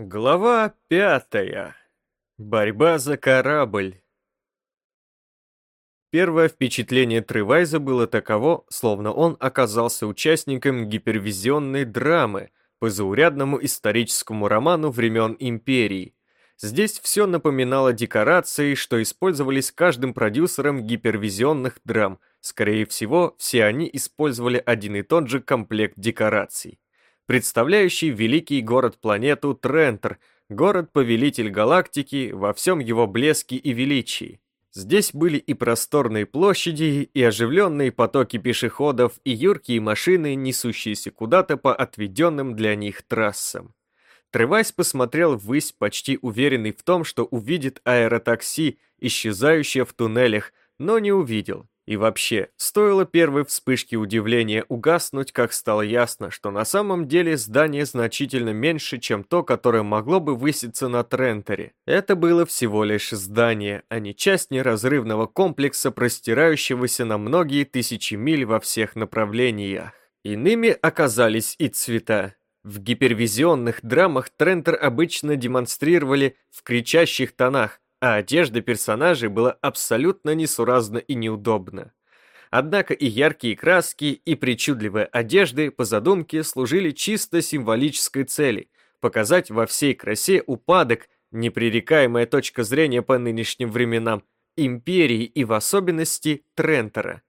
Глава пятая. Борьба за корабль. Первое впечатление Тревайза было таково, словно он оказался участником гипервизионной драмы по заурядному историческому роману времен Империи. Здесь все напоминало декорации, что использовались каждым продюсером гипервизионных драм. Скорее всего, все они использовали один и тот же комплект декораций представляющий великий город-планету Трентер, город-повелитель галактики во всем его блеске и величии. Здесь были и просторные площади, и оживленные потоки пешеходов, и юркие машины, несущиеся куда-то по отведенным для них трассам. Тревайс посмотрел ввысь, почти уверенный в том, что увидит аэротакси, исчезающее в туннелях, но не увидел. И вообще, стоило первой вспышке удивления угаснуть, как стало ясно, что на самом деле здание значительно меньше, чем то, которое могло бы выситься на Трентере. Это было всего лишь здание, а не часть неразрывного комплекса, простирающегося на многие тысячи миль во всех направлениях. Иными оказались и цвета. В гипервизионных драмах Трентер обычно демонстрировали в кричащих тонах, а одежда персонажей была абсолютно несуразна и неудобна. Однако и яркие краски, и причудливые одежды по задумке служили чисто символической цели – показать во всей красе упадок, непререкаемая точка зрения по нынешним временам, империи и в особенности Трентера.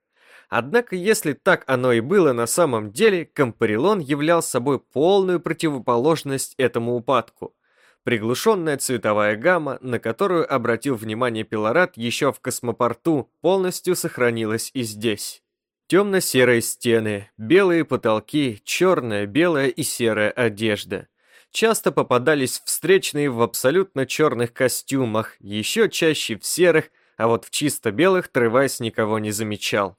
Однако, если так оно и было на самом деле, Кампарилон являл собой полную противоположность этому упадку – Приглушенная цветовая гамма, на которую обратил внимание Пилорат еще в космопорту, полностью сохранилась и здесь. Темно-серые стены, белые потолки, черная, белая и серая одежда. Часто попадались встречные в абсолютно черных костюмах, еще чаще в серых, а вот в чисто белых Тревайс никого не замечал.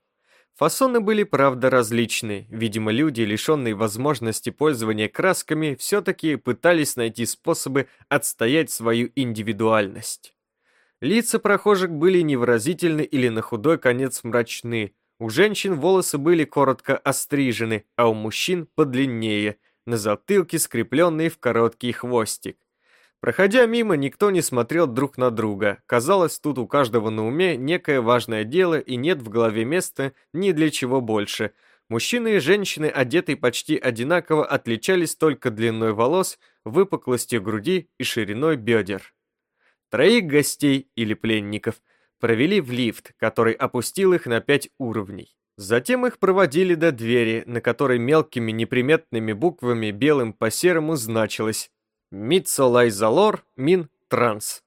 Фасоны были, правда, различны. Видимо, люди, лишенные возможности пользования красками, все-таки пытались найти способы отстоять свою индивидуальность. Лица прохожих были невыразительны или на худой конец мрачны. У женщин волосы были коротко острижены, а у мужчин подлиннее, на затылке скрепленные в короткий хвостик. Проходя мимо, никто не смотрел друг на друга. Казалось, тут у каждого на уме некое важное дело и нет в голове места ни для чего больше. Мужчины и женщины, одетые почти одинаково, отличались только длиной волос, выпуклостью груди и шириной бедер. Троих гостей или пленников провели в лифт, который опустил их на пять уровней. Затем их проводили до двери, на которой мелкими неприметными буквами белым по серому значилось Митсолайзалор Мин Транс.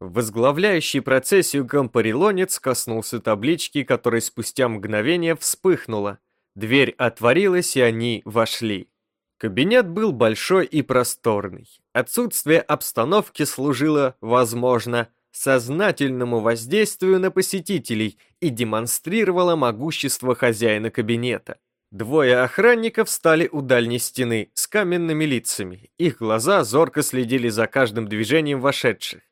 Возглавляющий процессию компарилонец коснулся таблички, которая спустя мгновение вспыхнула. Дверь отворилась, и они вошли. Кабинет был большой и просторный. Отсутствие обстановки служило, возможно, сознательному воздействию на посетителей и демонстрировало могущество хозяина кабинета. Двое охранников стали у дальней стены с каменными лицами. Их глаза зорко следили за каждым движением вошедших.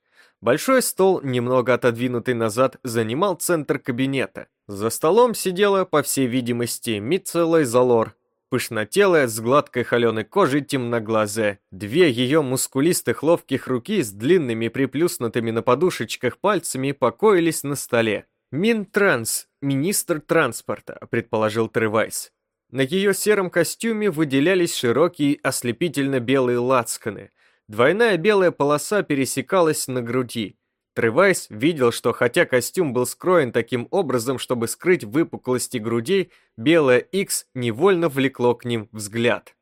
Большой стол, немного отодвинутый назад, занимал центр кабинета. За столом сидела, по всей видимости, Митцела Залор, пышнотелая, с гладкой холеной кожей темноглазая. Две ее мускулистых ловких руки с длинными приплюснутыми на подушечках пальцами покоились на столе. «Минтранс, министр транспорта», предположил Тревайс. На ее сером костюме выделялись широкие ослепительно-белые лацканы. Двойная белая полоса пересекалась на груди. Тревайс видел, что хотя костюм был скроен таким образом, чтобы скрыть выпуклости грудей, белое X невольно влекло к ним взгляд.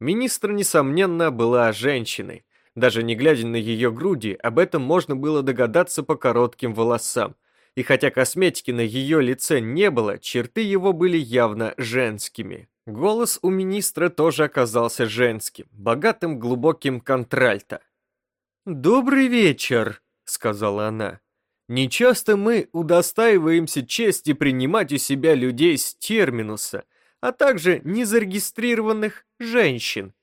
Министр, несомненно, была женщиной. Даже не глядя на ее груди, об этом можно было догадаться по коротким волосам и хотя косметики на ее лице не было, черты его были явно женскими. Голос у министра тоже оказался женским, богатым глубоким контральто. «Добрый вечер», — сказала она. «Нечасто мы удостаиваемся чести принимать у себя людей с терминуса, а также незарегистрированных женщин.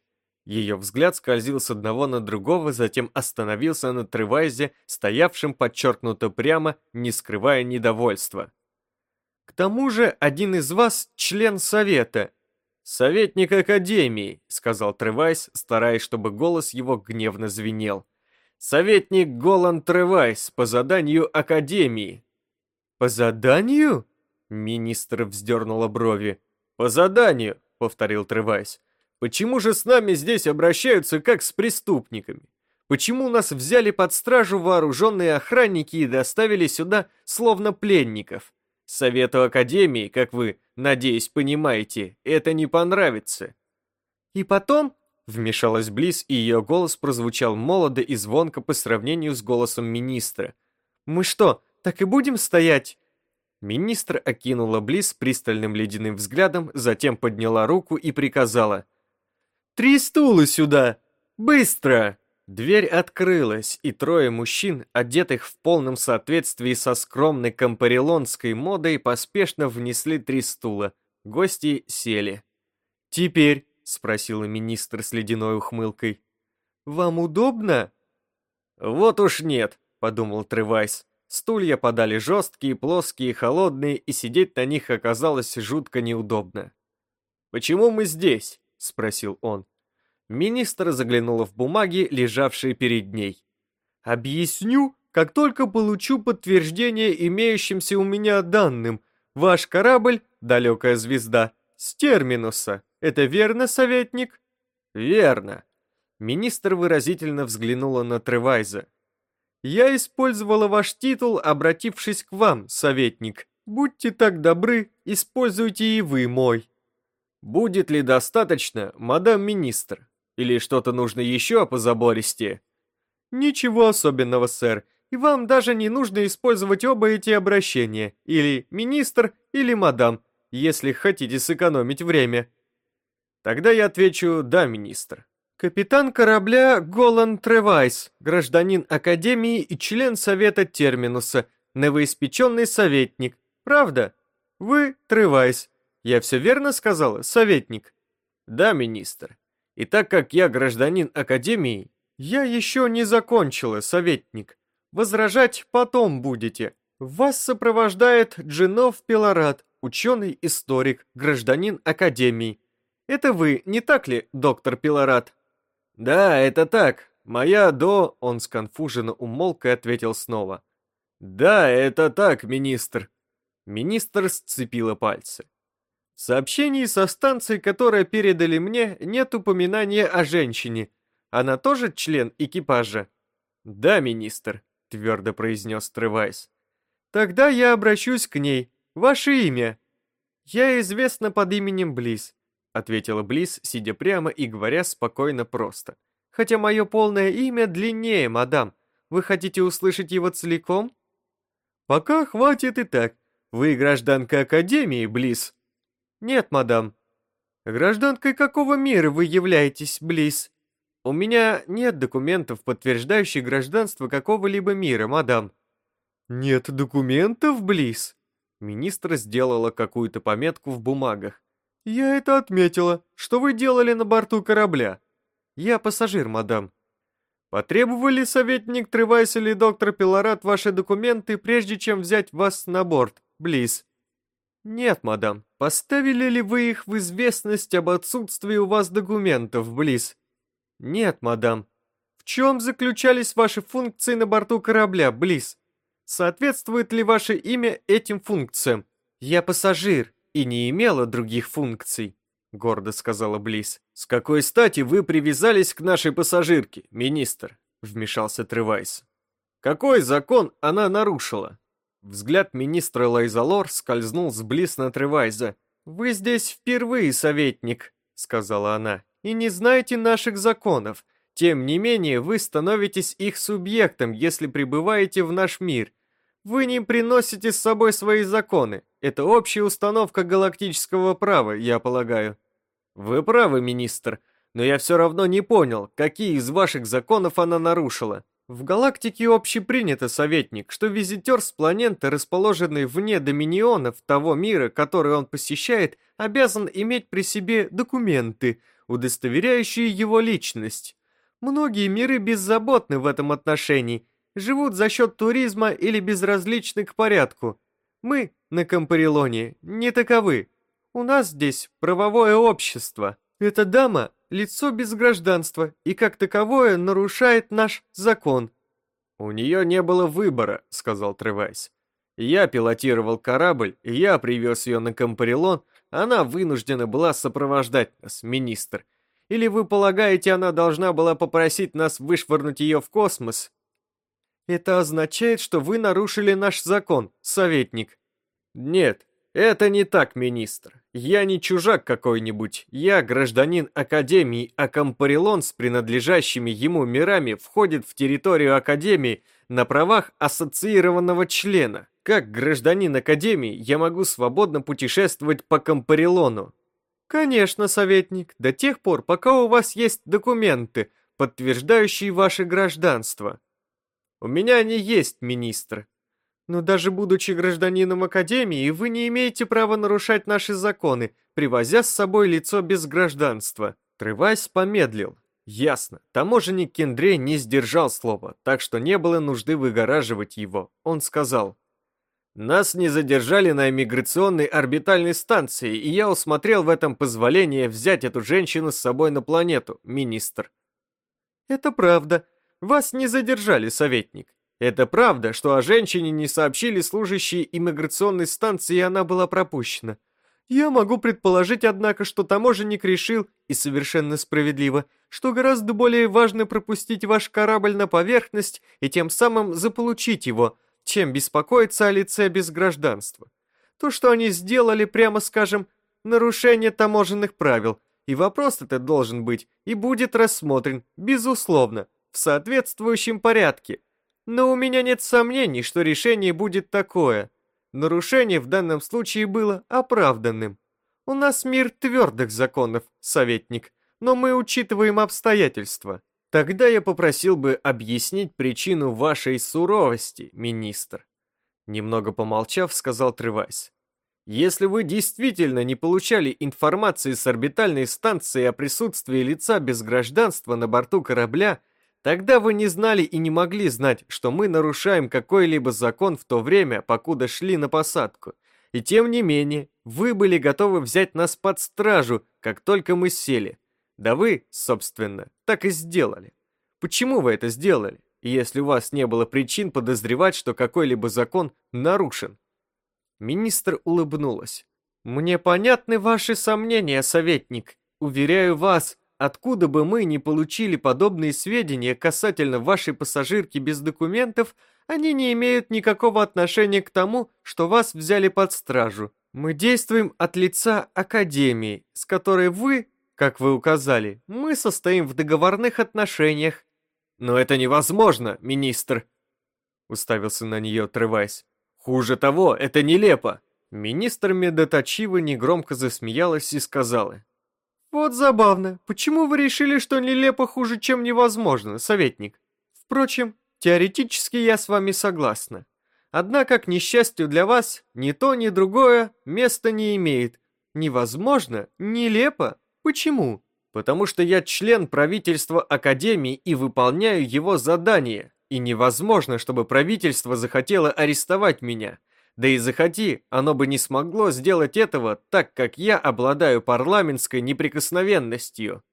Ее взгляд скользил с одного на другого, затем остановился на Тревайзе, стоявшем подчеркнуто прямо, не скрывая недовольства. «К тому же один из вас член совета. «Советник Академии», — сказал Тревайс, стараясь, чтобы голос его гневно звенел. «Советник Голан Тревайс по заданию Академии». «По заданию?» — министр вздернула брови. «По заданию», — повторил Тревайс. «Почему же с нами здесь обращаются как с преступниками? Почему нас взяли под стражу вооруженные охранники и доставили сюда словно пленников? Совету Академии, как вы, надеюсь, понимаете, это не понравится. И потом, вмешалась Близ, и ее голос прозвучал молодо и звонко по сравнению с голосом министра. Мы что, так и будем стоять? Министр окинула Близ пристальным ледяным взглядом, затем подняла руку и приказала. «Три стула сюда! Быстро!» Дверь открылась, и трое мужчин, одетых в полном соответствии со скромной компарилонской модой, поспешно внесли три стула. Гости сели. «Теперь», — спросила министр с ледяной ухмылкой, — «вам удобно?» «Вот уж нет», — подумал Тревайс. Стулья подали жесткие, плоские, холодные, и сидеть на них оказалось жутко неудобно. «Почему мы здесь?» — спросил он. Министр заглянула в бумаги, лежавшие перед ней. «Объясню, как только получу подтверждение имеющимся у меня данным. Ваш корабль — далекая звезда, с терминуса. Это верно, советник?» «Верно». Министр выразительно взглянула на Тревайза. «Я использовала ваш титул, обратившись к вам, советник. Будьте так добры, используйте и вы мой». «Будет ли достаточно, мадам министр?» Или что-то нужно еще по забористе?» «Ничего особенного, сэр, и вам даже не нужно использовать оба эти обращения, или министр, или мадам, если хотите сэкономить время». «Тогда я отвечу «да, министр». Капитан корабля Голан Тревайс, гражданин Академии и член Совета Терминуса, новоиспеченный советник. Правда? Вы Тревайс. Я все верно сказала, советник? Да, министр. И так как я гражданин Академии, я еще не закончила, советник. Возражать потом будете. Вас сопровождает Джинов Пилорат, ученый-историк, гражданин Академии. Это вы, не так ли, доктор Пилорат? Да, это так. Моя до... Он сконфуженно умолк и ответил снова. Да, это так, министр. Министр сцепила пальцы. В сообщении со станции, которое передали мне, нет упоминания о женщине. Она тоже член экипажа? Да, министр, твердо произнес Тревайс. Тогда я обращусь к ней. Ваше имя? Я известна под именем Близ, ответила Близ, сидя прямо и говоря спокойно просто. Хотя мое полное имя длиннее, мадам. Вы хотите услышать его целиком? Пока хватит и так. Вы гражданка Академии, Близ. «Нет, мадам». «Гражданкой какого мира вы являетесь, Близ?» «У меня нет документов, подтверждающих гражданство какого-либо мира, мадам». «Нет документов, Близ?» Министр сделала какую-то пометку в бумагах. «Я это отметила. Что вы делали на борту корабля?» «Я пассажир, мадам». «Потребовали советник Тревайс или доктор Пилорат ваши документы, прежде чем взять вас на борт, Близ?» «Нет, мадам. Поставили ли вы их в известность об отсутствии у вас документов, Близ?» «Нет, мадам. В чем заключались ваши функции на борту корабля, Близ? Соответствует ли ваше имя этим функциям? Я пассажир и не имела других функций», — гордо сказала Близ. «С какой стати вы привязались к нашей пассажирке, министр?» — вмешался Тревайс. «Какой закон она нарушила?» Взгляд министра Лайзалор скользнул с Близ на Тревайза. «Вы здесь впервые, советник», — сказала она, — «и не знаете наших законов. Тем не менее, вы становитесь их субъектом, если пребываете в наш мир. Вы не приносите с собой свои законы. Это общая установка галактического права, я полагаю». «Вы правы, министр, но я все равно не понял, какие из ваших законов она нарушила». В галактике общепринято, советник, что визитер с планеты, расположенной вне доминионов того мира, который он посещает, обязан иметь при себе документы, удостоверяющие его личность. Многие миры беззаботны в этом отношении, живут за счет туризма или безразличны к порядку. Мы, на Кампарилоне, не таковы. У нас здесь правовое общество. Эта дама — лицо без гражданства и как таковое нарушает наш закон». «У нее не было выбора», — сказал Тревайс. «Я пилотировал корабль, я привез ее на Кампарилон, она вынуждена была сопровождать нас, министр. Или вы полагаете, она должна была попросить нас вышвырнуть ее в космос?» «Это означает, что вы нарушили наш закон, советник». «Нет, это не так, министр. Я не чужак какой-нибудь. Я гражданин Академии, а Кампарилон с принадлежащими ему мирами входит в территорию Академии на правах ассоциированного члена. Как гражданин Академии я могу свободно путешествовать по Кампарилону. Конечно, советник, до тех пор, пока у вас есть документы, подтверждающие ваше гражданство. У меня они есть, министр. Но даже будучи гражданином Академии, вы не имеете права нарушать наши законы, привозя с собой лицо без гражданства. Трывайс помедлил. Ясно, таможенник Кендрей не сдержал слова, так что не было нужды выгораживать его. Он сказал, «Нас не задержали на иммиграционной орбитальной станции, и я усмотрел в этом позволение взять эту женщину с собой на планету, министр». «Это правда. Вас не задержали, советник. Это правда, что о женщине не сообщили служащие иммиграционной станции, и она была пропущена. Я могу предположить, однако, что таможенник решил, и совершенно справедливо, что гораздо более важно пропустить ваш корабль на поверхность и тем самым заполучить его, чем беспокоиться о лице без гражданства. То, что они сделали, прямо скажем, нарушение таможенных правил, и вопрос этот должен быть и будет рассмотрен, безусловно, в соответствующем порядке, но у меня нет сомнений, что решение будет такое. Нарушение в данном случае было оправданным. У нас мир твердых законов, советник, но мы учитываем обстоятельства. Тогда я попросил бы объяснить причину вашей суровости, министр. Немного помолчав, сказал Тревайс. Если вы действительно не получали информации с орбитальной станции о присутствии лица без гражданства на борту корабля, Тогда вы не знали и не могли знать, что мы нарушаем какой-либо закон в то время, покуда шли на посадку. И тем не менее, вы были готовы взять нас под стражу, как только мы сели. Да вы, собственно, так и сделали. Почему вы это сделали, если у вас не было причин подозревать, что какой-либо закон нарушен? Министр улыбнулась. «Мне понятны ваши сомнения, советник. Уверяю вас, Откуда бы мы ни получили подобные сведения касательно вашей пассажирки без документов, они не имеют никакого отношения к тому, что вас взяли под стражу. Мы действуем от лица Академии, с которой вы, как вы указали, мы состоим в договорных отношениях. Но это невозможно, министр, уставился на нее, отрываясь. Хуже того, это нелепо. Министр Медоточива негромко засмеялась и сказала. Вот забавно, почему вы решили, что нелепо хуже, чем невозможно, советник? Впрочем, теоретически я с вами согласна. Однако, к несчастью для вас, ни то, ни другое места не имеет. Невозможно, нелепо. Почему? Потому что я член правительства Академии и выполняю его задание. И невозможно, чтобы правительство захотело арестовать меня. Да и захоти, оно бы не смогло сделать этого, так как я обладаю парламентской неприкосновенностью.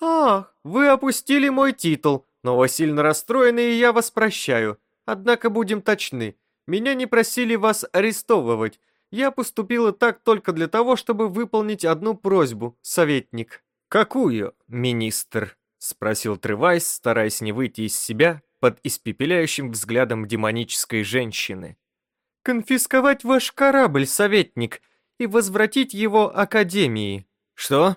Ах, вы опустили мой титул, но вы сильно расстроены, и я вас прощаю. Однако будем точны, меня не просили вас арестовывать. Я поступила так только для того, чтобы выполнить одну просьбу, советник. Какую, министр? Спросил Тревайс, стараясь не выйти из себя под испепеляющим взглядом демонической женщины конфисковать ваш корабль, советник, и возвратить его Академии». «Что?»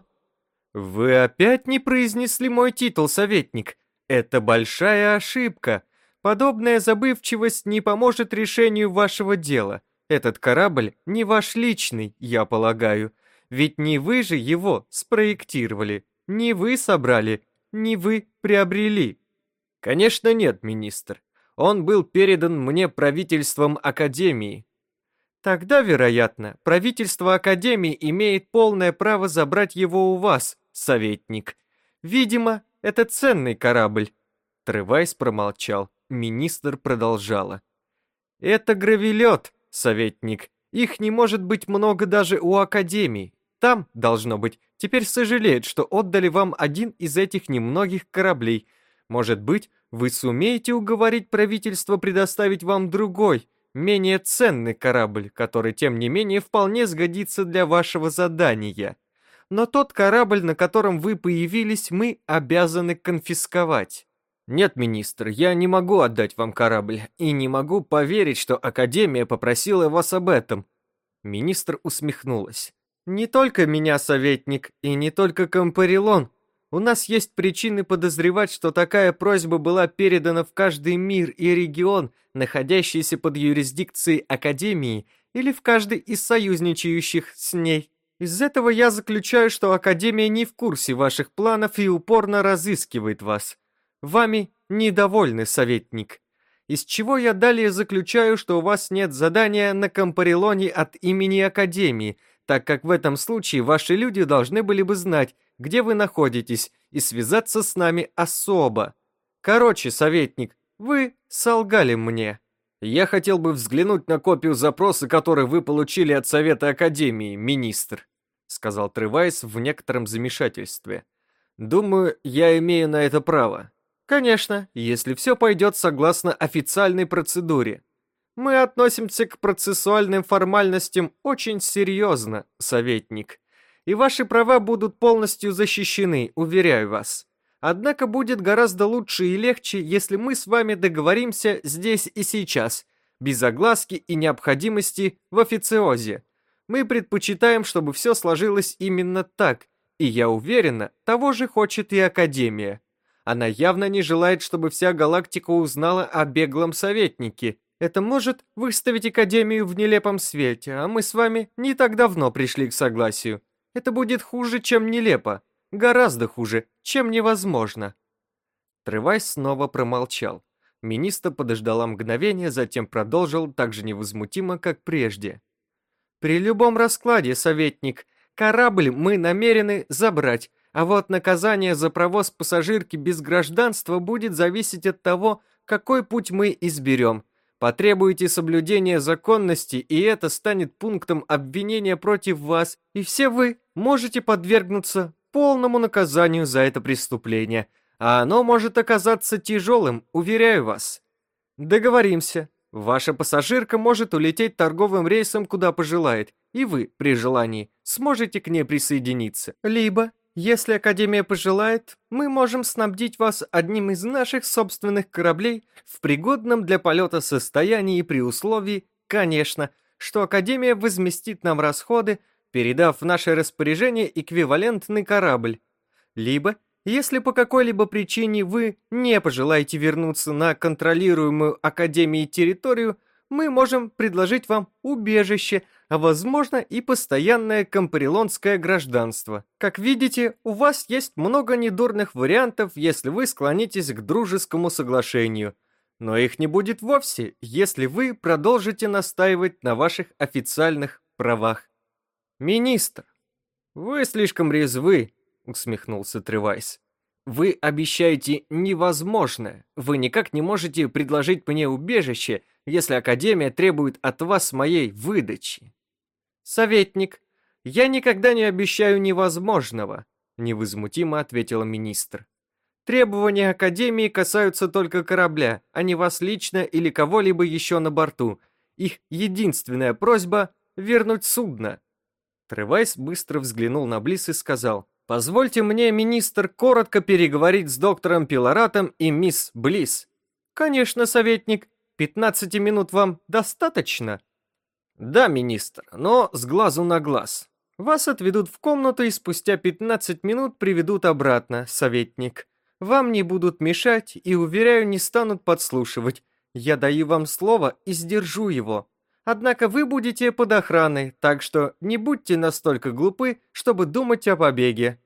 «Вы опять не произнесли мой титул, советник. Это большая ошибка. Подобная забывчивость не поможет решению вашего дела. Этот корабль не ваш личный, я полагаю. Ведь не вы же его спроектировали, не вы собрали, не вы приобрели». «Конечно нет, министр. Он был передан мне правительством Академии. Тогда, вероятно, правительство Академии имеет полное право забрать его у вас, советник. Видимо, это ценный корабль. Тревайс промолчал. Министр продолжала. Это гравелет, советник. Их не может быть много даже у Академии. Там, должно быть, теперь сожалеют, что отдали вам один из этих немногих кораблей. Может быть, вы сумеете уговорить правительство предоставить вам другой, менее ценный корабль, который, тем не менее, вполне сгодится для вашего задания. Но тот корабль, на котором вы появились, мы обязаны конфисковать. Нет, министр, я не могу отдать вам корабль, и не могу поверить, что Академия попросила вас об этом. Министр усмехнулась. Не только меня, советник, и не только Кампарилон. У нас есть причины подозревать, что такая просьба была передана в каждый мир и регион, находящийся под юрисдикцией Академии, или в каждый из союзничающих с ней. Из этого я заключаю, что Академия не в курсе ваших планов и упорно разыскивает вас. Вами недовольны, советник. Из чего я далее заключаю, что у вас нет задания на Кампарилоне от имени Академии, так как в этом случае ваши люди должны были бы знать, где вы находитесь, и связаться с нами особо. Короче, советник, вы солгали мне. Я хотел бы взглянуть на копию запроса, который вы получили от Совета Академии, министр, сказал Тревайс в некотором замешательстве. Думаю, я имею на это право. Конечно, если все пойдет согласно официальной процедуре. Мы относимся к процессуальным формальностям очень серьезно, советник. И ваши права будут полностью защищены, уверяю вас. Однако будет гораздо лучше и легче, если мы с вами договоримся здесь и сейчас, без огласки и необходимости в официозе. Мы предпочитаем, чтобы все сложилось именно так, и я уверена, того же хочет и Академия. Она явно не желает, чтобы вся галактика узнала о беглом советнике, это может выставить Академию в нелепом свете, а мы с вами не так давно пришли к согласию. Это будет хуже, чем нелепо. Гораздо хуже, чем невозможно». Тревайс снова промолчал. Министр подождала мгновение, затем продолжил так же невозмутимо, как прежде. «При любом раскладе, советник, корабль мы намерены забрать, а вот наказание за провоз пассажирки без гражданства будет зависеть от того, какой путь мы изберем. Потребуете соблюдения законности, и это станет пунктом обвинения против вас, и все вы можете подвергнуться полному наказанию за это преступление, а оно может оказаться тяжелым, уверяю вас. Договоримся. Ваша пассажирка может улететь торговым рейсом куда пожелает, и вы, при желании, сможете к ней присоединиться. Либо если Академия пожелает, мы можем снабдить вас одним из наших собственных кораблей в пригодном для полета состоянии при условии, конечно, что Академия возместит нам расходы, передав в наше распоряжение эквивалентный корабль. Либо, если по какой-либо причине вы не пожелаете вернуться на контролируемую Академией территорию, мы можем предложить вам убежище – а возможно и постоянное компарилонское гражданство. Как видите, у вас есть много недурных вариантов, если вы склонитесь к дружескому соглашению. Но их не будет вовсе, если вы продолжите настаивать на ваших официальных правах. Министр, вы слишком резвы, усмехнулся Тревайс. Вы обещаете невозможное. Вы никак не можете предложить мне убежище, если Академия требует от вас моей выдачи. «Советник, я никогда не обещаю невозможного», невозмутимо ответил министр. «Требования Академии касаются только корабля, а не вас лично или кого-либо еще на борту. Их единственная просьба — вернуть судно». Тревайс быстро взглянул на Близ и сказал, «Позвольте мне, министр, коротко переговорить с доктором Пилоратом и мисс Близ». «Конечно, советник. 15 минут вам достаточно?» «Да, министр, но с глазу на глаз. Вас отведут в комнату и спустя 15 минут приведут обратно, советник. Вам не будут мешать и, уверяю, не станут подслушивать. Я даю вам слово и сдержу его. Однако вы будете под охраной, так что не будьте настолько глупы, чтобы думать о побеге».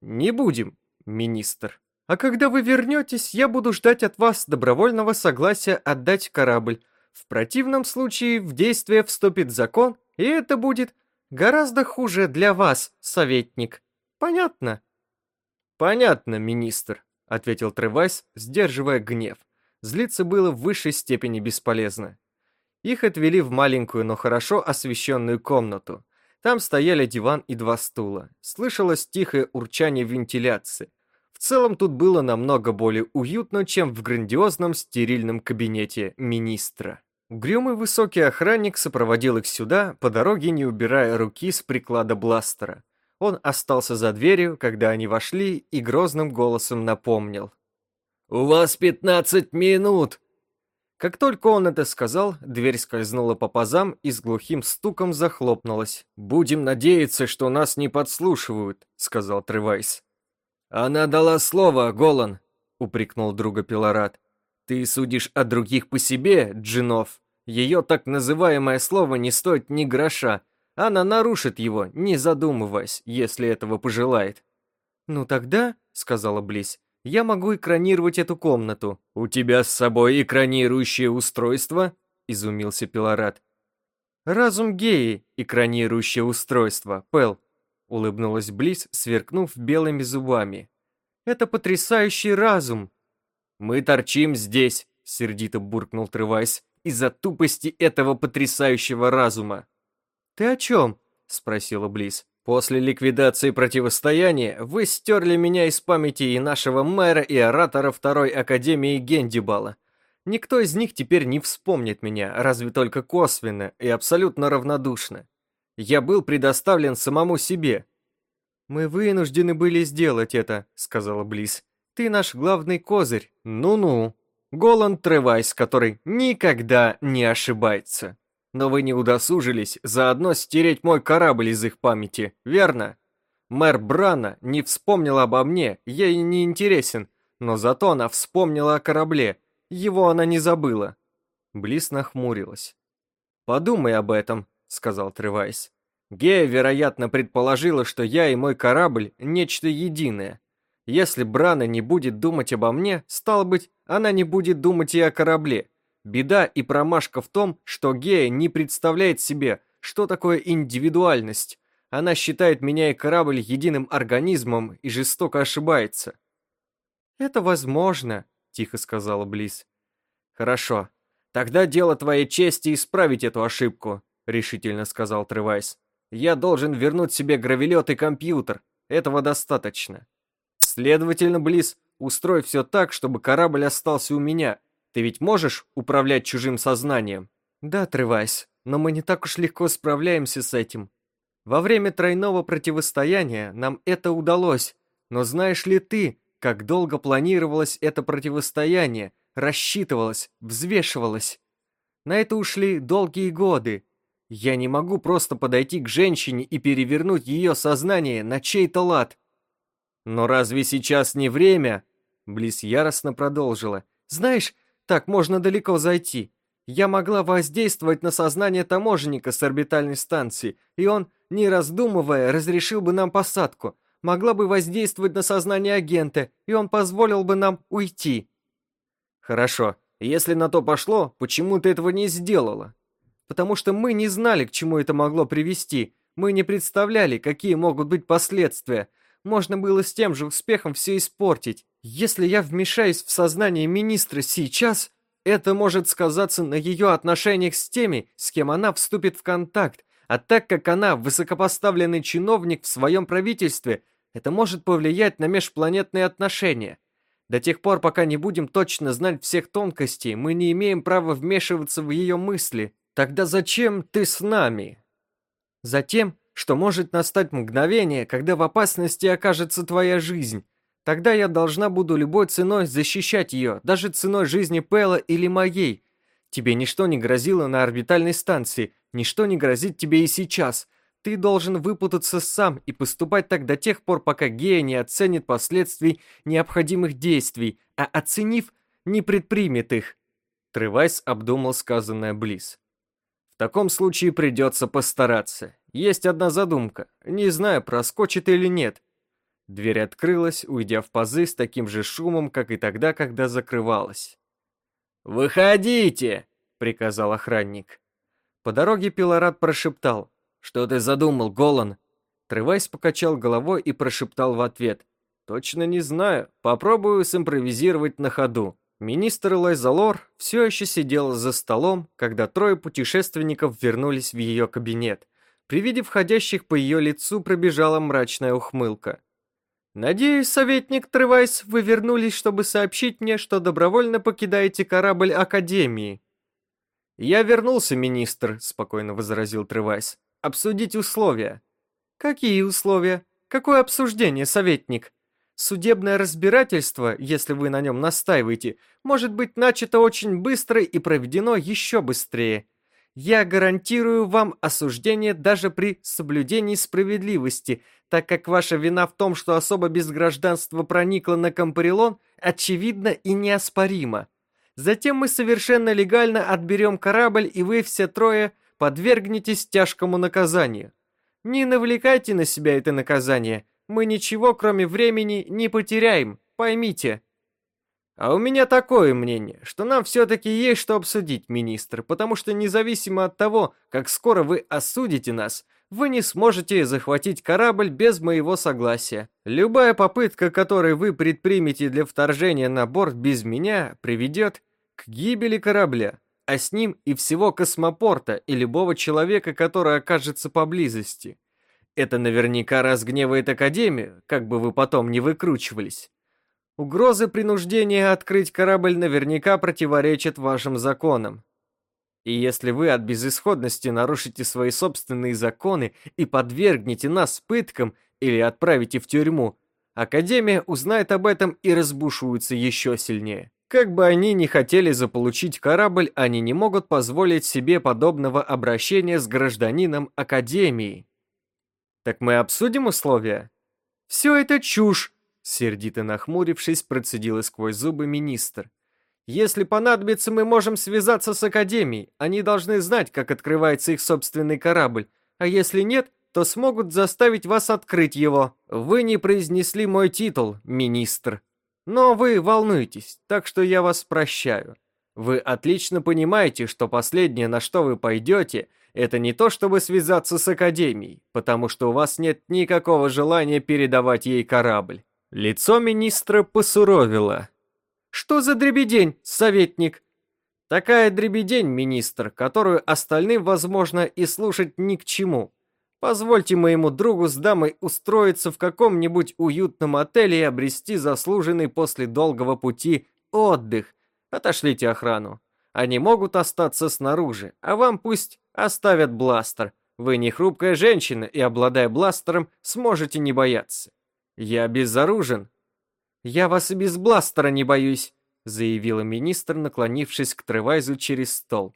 «Не будем, министр». «А когда вы вернетесь, я буду ждать от вас добровольного согласия отдать корабль. В противном случае в действие вступит закон, и это будет гораздо хуже для вас, советник. Понятно? Понятно, министр, ответил Тревайс, сдерживая гнев. Злиться было в высшей степени бесполезно. Их отвели в маленькую, но хорошо освещенную комнату. Там стояли диван и два стула. Слышалось тихое урчание вентиляции. В целом тут было намного более уютно, чем в грандиозном стерильном кабинете министра. Угрюмый высокий охранник сопроводил их сюда, по дороге не убирая руки с приклада бластера. Он остался за дверью, когда они вошли, и грозным голосом напомнил. «У вас пятнадцать минут!» Как только он это сказал, дверь скользнула по пазам и с глухим стуком захлопнулась. «Будем надеяться, что нас не подслушивают», — сказал Тревайс. «Она дала слово, Голан», — упрекнул друга Пилорат. «Ты судишь о других по себе, Джинов. Ее так называемое слово не стоит ни гроша. Она нарушит его, не задумываясь, если этого пожелает». «Ну тогда», — сказала Близ, я могу экранировать эту комнату. У тебя с собой экранирующее устройство? Изумился Пилорат. Разум геи, экранирующее устройство, Пэл. Улыбнулась Близ, сверкнув белыми зубами. Это потрясающий разум. Мы торчим здесь, сердито буркнул Тревайс, из-за тупости этого потрясающего разума. Ты о чем? Спросила Близ. После ликвидации противостояния вы стерли меня из памяти и нашего мэра, и оратора Второй Академии Гендибала. Никто из них теперь не вспомнит меня, разве только косвенно и абсолютно равнодушно. Я был предоставлен самому себе. «Мы вынуждены были сделать это», — сказала Близ. «Ты наш главный козырь. Ну-ну». Голланд Тревайс, который никогда не ошибается. Но вы не удосужились заодно стереть мой корабль из их памяти, верно? Мэр Брана не вспомнила обо мне, ей не интересен, но зато она вспомнила о корабле, его она не забыла. Близ нахмурилась. «Подумай об этом», — сказал Тревайс. «Гея, вероятно, предположила, что я и мой корабль — нечто единое. Если Брана не будет думать обо мне, стало быть, она не будет думать и о корабле. Беда и промашка в том, что Гея не представляет себе, что такое индивидуальность. Она считает меня и корабль единым организмом и жестоко ошибается. «Это возможно», — тихо сказала Близ. «Хорошо. Тогда дело твоей чести исправить эту ошибку», — решительно сказал Тревайс. «Я должен вернуть себе гравелет и компьютер. Этого достаточно. Следовательно, Близ, устрой все так, чтобы корабль остался у меня, ты ведь можешь управлять чужим сознанием? Да, Тревайс, но мы не так уж легко справляемся с этим. Во время тройного противостояния нам это удалось, но знаешь ли ты, как долго планировалось это противостояние, рассчитывалось, взвешивалось? На это ушли долгие годы. Я не могу просто подойти к женщине и перевернуть ее сознание на чей-то лад. Но разве сейчас не время? Близ яростно продолжила. Знаешь, так можно далеко зайти. Я могла воздействовать на сознание таможенника с орбитальной станции, и он, не раздумывая, разрешил бы нам посадку. Могла бы воздействовать на сознание агента, и он позволил бы нам уйти. Хорошо. Если на то пошло, почему ты этого не сделала? Потому что мы не знали, к чему это могло привести. Мы не представляли, какие могут быть последствия. Можно было с тем же успехом все испортить. Если я вмешаюсь в сознание министра сейчас, это может сказаться на ее отношениях с теми, с кем она вступит в контакт, а так как она высокопоставленный чиновник в своем правительстве, это может повлиять на межпланетные отношения. До тех пор, пока не будем точно знать всех тонкостей, мы не имеем права вмешиваться в ее мысли. Тогда зачем ты с нами? Затем, что может настать мгновение, когда в опасности окажется твоя жизнь, Тогда я должна буду любой ценой защищать ее, даже ценой жизни Пэла или моей. Тебе ничто не грозило на орбитальной станции, ничто не грозит тебе и сейчас. Ты должен выпутаться сам и поступать так до тех пор, пока Гея не оценит последствий необходимых действий, а оценив, не предпримет их. Тревайс обдумал сказанное Близ. Таком случае придется постараться. Есть одна задумка. Не знаю, проскочит или нет. Дверь открылась, уйдя в пазы с таким же шумом, как и тогда, когда закрывалась. «Выходите!» — приказал охранник. По дороге Пилорат прошептал. «Что ты задумал, Голан?» Тревайс покачал головой и прошептал в ответ. «Точно не знаю. Попробую симпровизировать на ходу. Министр Лайзалор все еще сидел за столом, когда трое путешественников вернулись в ее кабинет. При виде входящих по ее лицу пробежала мрачная ухмылка. «Надеюсь, советник Тревайс, вы вернулись, чтобы сообщить мне, что добровольно покидаете корабль Академии». «Я вернулся, министр», — спокойно возразил Тревайс. «Обсудить условия». «Какие условия? Какое обсуждение, советник?» Судебное разбирательство, если вы на нем настаиваете, может быть начато очень быстро и проведено еще быстрее. Я гарантирую вам осуждение даже при соблюдении справедливости, так как ваша вина в том, что особо без гражданства проникла на Кампарилон, очевидна и неоспорима. Затем мы совершенно легально отберем корабль, и вы все трое подвергнетесь тяжкому наказанию. Не навлекайте на себя это наказание – мы ничего, кроме времени, не потеряем, поймите. А у меня такое мнение, что нам все-таки есть что обсудить, министр, потому что независимо от того, как скоро вы осудите нас, вы не сможете захватить корабль без моего согласия. Любая попытка, которую вы предпримете для вторжения на борт без меня, приведет к гибели корабля, а с ним и всего космопорта и любого человека, который окажется поблизости. Это наверняка разгневает Академию, как бы вы потом не выкручивались. Угрозы принуждения открыть корабль наверняка противоречат вашим законам. И если вы от безысходности нарушите свои собственные законы и подвергнете нас пыткам или отправите в тюрьму, Академия узнает об этом и разбушуется еще сильнее. Как бы они ни хотели заполучить корабль, они не могут позволить себе подобного обращения с гражданином Академии. Так мы обсудим условия? Все это чушь, сердито нахмурившись, процедил сквозь зубы министр. Если понадобится, мы можем связаться с Академией. Они должны знать, как открывается их собственный корабль. А если нет, то смогут заставить вас открыть его. Вы не произнесли мой титул, министр. Но вы волнуетесь, так что я вас прощаю. Вы отлично понимаете, что последнее, на что вы пойдете, это не то, чтобы связаться с Академией, потому что у вас нет никакого желания передавать ей корабль. Лицо министра посуровило. «Что за дребедень, советник?» «Такая дребедень, министр, которую остальным, возможно, и слушать ни к чему. Позвольте моему другу с дамой устроиться в каком-нибудь уютном отеле и обрести заслуженный после долгого пути отдых, Отошлите охрану. Они могут остаться снаружи, а вам пусть оставят бластер. Вы не хрупкая женщина и, обладая бластером, сможете не бояться. Я безоружен. Я вас и без бластера не боюсь, заявила министр, наклонившись к Тревайзу через стол.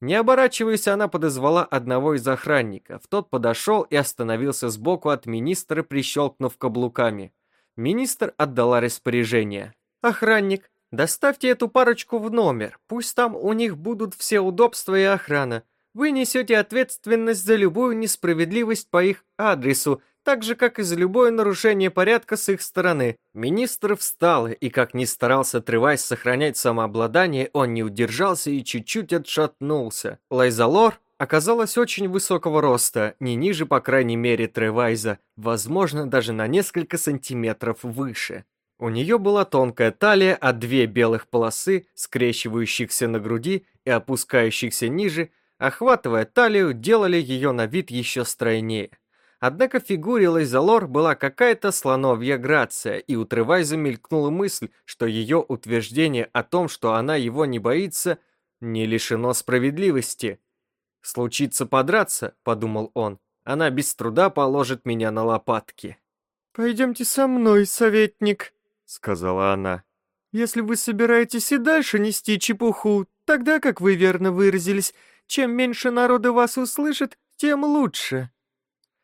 Не оборачиваясь, она подозвала одного из охранников. Тот подошел и остановился сбоку от министра, прищелкнув каблуками. Министр отдала распоряжение. «Охранник, Доставьте эту парочку в номер, пусть там у них будут все удобства и охрана. Вы несете ответственность за любую несправедливость по их адресу, так же, как и за любое нарушение порядка с их стороны. Министр встал, и как ни старался отрываясь сохранять самообладание, он не удержался и чуть-чуть отшатнулся. Лайзалор оказалась очень высокого роста, не ниже, по крайней мере, Тревайза, возможно, даже на несколько сантиметров выше. У нее была тонкая талия, а две белых полосы, скрещивающихся на груди и опускающихся ниже, охватывая талию, делали ее на вид еще стройнее. Однако в фигуре Лайзалор была какая-то слоновья грация, и у Тревайза мелькнула мысль, что ее утверждение о том, что она его не боится, не лишено справедливости. «Случится подраться», — подумал он, — «она без труда положит меня на лопатки». «Пойдемте со мной, советник», сказала она. «Если вы собираетесь и дальше нести чепуху, тогда, как вы верно выразились, чем меньше народа вас услышит, тем лучше».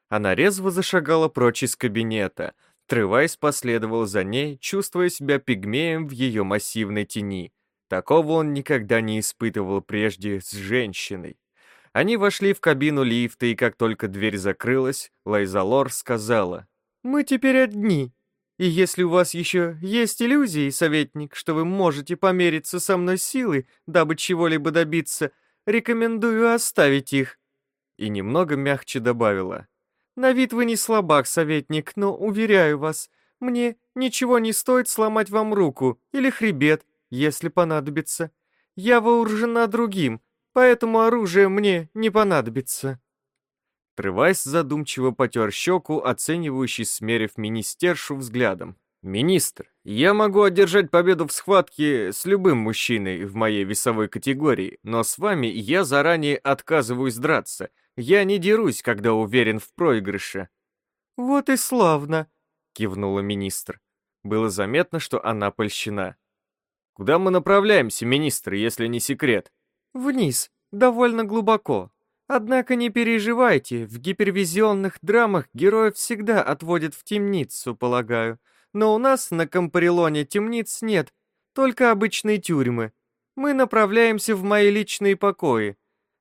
Она резво зашагала прочь из кабинета. Тревайс последовал за ней, чувствуя себя пигмеем в ее массивной тени. Такого он никогда не испытывал прежде с женщиной. Они вошли в кабину лифта, и как только дверь закрылась, Лайзалор сказала, «Мы теперь одни. И если у вас еще есть иллюзии, советник, что вы можете помериться со мной силой, дабы чего-либо добиться, рекомендую оставить их». И немного мягче добавила. «На вид вы не слабак, советник, но, уверяю вас, мне ничего не стоит сломать вам руку или хребет, если понадобится. Я вооружена другим, поэтому оружие мне не понадобится». Тревайс задумчиво потер щеку, оценивающий, смерив министершу взглядом. «Министр, я могу одержать победу в схватке с любым мужчиной в моей весовой категории, но с вами я заранее отказываюсь драться. Я не дерусь, когда уверен в проигрыше». «Вот и славно», — кивнула министр. Было заметно, что она польщена. «Куда мы направляемся, министр, если не секрет?» «Вниз, довольно глубоко. Однако не переживайте, в гипервизионных драмах героев всегда отводят в темницу, полагаю. Но у нас на Кампарилоне темниц нет, только обычные тюрьмы. Мы направляемся в мои личные покои.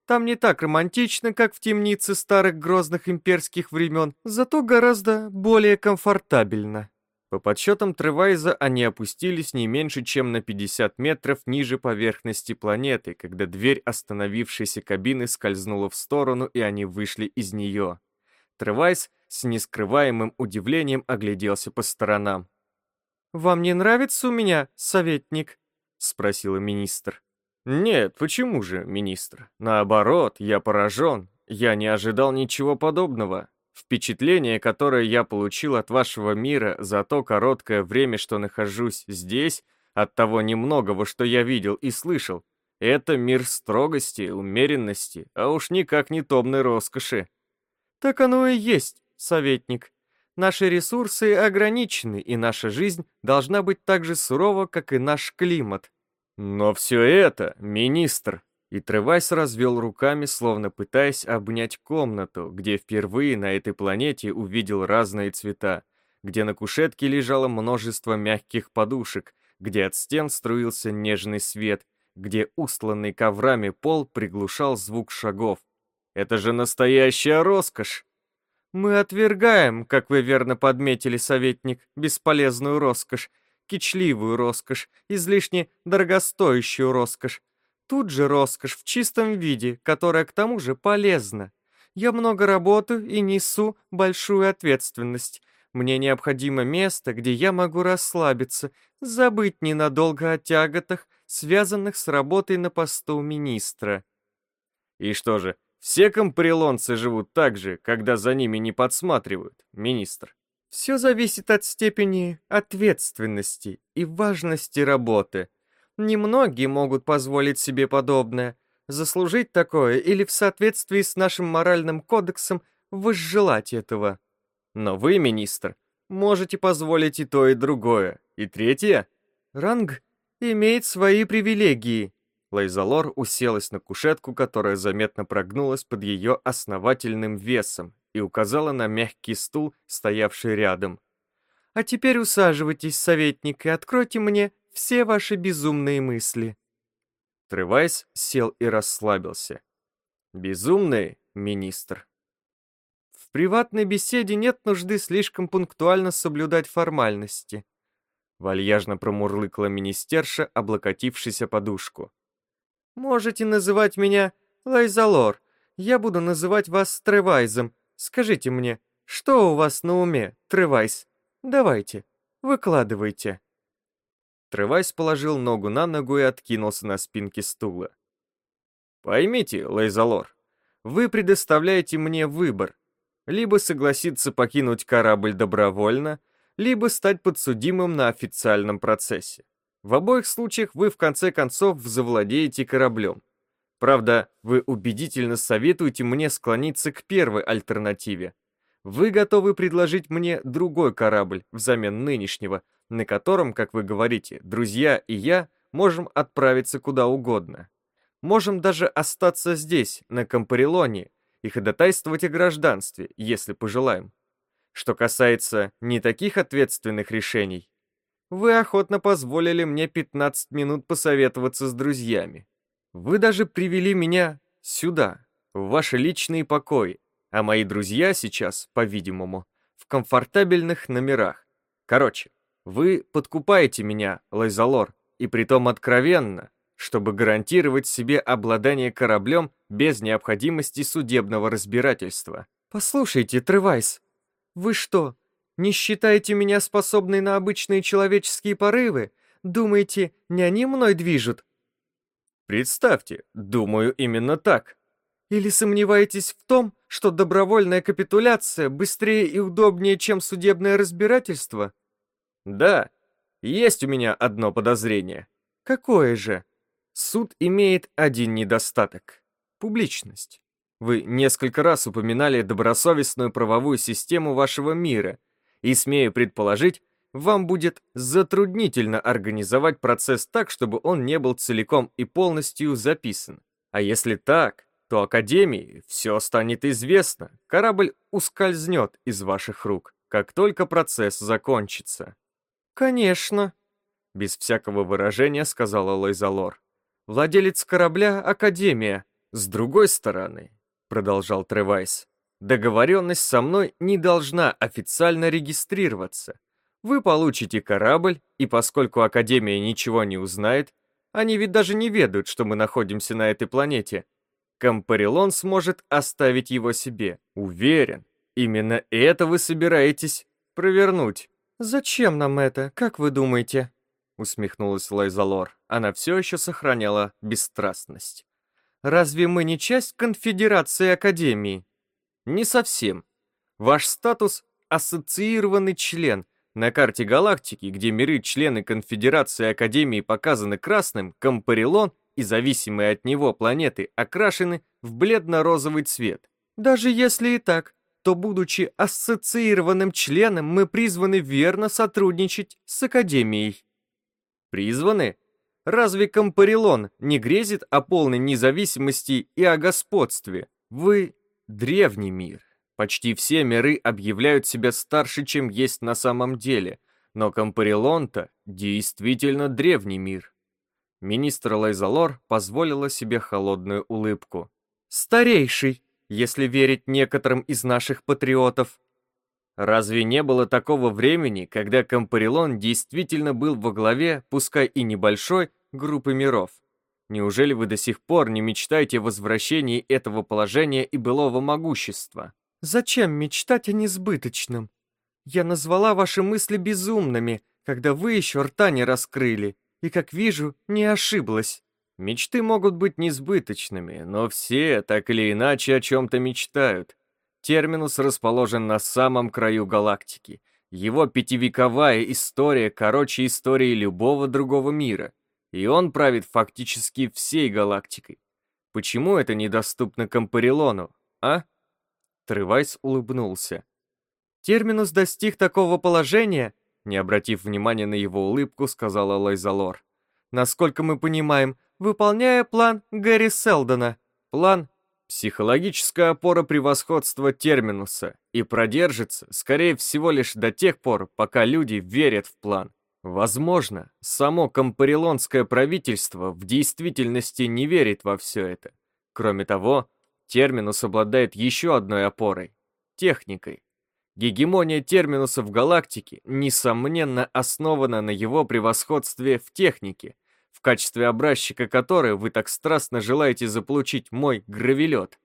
Там не так романтично, как в темнице старых грозных имперских времен, зато гораздо более комфортабельно. По подсчетам Тревайза они опустились не меньше, чем на 50 метров ниже поверхности планеты, когда дверь остановившейся кабины скользнула в сторону, и они вышли из нее. Тревайз с нескрываемым удивлением огляделся по сторонам. «Вам не нравится у меня, советник?» — спросила министр. «Нет, почему же, министр? Наоборот, я поражен. Я не ожидал ничего подобного. Впечатление, которое я получил от вашего мира за то короткое время, что нахожусь здесь, от того немногого, что я видел и слышал, это мир строгости, умеренности, а уж никак не томной роскоши. Так оно и есть, советник. Наши ресурсы ограничены, и наша жизнь должна быть так же сурова, как и наш климат. Но все это, министр, и Тревайс развел руками, словно пытаясь обнять комнату, где впервые на этой планете увидел разные цвета, где на кушетке лежало множество мягких подушек, где от стен струился нежный свет, где устланный коврами пол приглушал звук шагов. Это же настоящая роскошь! Мы отвергаем, как вы верно подметили, советник, бесполезную роскошь, кичливую роскошь, излишне дорогостоящую роскошь, Тут же роскошь в чистом виде, которая к тому же полезна. Я много работаю и несу большую ответственность. Мне необходимо место, где я могу расслабиться, забыть ненадолго о тяготах, связанных с работой на посту министра. И что же, все компарилонцы живут так же, когда за ними не подсматривают, министр? Все зависит от степени ответственности и важности работы. Немногие могут позволить себе подобное. Заслужить такое или в соответствии с нашим моральным кодексом возжелать этого. Но вы, министр, можете позволить и то, и другое. И третье? Ранг имеет свои привилегии. Лайзалор уселась на кушетку, которая заметно прогнулась под ее основательным весом и указала на мягкий стул, стоявший рядом. «А теперь усаживайтесь, советник, и откройте мне все ваши безумные мысли». Тревайс сел и расслабился. «Безумный, министр?» «В приватной беседе нет нужды слишком пунктуально соблюдать формальности», вальяжно промурлыкла министерша, облокотившись подушку. «Можете называть меня Лайзалор. Я буду называть вас Тревайзом. Скажите мне, что у вас на уме, Тревайз? Давайте, выкладывайте». Тревайс положил ногу на ногу и откинулся на спинке стула. «Поймите, Лейзалор, вы предоставляете мне выбор. Либо согласиться покинуть корабль добровольно, либо стать подсудимым на официальном процессе. В обоих случаях вы в конце концов завладеете кораблем. Правда, вы убедительно советуете мне склониться к первой альтернативе. Вы готовы предложить мне другой корабль взамен нынешнего, на котором, как вы говорите, друзья и я можем отправиться куда угодно. Можем даже остаться здесь, на Кампарилоне, и ходатайствовать о гражданстве, если пожелаем. Что касается не таких ответственных решений, вы охотно позволили мне 15 минут посоветоваться с друзьями. Вы даже привели меня сюда, в ваши личные покои, а мои друзья сейчас, по-видимому, в комфортабельных номерах. Короче, вы подкупаете меня, Лайзалор, и притом откровенно, чтобы гарантировать себе обладание кораблем без необходимости судебного разбирательства. Послушайте, Тревайс, вы что, не считаете меня способной на обычные человеческие порывы, Думаете, не они мной движут?» «Представьте, думаю, именно так». «Или сомневаетесь в том, что добровольная капитуляция быстрее и удобнее, чем судебное разбирательство?» «Да, есть у меня одно подозрение». «Какое же?» «Суд имеет один недостаток — публичность. Вы несколько раз упоминали добросовестную правовую систему вашего мира, и, смею предположить, вам будет затруднительно организовать процесс так, чтобы он не был целиком и полностью записан. А если так, то Академии все станет известно, корабль ускользнет из ваших рук, как только процесс закончится. «Конечно», — без всякого выражения сказала Лайзалор. «Владелец корабля — Академия. С другой стороны, продолжал Тревайс. Договоренность со мной не должна официально регистрироваться. Вы получите корабль, и поскольку Академия ничего не узнает, они ведь даже не ведают, что мы находимся на этой планете, Кампарилон сможет оставить его себе. Уверен, именно это вы собираетесь провернуть. «Зачем нам это, как вы думаете?» усмехнулась Лайзалор. Она все еще сохраняла бесстрастность. Разве мы не часть конфедерации Академии? Не совсем. Ваш статус — ассоциированный член. На карте галактики, где миры-члены конфедерации Академии показаны красным, Кампарилон и зависимые от него планеты окрашены в бледно-розовый цвет. Даже если и так, то, будучи ассоциированным членом, мы призваны верно сотрудничать с Академией. Призваны? Разве Кампарилон не грезит о полной независимости и о господстве? Вы — древний мир. Почти все миры объявляют себя старше, чем есть на самом деле, но Кампарилон-то действительно древний мир. Министр Лайзалор позволила себе холодную улыбку. «Старейший, если верить некоторым из наших патриотов», Разве не было такого времени, когда Кампарилон действительно был во главе, пускай и небольшой, группы миров? Неужели вы до сих пор не мечтаете о возвращении этого положения и былого могущества? Зачем мечтать о несбыточном? Я назвала ваши мысли безумными, когда вы еще рта не раскрыли, и, как вижу, не ошиблась. Мечты могут быть несбыточными, но все так или иначе о чем-то мечтают. Терминус расположен на самом краю галактики. Его пятивековая история короче истории любого другого мира, и он правит фактически всей галактикой. Почему это недоступно Кампарилону, а? Трывайс улыбнулся. Терминус достиг такого положения, не обратив внимания на его улыбку, сказала Лайзалор. Насколько мы понимаем, выполняя план Гэри Селдона. План Психологическая опора превосходства терминуса и продержится, скорее всего, лишь до тех пор, пока люди верят в план. Возможно, само компарилонское правительство в действительности не верит во все это. Кроме того, терминус обладает еще одной опорой — техникой. Гегемония терминуса в галактике, несомненно, основана на его превосходстве в технике, в качестве образчика которой вы так страстно желаете заполучить мой гравелет.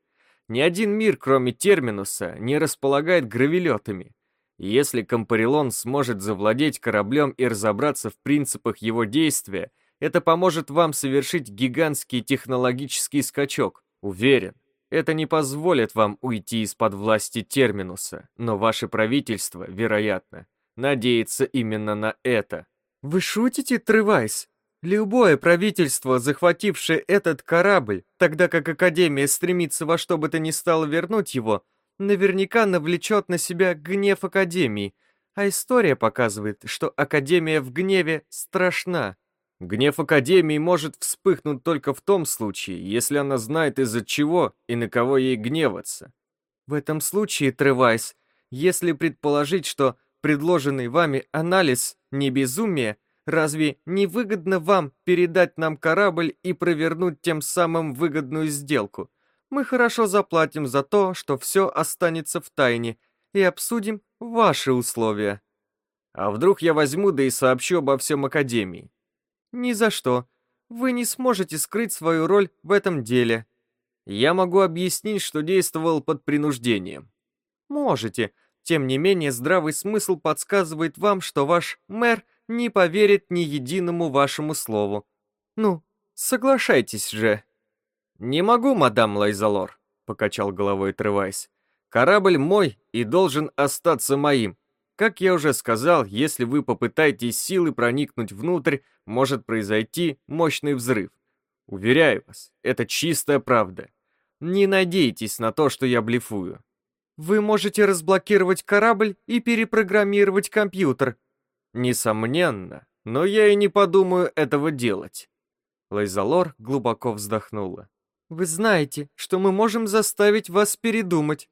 Ни один мир, кроме Терминуса, не располагает гравелетами. если Компарилон сможет завладеть кораблем и разобраться в принципах его действия, это поможет вам совершить гигантский технологический скачок. Уверен, это не позволит вам уйти из-под власти Терминуса, но ваше правительство, вероятно, надеется именно на это. «Вы шутите, Тревайс?» Любое правительство, захватившее этот корабль, тогда как Академия стремится во что бы то ни стало вернуть его, наверняка навлечет на себя гнев Академии, а история показывает, что Академия в гневе страшна. Гнев Академии может вспыхнуть только в том случае, если она знает из-за чего и на кого ей гневаться. В этом случае, Тревайс, если предположить, что предложенный вами анализ не безумие, Разве не выгодно вам передать нам корабль и провернуть тем самым выгодную сделку? Мы хорошо заплатим за то, что все останется в тайне, и обсудим ваши условия. А вдруг я возьму да и сообщу обо всем Академии? Ни за что. Вы не сможете скрыть свою роль в этом деле. Я могу объяснить, что действовал под принуждением. Можете. Тем не менее, здравый смысл подсказывает вам, что ваш мэр не поверит ни единому вашему слову. Ну, соглашайтесь же». «Не могу, мадам Лайзалор», — покачал головой Тревайс. «Корабль мой и должен остаться моим. Как я уже сказал, если вы попытаетесь силы проникнуть внутрь, может произойти мощный взрыв. Уверяю вас, это чистая правда. Не надейтесь на то, что я блефую. Вы можете разблокировать корабль и перепрограммировать компьютер. Несомненно, но я и не подумаю этого делать. Лайзалор глубоко вздохнула. Вы знаете, что мы можем заставить вас передумать.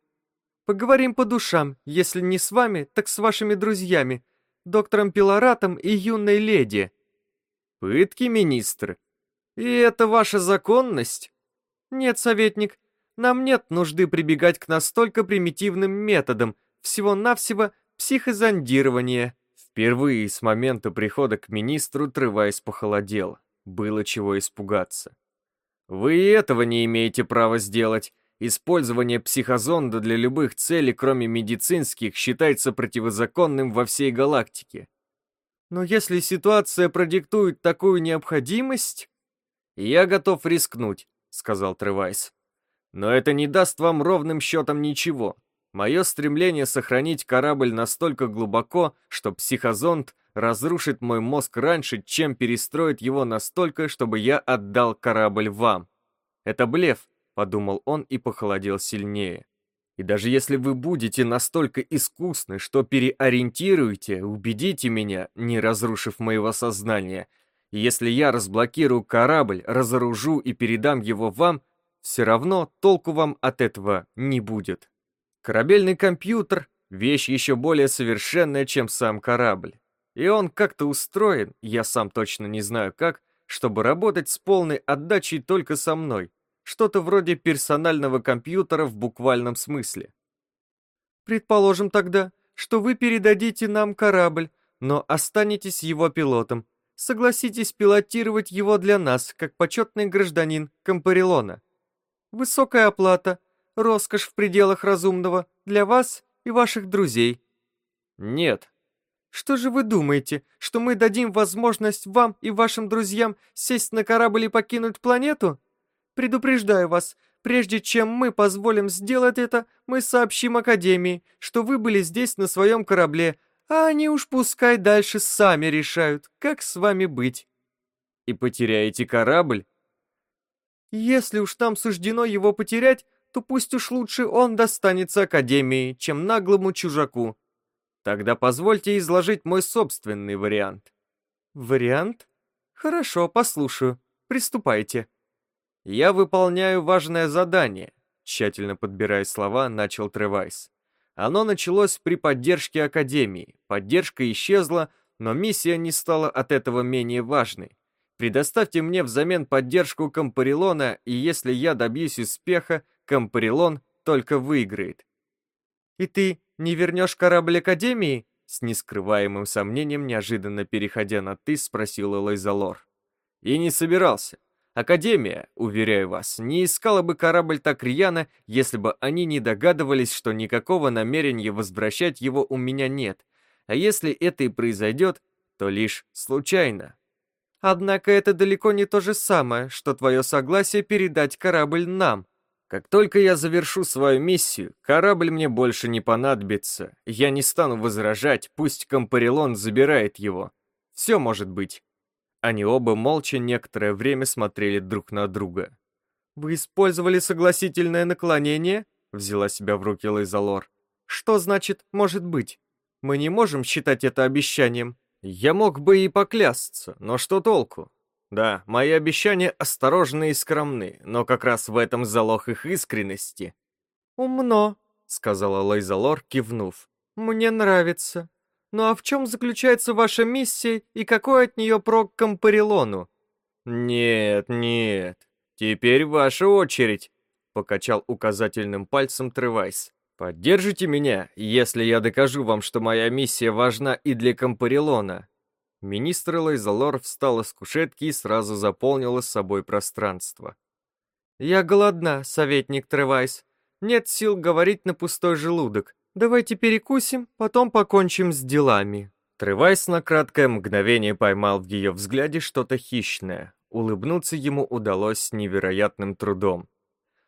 Поговорим по душам, если не с вами, так с вашими друзьями, доктором Пилоратом и юной леди». «Пытки, министр? И это ваша законность?» «Нет, советник, нам нет нужды прибегать к настолько примитивным методам, всего-навсего психозондирование». Впервые с момента прихода к министру Трывайс похолодел. Было чего испугаться. «Вы и этого не имеете права сделать. Использование психозонда для любых целей, кроме медицинских, считается противозаконным во всей галактике. Но если ситуация продиктует такую необходимость... Я готов рискнуть, сказал Тревайс. Но это не даст вам ровным счетом ничего. Мое стремление сохранить корабль настолько глубоко, что психозонд разрушит мой мозг раньше, чем перестроит его настолько, чтобы я отдал корабль вам. Это блеф, подумал он и похолодел сильнее. И даже если вы будете настолько искусны, что переориентируете, убедите меня, не разрушив моего сознания. Если я разблокирую корабль, разоружу и передам его вам, все равно толку вам от этого не будет. Корабельный компьютер — вещь еще более совершенная, чем сам корабль. И он как-то устроен, я сам точно не знаю как, чтобы работать с полной отдачей только со мной, что-то вроде персонального компьютера в буквальном смысле. Предположим тогда, что вы передадите нам корабль, но останетесь его пилотом. Согласитесь пилотировать его для нас, как почетный гражданин Кампарилона. Высокая оплата, роскошь в пределах разумного для вас и ваших друзей. Нет. Что же вы думаете, что мы дадим возможность вам и вашим друзьям сесть на корабль и покинуть планету? Предупреждаю вас, прежде чем мы позволим сделать это, мы сообщим Академии, что вы были здесь на своем корабле, а они уж пускай дальше сами решают, как с вами быть. И потеряете корабль? Если уж там суждено его потерять, то пусть уж лучше он достанется Академии, чем наглому чужаку. Тогда позвольте изложить мой собственный вариант. Вариант? Хорошо, послушаю. Приступайте. «Я выполняю важное задание», тщательно подбирая слова, начал Тревайс. Оно началось при поддержке Академии. Поддержка исчезла, но миссия не стала от этого менее важной. Предоставьте мне взамен поддержку Кампарилона, и если я добьюсь успеха, Кампарилон только выиграет. «И ты не вернешь корабль Академии?» С нескрываемым сомнением, неожиданно переходя на «ты», спросила Лайзалор. «И не собирался. Академия, уверяю вас, не искала бы корабль так рьяно, если бы они не догадывались, что никакого намерения возвращать его у меня нет. А если это и произойдет, то лишь случайно. Однако это далеко не то же самое, что твое согласие передать корабль нам. Как только я завершу свою миссию, корабль мне больше не понадобится. Я не стану возражать, пусть Компарилон забирает его. Все может быть. Они оба молча некоторое время смотрели друг на друга. «Вы использовали согласительное наклонение?» — взяла себя в руки Лайзалор. «Что значит «может быть»? Мы не можем считать это обещанием». «Я мог бы и поклясться, но что толку? Да, мои обещания осторожны и скромны, но как раз в этом залог их искренности». «Умно», — сказала Лайзалор, кивнув. «Мне нравится». Ну а в чем заключается ваша миссия и какой от нее прок к Ампарилону? Нет, нет, теперь ваша очередь, покачал указательным пальцем Тревайс. Поддержите меня, если я докажу вам, что моя миссия важна и для Кампарилона. Министр Лайзалор встала с кушетки и сразу заполнила собой пространство. «Я голодна, советник Тревайс. Нет сил говорить на пустой желудок. Давайте перекусим, потом покончим с делами». Тревайс на краткое мгновение поймал в ее взгляде что-то хищное. Улыбнуться ему удалось с невероятным трудом.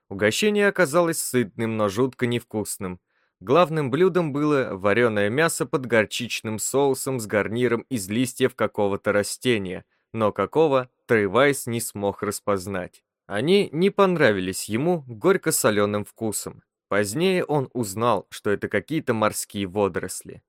Угощение оказалось сытным, но жутко невкусным. Главным блюдом было вареное мясо под горчичным соусом с гарниром из листьев какого-то растения, но какого Тревайз не смог распознать. Они не понравились ему горько-соленым вкусом. Позднее он узнал, что это какие-то морские водоросли.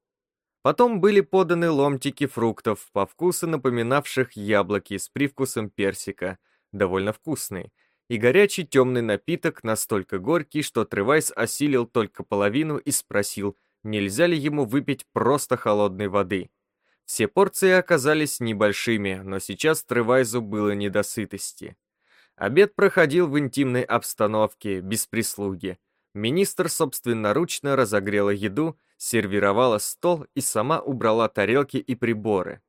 Потом были поданы ломтики фруктов, по вкусу напоминавших яблоки с привкусом персика, довольно вкусные, и горячий темный напиток настолько горький, что Тревайс осилил только половину и спросил, нельзя ли ему выпить просто холодной воды. Все порции оказались небольшими, но сейчас Тревайзу было недосытости. Обед проходил в интимной обстановке, без прислуги. Министр собственноручно разогрела еду, сервировала стол и сама убрала тарелки и приборы.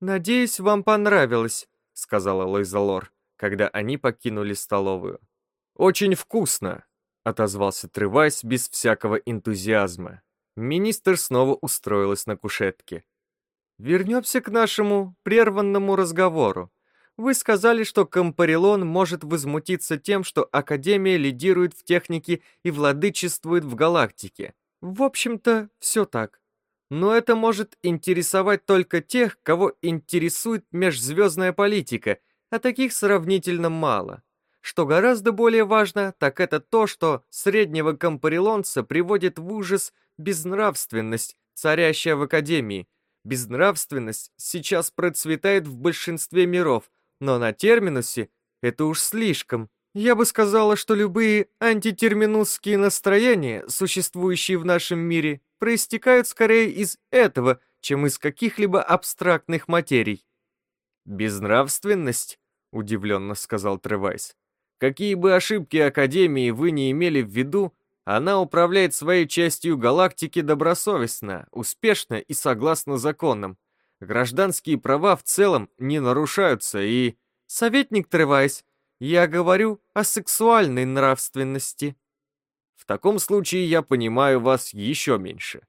«Надеюсь, вам понравилось», — сказала Лойза Лор, когда они покинули столовую. «Очень вкусно», — отозвался Тревайс без всякого энтузиазма. Министр снова устроилась на кушетке. «Вернемся к нашему прерванному разговору. Вы сказали, что Компарилон может возмутиться тем, что Академия лидирует в технике и владычествует в галактике. В общем-то, все так. Но это может интересовать только тех, кого интересует межзвездная политика, а таких сравнительно мало. Что гораздо более важно, так это то, что среднего компарилонца приводит в ужас безнравственность, царящая в Академии. Безнравственность сейчас процветает в большинстве миров, но на терминусе это уж слишком. Я бы сказала, что любые антитерминусские настроения, существующие в нашем мире, проистекают скорее из этого, чем из каких-либо абстрактных материй. «Безнравственность?» — удивленно сказал Тревайс. «Какие бы ошибки Академии вы не имели в виду, она управляет своей частью галактики добросовестно, успешно и согласно законам. Гражданские права в целом не нарушаются и...» «Советник Тревайс, я говорю о сексуальной нравственности. В таком случае я понимаю вас еще меньше.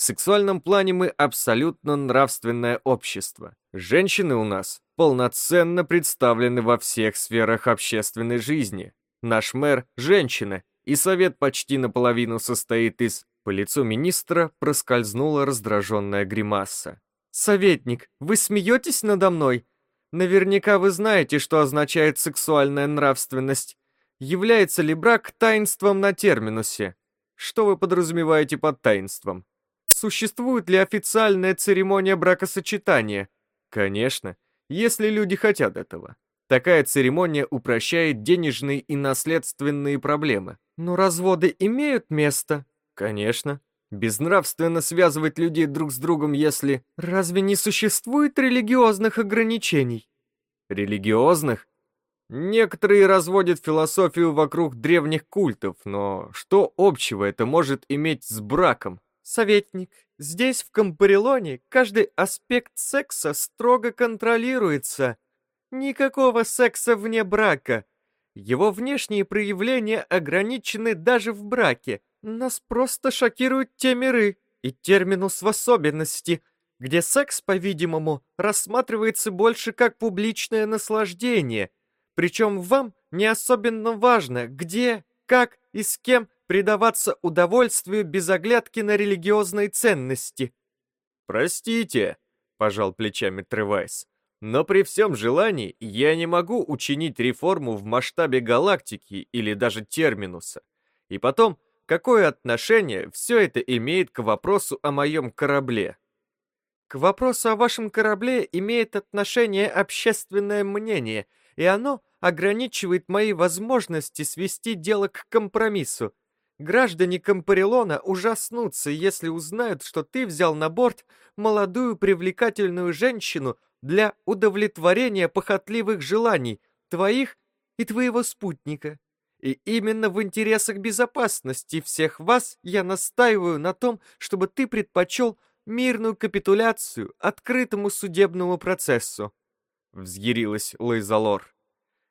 В сексуальном плане мы абсолютно нравственное общество. Женщины у нас полноценно представлены во всех сферах общественной жизни. Наш мэр – женщина, и совет почти наполовину состоит из... По лицу министра проскользнула раздраженная гримаса. «Советник, вы смеетесь надо мной? Наверняка вы знаете, что означает сексуальная нравственность. Является ли брак таинством на терминусе? Что вы подразумеваете под таинством? Существует ли официальная церемония бракосочетания? Конечно, если люди хотят этого. Такая церемония упрощает денежные и наследственные проблемы. Но разводы имеют место? Конечно. Безнравственно связывать людей друг с другом, если... Разве не существует религиозных ограничений? Религиозных? Некоторые разводят философию вокруг древних культов, но что общего это может иметь с браком? Советник, здесь, в Кампарилоне, каждый аспект секса строго контролируется. Никакого секса вне брака. Его внешние проявления ограничены даже в браке, нас просто шокируют те миры и терминус в особенности, где секс, по-видимому, рассматривается больше как публичное наслаждение, причем вам не особенно важно, где, как и с кем предаваться удовольствию без оглядки на религиозные ценности. «Простите», — пожал плечами Тревайс, «но при всем желании я не могу учинить реформу в масштабе галактики или даже терминуса. И потом, Какое отношение все это имеет к вопросу о моем корабле? К вопросу о вашем корабле имеет отношение общественное мнение, и оно ограничивает мои возможности свести дело к компромиссу. Граждане Компарилона ужаснутся, если узнают, что ты взял на борт молодую привлекательную женщину для удовлетворения похотливых желаний твоих и твоего спутника. И именно в интересах безопасности всех вас я настаиваю на том, чтобы ты предпочел мирную капитуляцию открытому судебному процессу. Взъярилась Лойзалор.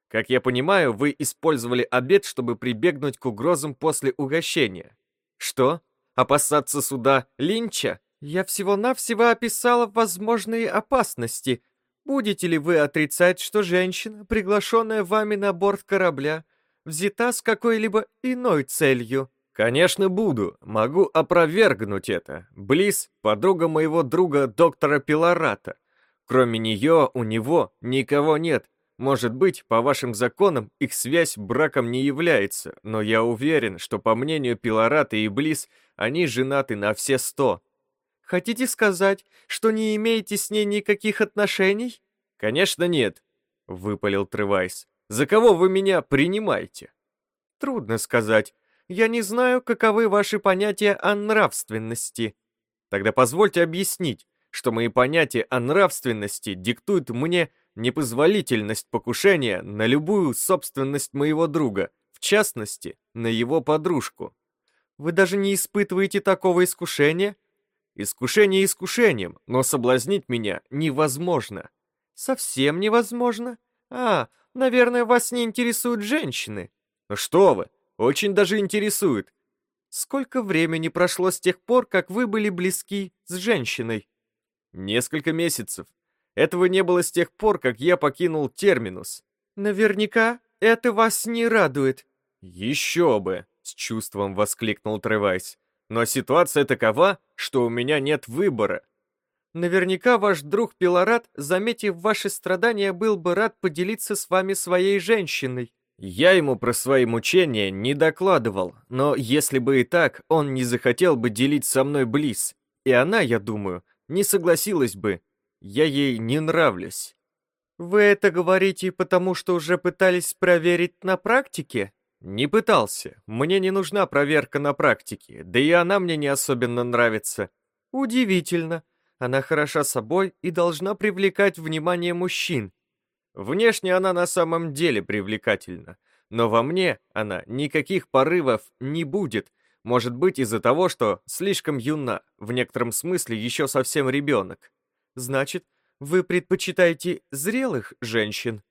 Как я понимаю, вы использовали обед, чтобы прибегнуть к угрозам после угощения. Что? Опасаться суда Линча? Я всего-навсего описала возможные опасности. Будете ли вы отрицать, что женщина, приглашенная вами на борт корабля, взята с какой-либо иной целью?» «Конечно буду. Могу опровергнуть это. Близ — подруга моего друга доктора Пилората. Кроме нее у него никого нет. Может быть, по вашим законам их связь браком не является, но я уверен, что по мнению Пилората и Близ, они женаты на все сто». «Хотите сказать, что не имеете с ней никаких отношений?» «Конечно нет», — выпалил Тревайс. «За кого вы меня принимаете?» «Трудно сказать. Я не знаю, каковы ваши понятия о нравственности. Тогда позвольте объяснить, что мои понятия о нравственности диктуют мне непозволительность покушения на любую собственность моего друга, в частности, на его подружку. Вы даже не испытываете такого искушения? Искушение искушением, но соблазнить меня невозможно. Совсем невозможно? А, наверное, вас не интересуют женщины. Ну что вы, очень даже интересует. Сколько времени прошло с тех пор, как вы были близки с женщиной? Несколько месяцев. Этого не было с тех пор, как я покинул терминус. Наверняка это вас не радует. Еще бы, с чувством воскликнул Тревайс. Но ситуация такова, что у меня нет выбора. Наверняка ваш друг Пилорат, заметив ваши страдания, был бы рад поделиться с вами своей женщиной. Я ему про свои мучения не докладывал, но если бы и так, он не захотел бы делить со мной Близ. И она, я думаю, не согласилась бы. Я ей не нравлюсь. Вы это говорите, потому что уже пытались проверить на практике? Не пытался. Мне не нужна проверка на практике, да и она мне не особенно нравится. Удивительно. Она хороша собой и должна привлекать внимание мужчин. Внешне она на самом деле привлекательна, но во мне она никаких порывов не будет, может быть из-за того, что слишком юна, в некотором смысле еще совсем ребенок. Значит, вы предпочитаете зрелых женщин?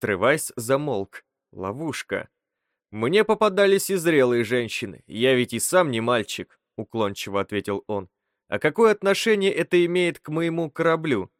Тревайс замолк. Ловушка. Мне попадались и зрелые женщины, я ведь и сам не мальчик, уклончиво ответил он. А какое отношение это имеет к моему кораблю?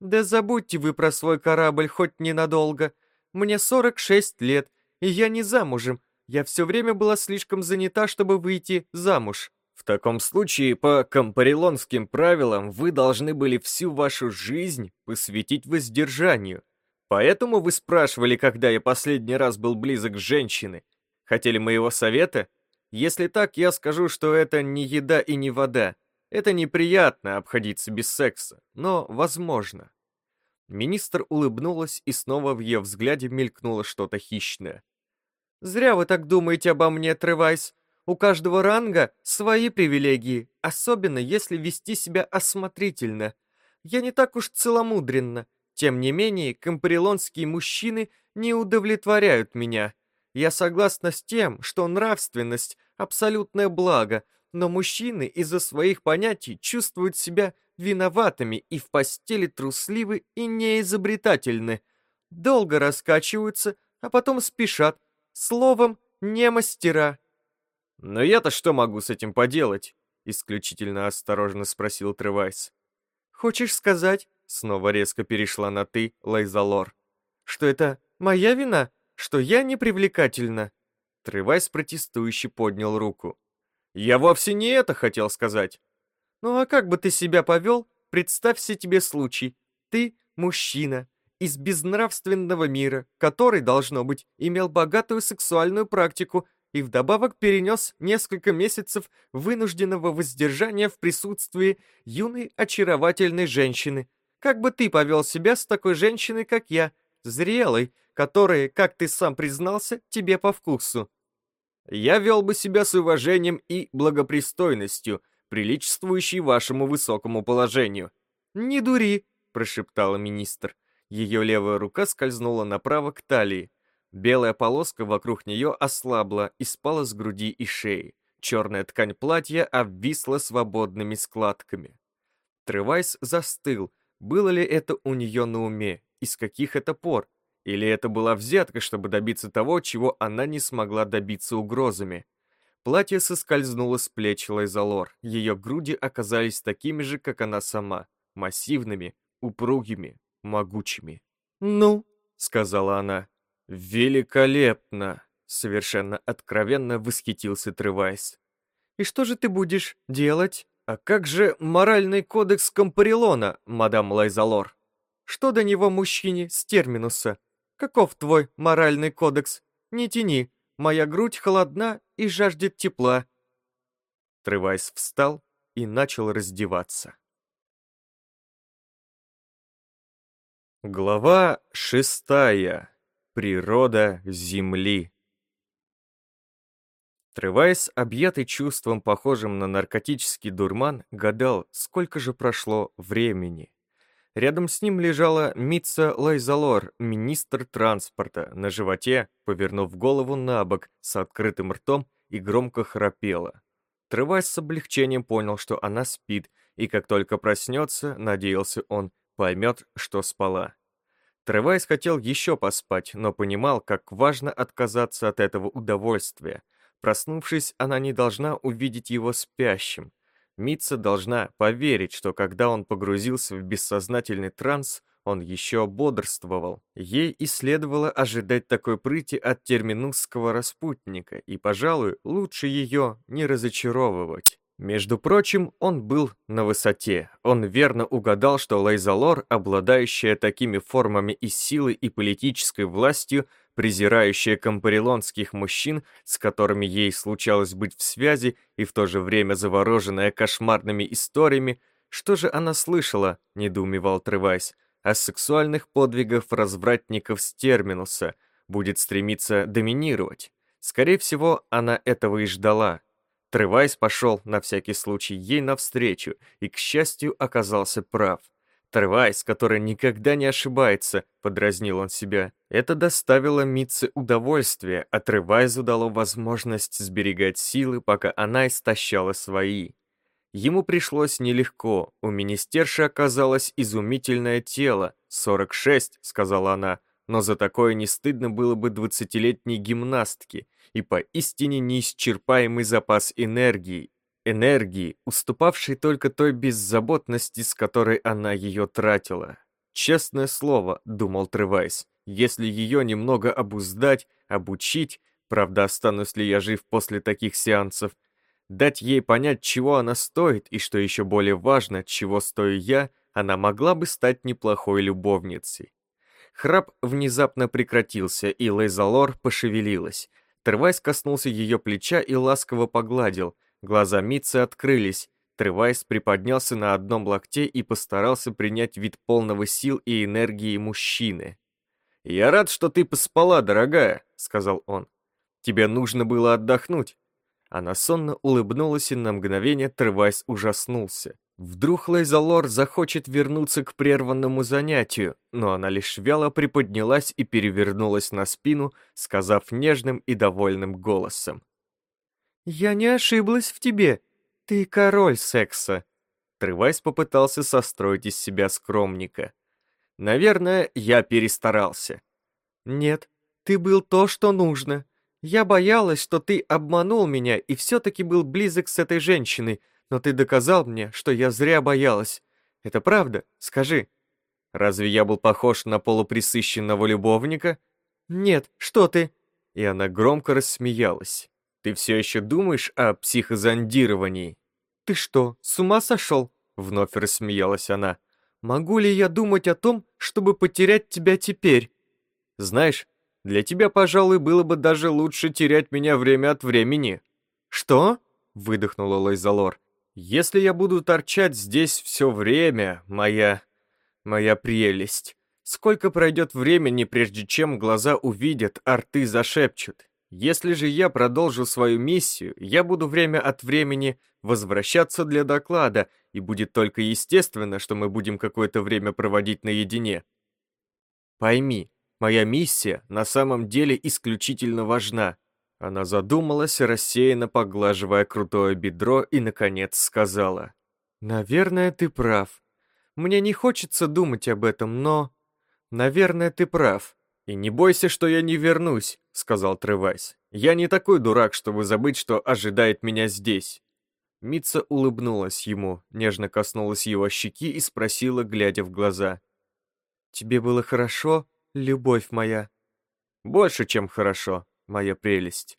Да забудьте вы про свой корабль хоть ненадолго. Мне 46 лет, и я не замужем. Я все время была слишком занята, чтобы выйти замуж. В таком случае, по компарилонским правилам, вы должны были всю вашу жизнь посвятить воздержанию. Поэтому вы спрашивали, когда я последний раз был близок к женщине. Хотели моего совета? Если так, я скажу, что это не еда и не вода. Это неприятно обходиться без секса, но возможно. Министр улыбнулась, и снова в ее взгляде мелькнуло что-то хищное. «Зря вы так думаете обо мне, Тревайс. У каждого ранга свои привилегии, особенно если вести себя осмотрительно. Я не так уж целомудренно. Тем не менее, компарилонские мужчины не удовлетворяют меня. Я согласна с тем, что нравственность — абсолютное благо, но мужчины из-за своих понятий чувствуют себя виноватыми и в постели трусливы и неизобретательны. Долго раскачиваются, а потом спешат. Словом, не мастера. «Но я-то что могу с этим поделать?» Исключительно осторожно спросил Тревайс. «Хочешь сказать?» Снова резко перешла на «ты», Лайзалор. «Что это моя вина? Что я непривлекательна?» Тревайс протестующе поднял руку. «Я вовсе не это хотел сказать». «Ну а как бы ты себя повел? Представься тебе случай. Ты мужчина из безнравственного мира, который, должно быть, имел богатую сексуальную практику и вдобавок перенес несколько месяцев вынужденного воздержания в присутствии юной очаровательной женщины. Как бы ты повел себя с такой женщиной, как я, зрелой, которая, как ты сам признался, тебе по вкусу? Я вел бы себя с уважением и благопристойностью, приличествующей вашему высокому положению. «Не дури», — прошептала министр. Ее левая рука скользнула направо к талии. Белая полоска вокруг нее ослабла и спала с груди и шеи. Черная ткань платья обвисла свободными складками. Тревайс застыл. Было ли это у нее на уме? Из каких это пор? Или это была взятка, чтобы добиться того, чего она не смогла добиться угрозами? Платье соскользнуло с плеч Лайзалор. Ее груди оказались такими же, как она сама. Массивными, упругими, могучими. «Ну?» — сказала она. «Великолепно!» — совершенно откровенно восхитился Тревайс. «И что же ты будешь делать?» «А как же моральный кодекс Компарилона, мадам Лайзалор?» «Что до него мужчине с терминуса? Каков твой моральный кодекс? Не тяни, моя грудь холодна и жаждет тепла». Тревайс встал и начал раздеваться. Глава шестая. Природа Земли. Тревайс, объятый чувством, похожим на наркотический дурман, гадал, сколько же прошло времени. Рядом с ним лежала Митца Лайзалор, министр транспорта, на животе, повернув голову на бок, с открытым ртом и громко храпела. Тревайс с облегчением понял, что она спит, и как только проснется, надеялся он, поймет, что спала. Тревайс хотел еще поспать, но понимал, как важно отказаться от этого удовольствия, Проснувшись, она не должна увидеть его спящим. Митца должна поверить, что когда он погрузился в бессознательный транс, он еще бодрствовал. Ей и следовало ожидать такой прыти от терминусского распутника, и, пожалуй, лучше ее не разочаровывать. Между прочим, он был на высоте. Он верно угадал, что Лейзалор, обладающая такими формами и силой, и политической властью, презирающая компарилонских мужчин, с которыми ей случалось быть в связи, и в то же время завороженная кошмарными историями, что же она слышала, недоумевал Тревайс, о сексуальных подвигах развратников с терминуса, будет стремиться доминировать. Скорее всего, она этого и ждала. Тревайс пошел на всякий случай ей навстречу и, к счастью, оказался прав. Тревайс, который никогда не ошибается, подразнил он себя. Это доставило Митце удовольствие, а Тревайзу дало возможность сберегать силы, пока она истощала свои. Ему пришлось нелегко, у министерши оказалось изумительное тело, 46, сказала она, но за такое не стыдно было бы двадцатилетней гимнастке, и поистине неисчерпаемый запас энергии, энергии, уступавшей только той беззаботности, с которой она ее тратила. «Честное слово», — думал Тревайс, «если ее немного обуздать, обучить, правда, останусь ли я жив после таких сеансов, дать ей понять, чего она стоит, и, что еще более важно, чего стою я, она могла бы стать неплохой любовницей». Храп внезапно прекратился, и Лейзалор пошевелилась. Тревайс коснулся ее плеча и ласково погладил, Глаза Митцы открылись. Тревайс приподнялся на одном локте и постарался принять вид полного сил и энергии мужчины. «Я рад, что ты поспала, дорогая», — сказал он. «Тебе нужно было отдохнуть». Она сонно улыбнулась, и на мгновение Тревайс ужаснулся. Вдруг Лейзалор захочет вернуться к прерванному занятию, но она лишь вяло приподнялась и перевернулась на спину, сказав нежным и довольным голосом. «Я не ошиблась в тебе. Ты король секса». Тревайс попытался состроить из себя скромника. «Наверное, я перестарался». «Нет, ты был то, что нужно. Я боялась, что ты обманул меня и все-таки был близок с этой женщиной, но ты доказал мне, что я зря боялась. Это правда? Скажи». «Разве я был похож на полуприсыщенного любовника?» «Нет, что ты?» И она громко рассмеялась. Ты все еще думаешь о психозондировании?» «Ты что, с ума сошел?» Вновь рассмеялась она. «Могу ли я думать о том, чтобы потерять тебя теперь?» «Знаешь, для тебя, пожалуй, было бы даже лучше терять меня время от времени». «Что?» — выдохнула Лойзалор. «Если я буду торчать здесь все время, моя... моя прелесть, сколько пройдет времени, прежде чем глаза увидят, а рты зашепчут? Если же я продолжу свою миссию, я буду время от времени возвращаться для доклада, и будет только естественно, что мы будем какое-то время проводить наедине. Пойми, моя миссия на самом деле исключительно важна. Она задумалась, рассеянно поглаживая крутое бедро, и, наконец, сказала. «Наверное, ты прав. Мне не хочется думать об этом, но... Наверное, ты прав. И не бойся, что я не вернусь. — сказал Тревайс. «Я не такой дурак, чтобы забыть, что ожидает меня здесь». Митца улыбнулась ему, нежно коснулась его щеки и спросила, глядя в глаза. «Тебе было хорошо, любовь моя?» «Больше, чем хорошо, моя прелесть».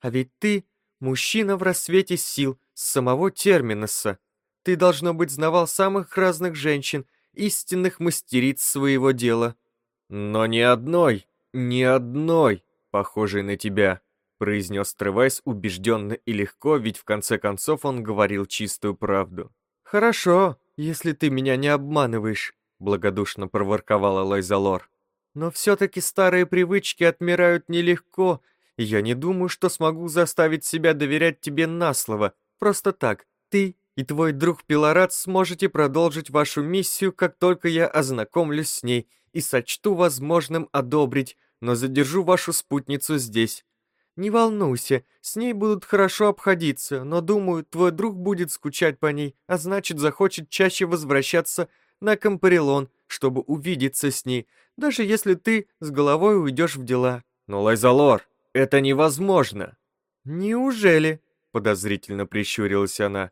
«А ведь ты мужчина в рассвете сил, с самого Терминуса. Ты, должно быть, знавал самых разных женщин, истинных мастериц своего дела». «Но ни одной, ни одной, похожей на тебя», произнес Тревайс убежденно и легко, ведь в конце концов он говорил чистую правду. «Хорошо, если ты меня не обманываешь», благодушно проворковала Лайзалор. «Но все-таки старые привычки отмирают нелегко, и я не думаю, что смогу заставить себя доверять тебе на слово. Просто так, ты и твой друг Пилорат сможете продолжить вашу миссию, как только я ознакомлюсь с ней и сочту возможным одобрить, но задержу вашу спутницу здесь. Не волнуйся, с ней будут хорошо обходиться, но, думаю, твой друг будет скучать по ней, а значит, захочет чаще возвращаться на Кампарилон, чтобы увидеться с ней, даже если ты с головой уйдешь в дела. Но, Лайзалор, это невозможно. Неужели? Подозрительно прищурилась она.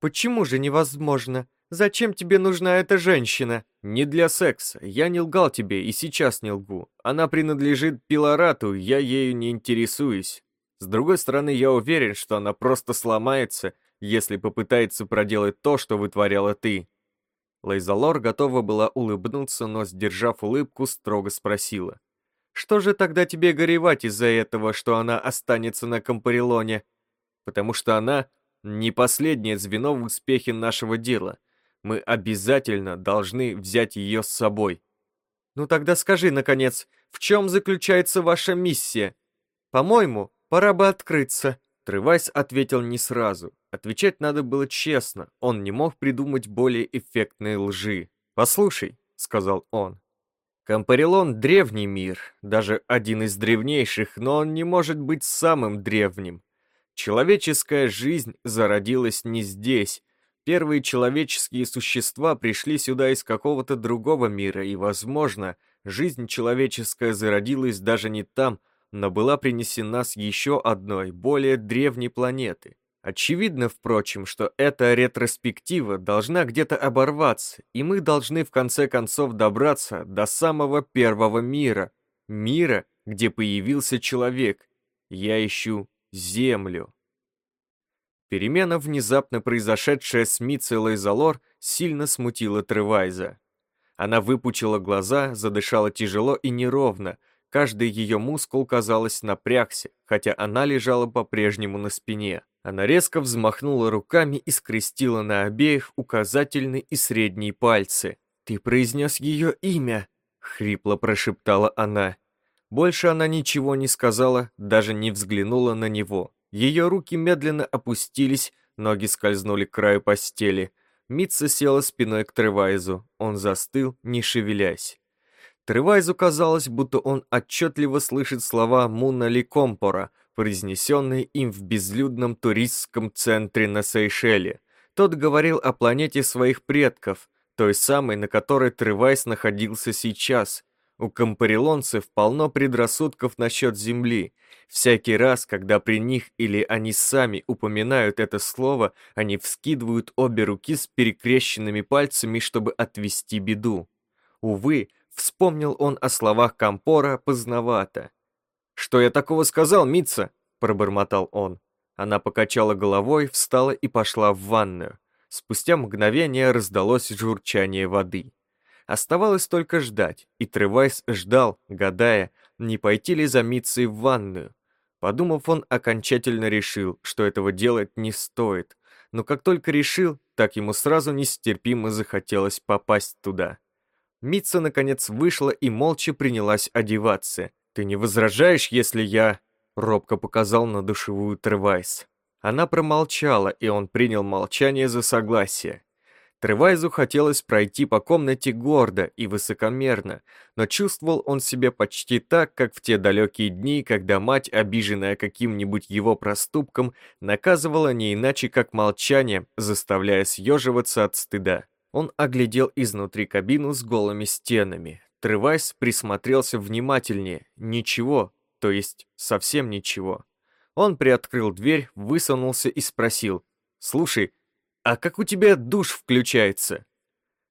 Почему же невозможно? Зачем тебе нужна эта женщина? Не для секса. Я не лгал тебе и сейчас не лгу. Она принадлежит Пилорату, я ею не интересуюсь. С другой стороны, я уверен, что она просто сломается, если попытается проделать то, что вытворяла ты. Лейзалор готова была улыбнуться, но, сдержав улыбку, строго спросила. «Что же тогда тебе горевать из-за этого, что она останется на Кампарилоне?» «Потому что она не последнее звено в успехе нашего дела. Мы обязательно должны взять ее с собой. Ну тогда скажи, наконец, в чем заключается ваша миссия? По-моему, пора бы открыться. Трывайс ответил не сразу. Отвечать надо было честно, он не мог придумать более эффектной лжи. «Послушай», — сказал он, — «Кампарилон — древний мир, даже один из древнейших, но он не может быть самым древним. Человеческая жизнь зародилась не здесь, Первые человеческие существа пришли сюда из какого-то другого мира, и, возможно, жизнь человеческая зародилась даже не там, но была принесена с еще одной, более древней планеты. Очевидно, впрочем, что эта ретроспектива должна где-то оборваться, и мы должны в конце концов добраться до самого первого мира. Мира, где появился человек. Я ищу Землю. Перемена, внезапно произошедшая с Мицелой Залор, сильно смутила Тревайза. Она выпучила глаза, задышала тяжело и неровно, каждый ее мускул, казалось, напрягся, хотя она лежала по-прежнему на спине. Она резко взмахнула руками и скрестила на обеих указательный и средний пальцы. «Ты произнес ее имя!» — хрипло прошептала она. Больше она ничего не сказала, даже не взглянула на него. Ее руки медленно опустились, ноги скользнули к краю постели. Митца села спиной к Тревайзу. Он застыл, не шевелясь. Тревайзу казалось, будто он отчетливо слышит слова Муна Компора, произнесенные им в безлюдном туристском центре на Сейшеле. Тот говорил о планете своих предков, той самой, на которой Тревайс находился сейчас, у компарилонцев полно предрассудков насчет Земли. Всякий раз, когда при них или они сами упоминают это слово, они вскидывают обе руки с перекрещенными пальцами, чтобы отвести беду. Увы, вспомнил он о словах Кампора поздновато. «Что я такого сказал, Митца?» – пробормотал он. Она покачала головой, встала и пошла в ванную. Спустя мгновение раздалось журчание воды. Оставалось только ждать, и Тревайс ждал, гадая, не пойти ли за Митцей в ванную. Подумав, он окончательно решил, что этого делать не стоит, но как только решил, так ему сразу нестерпимо захотелось попасть туда. Митца, наконец, вышла и молча принялась одеваться. «Ты не возражаешь, если я...» Робко показал на душевую Тревайс. Она промолчала, и он принял молчание за согласие. Тревайзу хотелось пройти по комнате гордо и высокомерно, но чувствовал он себя почти так, как в те далекие дни, когда мать, обиженная каким-нибудь его проступком, наказывала не иначе, как молчание, заставляя съеживаться от стыда. Он оглядел изнутри кабину с голыми стенами. Тревайс присмотрелся внимательнее. Ничего, то есть совсем ничего. Он приоткрыл дверь, высунулся и спросил, «Слушай, а как у тебя душ включается?»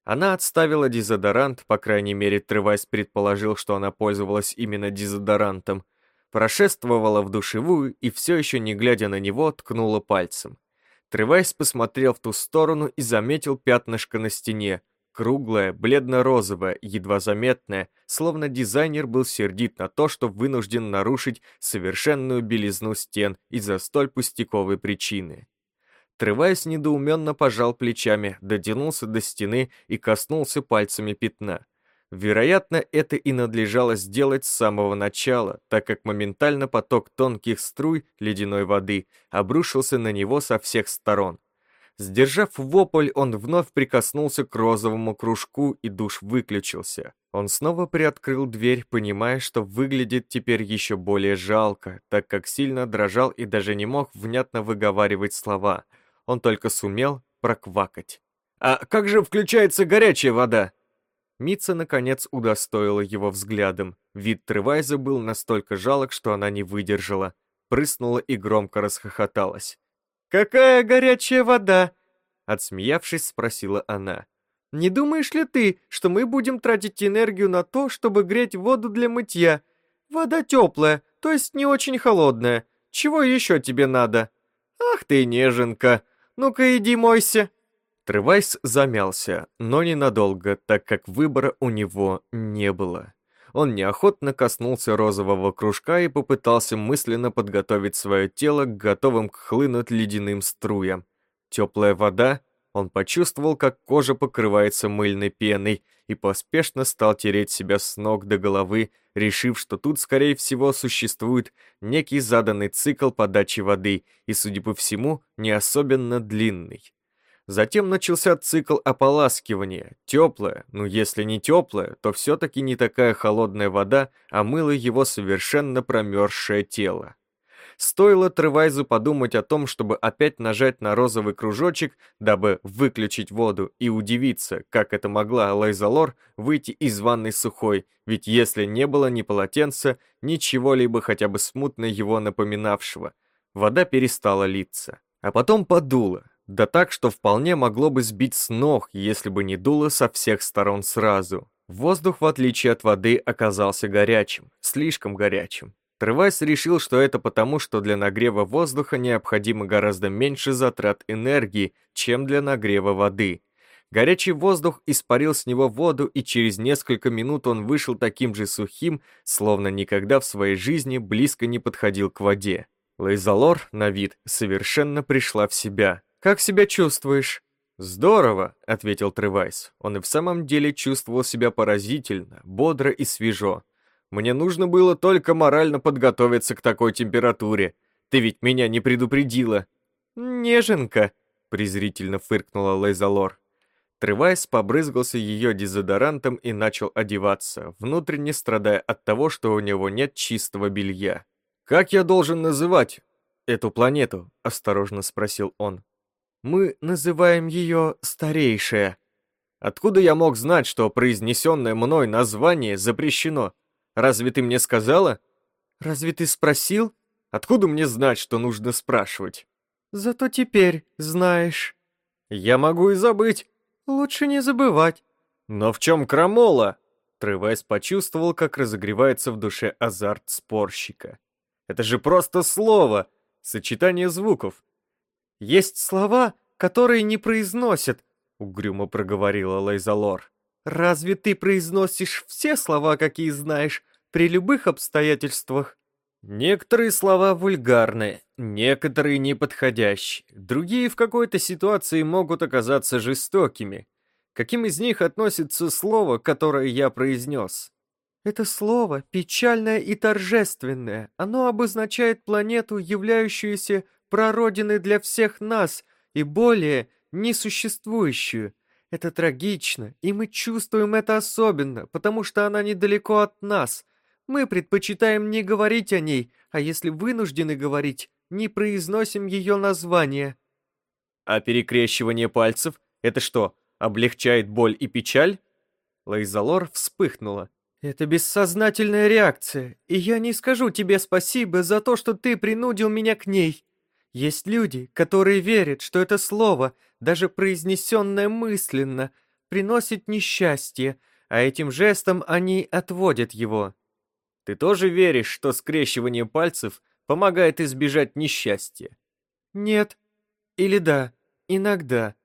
Она отставила дезодорант, по крайней мере, Тревайс предположил, что она пользовалась именно дезодорантом, прошествовала в душевую и все еще не глядя на него, ткнула пальцем. Тревайс посмотрел в ту сторону и заметил пятнышко на стене, круглое, бледно-розовое, едва заметное, словно дизайнер был сердит на то, что вынужден нарушить совершенную белизну стен из-за столь пустяковой причины. Тревайс недоуменно пожал плечами, дотянулся до стены и коснулся пальцами пятна. Вероятно, это и надлежало сделать с самого начала, так как моментально поток тонких струй ледяной воды обрушился на него со всех сторон. Сдержав вопль, он вновь прикоснулся к розовому кружку, и душ выключился. Он снова приоткрыл дверь, понимая, что выглядит теперь еще более жалко, так как сильно дрожал и даже не мог внятно выговаривать слова. Он только сумел проквакать. «А как же включается горячая вода?» Митца, наконец, удостоила его взглядом. Вид Тревайза был настолько жалок, что она не выдержала. Прыснула и громко расхохоталась. «Какая горячая вода?» Отсмеявшись, спросила она. «Не думаешь ли ты, что мы будем тратить энергию на то, чтобы греть воду для мытья? Вода теплая, то есть не очень холодная. Чего еще тебе надо?» «Ах ты, неженка! Ну-ка иди мойся!» Тревайс замялся, но ненадолго, так как выбора у него не было. Он неохотно коснулся розового кружка и попытался мысленно подготовить свое тело к готовым хлынуть ледяным струям. Теплая вода, он почувствовал, как кожа покрывается мыльной пеной, и поспешно стал тереть себя с ног до головы, решив, что тут, скорее всего, существует некий заданный цикл подачи воды и, судя по всему, не особенно длинный. Затем начался цикл ополаскивания. Теплая, ну если не теплая, то все-таки не такая холодная вода омыла его совершенно промерзшее тело. Стоило Тревайзу подумать о том, чтобы опять нажать на розовый кружочек, дабы выключить воду, и удивиться, как это могла Лайзалор выйти из ванной сухой, ведь если не было ни полотенца, ничего-либо хотя бы смутно его напоминавшего, вода перестала литься. А потом подуло, да так, что вполне могло бы сбить с ног, если бы не дуло со всех сторон сразу. Воздух, в отличие от воды, оказался горячим, слишком горячим. Тревайс решил, что это потому, что для нагрева воздуха необходимо гораздо меньше затрат энергии, чем для нагрева воды. Горячий воздух испарил с него воду, и через несколько минут он вышел таким же сухим, словно никогда в своей жизни близко не подходил к воде. Лейзалор, на вид, совершенно пришла в себя. Как себя чувствуешь?» «Здорово», — ответил Тревайс. Он и в самом деле чувствовал себя поразительно, бодро и свежо. «Мне нужно было только морально подготовиться к такой температуре. Ты ведь меня не предупредила». «Неженка», — презрительно фыркнула Лейзалор. Тревайс побрызгался ее дезодорантом и начал одеваться, внутренне страдая от того, что у него нет чистого белья. «Как я должен называть эту планету?» — осторожно спросил он. Мы называем ее «старейшая». Откуда я мог знать, что произнесенное мной название запрещено? Разве ты мне сказала? Разве ты спросил? Откуда мне знать, что нужно спрашивать? Зато теперь знаешь. Я могу и забыть. Лучше не забывать. Но в чем крамола? Тревес почувствовал, как разогревается в душе азарт спорщика. Это же просто слово, сочетание звуков. «Есть слова, которые не произносят», — угрюмо проговорила Лайзалор. «Разве ты произносишь все слова, какие знаешь, при любых обстоятельствах?» Некоторые слова вульгарны, некоторые неподходящие, другие в какой-то ситуации могут оказаться жестокими. Каким из них относится слово, которое я произнес? Это слово печальное и торжественное. Оно обозначает планету, являющуюся прародины для всех нас и более несуществующую. Это трагично, и мы чувствуем это особенно, потому что она недалеко от нас. Мы предпочитаем не говорить о ней, а если вынуждены говорить, не произносим ее название. А перекрещивание пальцев — это что, облегчает боль и печаль? Лайзалор вспыхнула. Это бессознательная реакция, и я не скажу тебе спасибо за то, что ты принудил меня к ней. Есть люди, которые верят, что это слово, даже произнесенное мысленно, приносит несчастье, а этим жестом они отводят его. Ты тоже веришь, что скрещивание пальцев помогает избежать несчастья? Нет. Или да, иногда.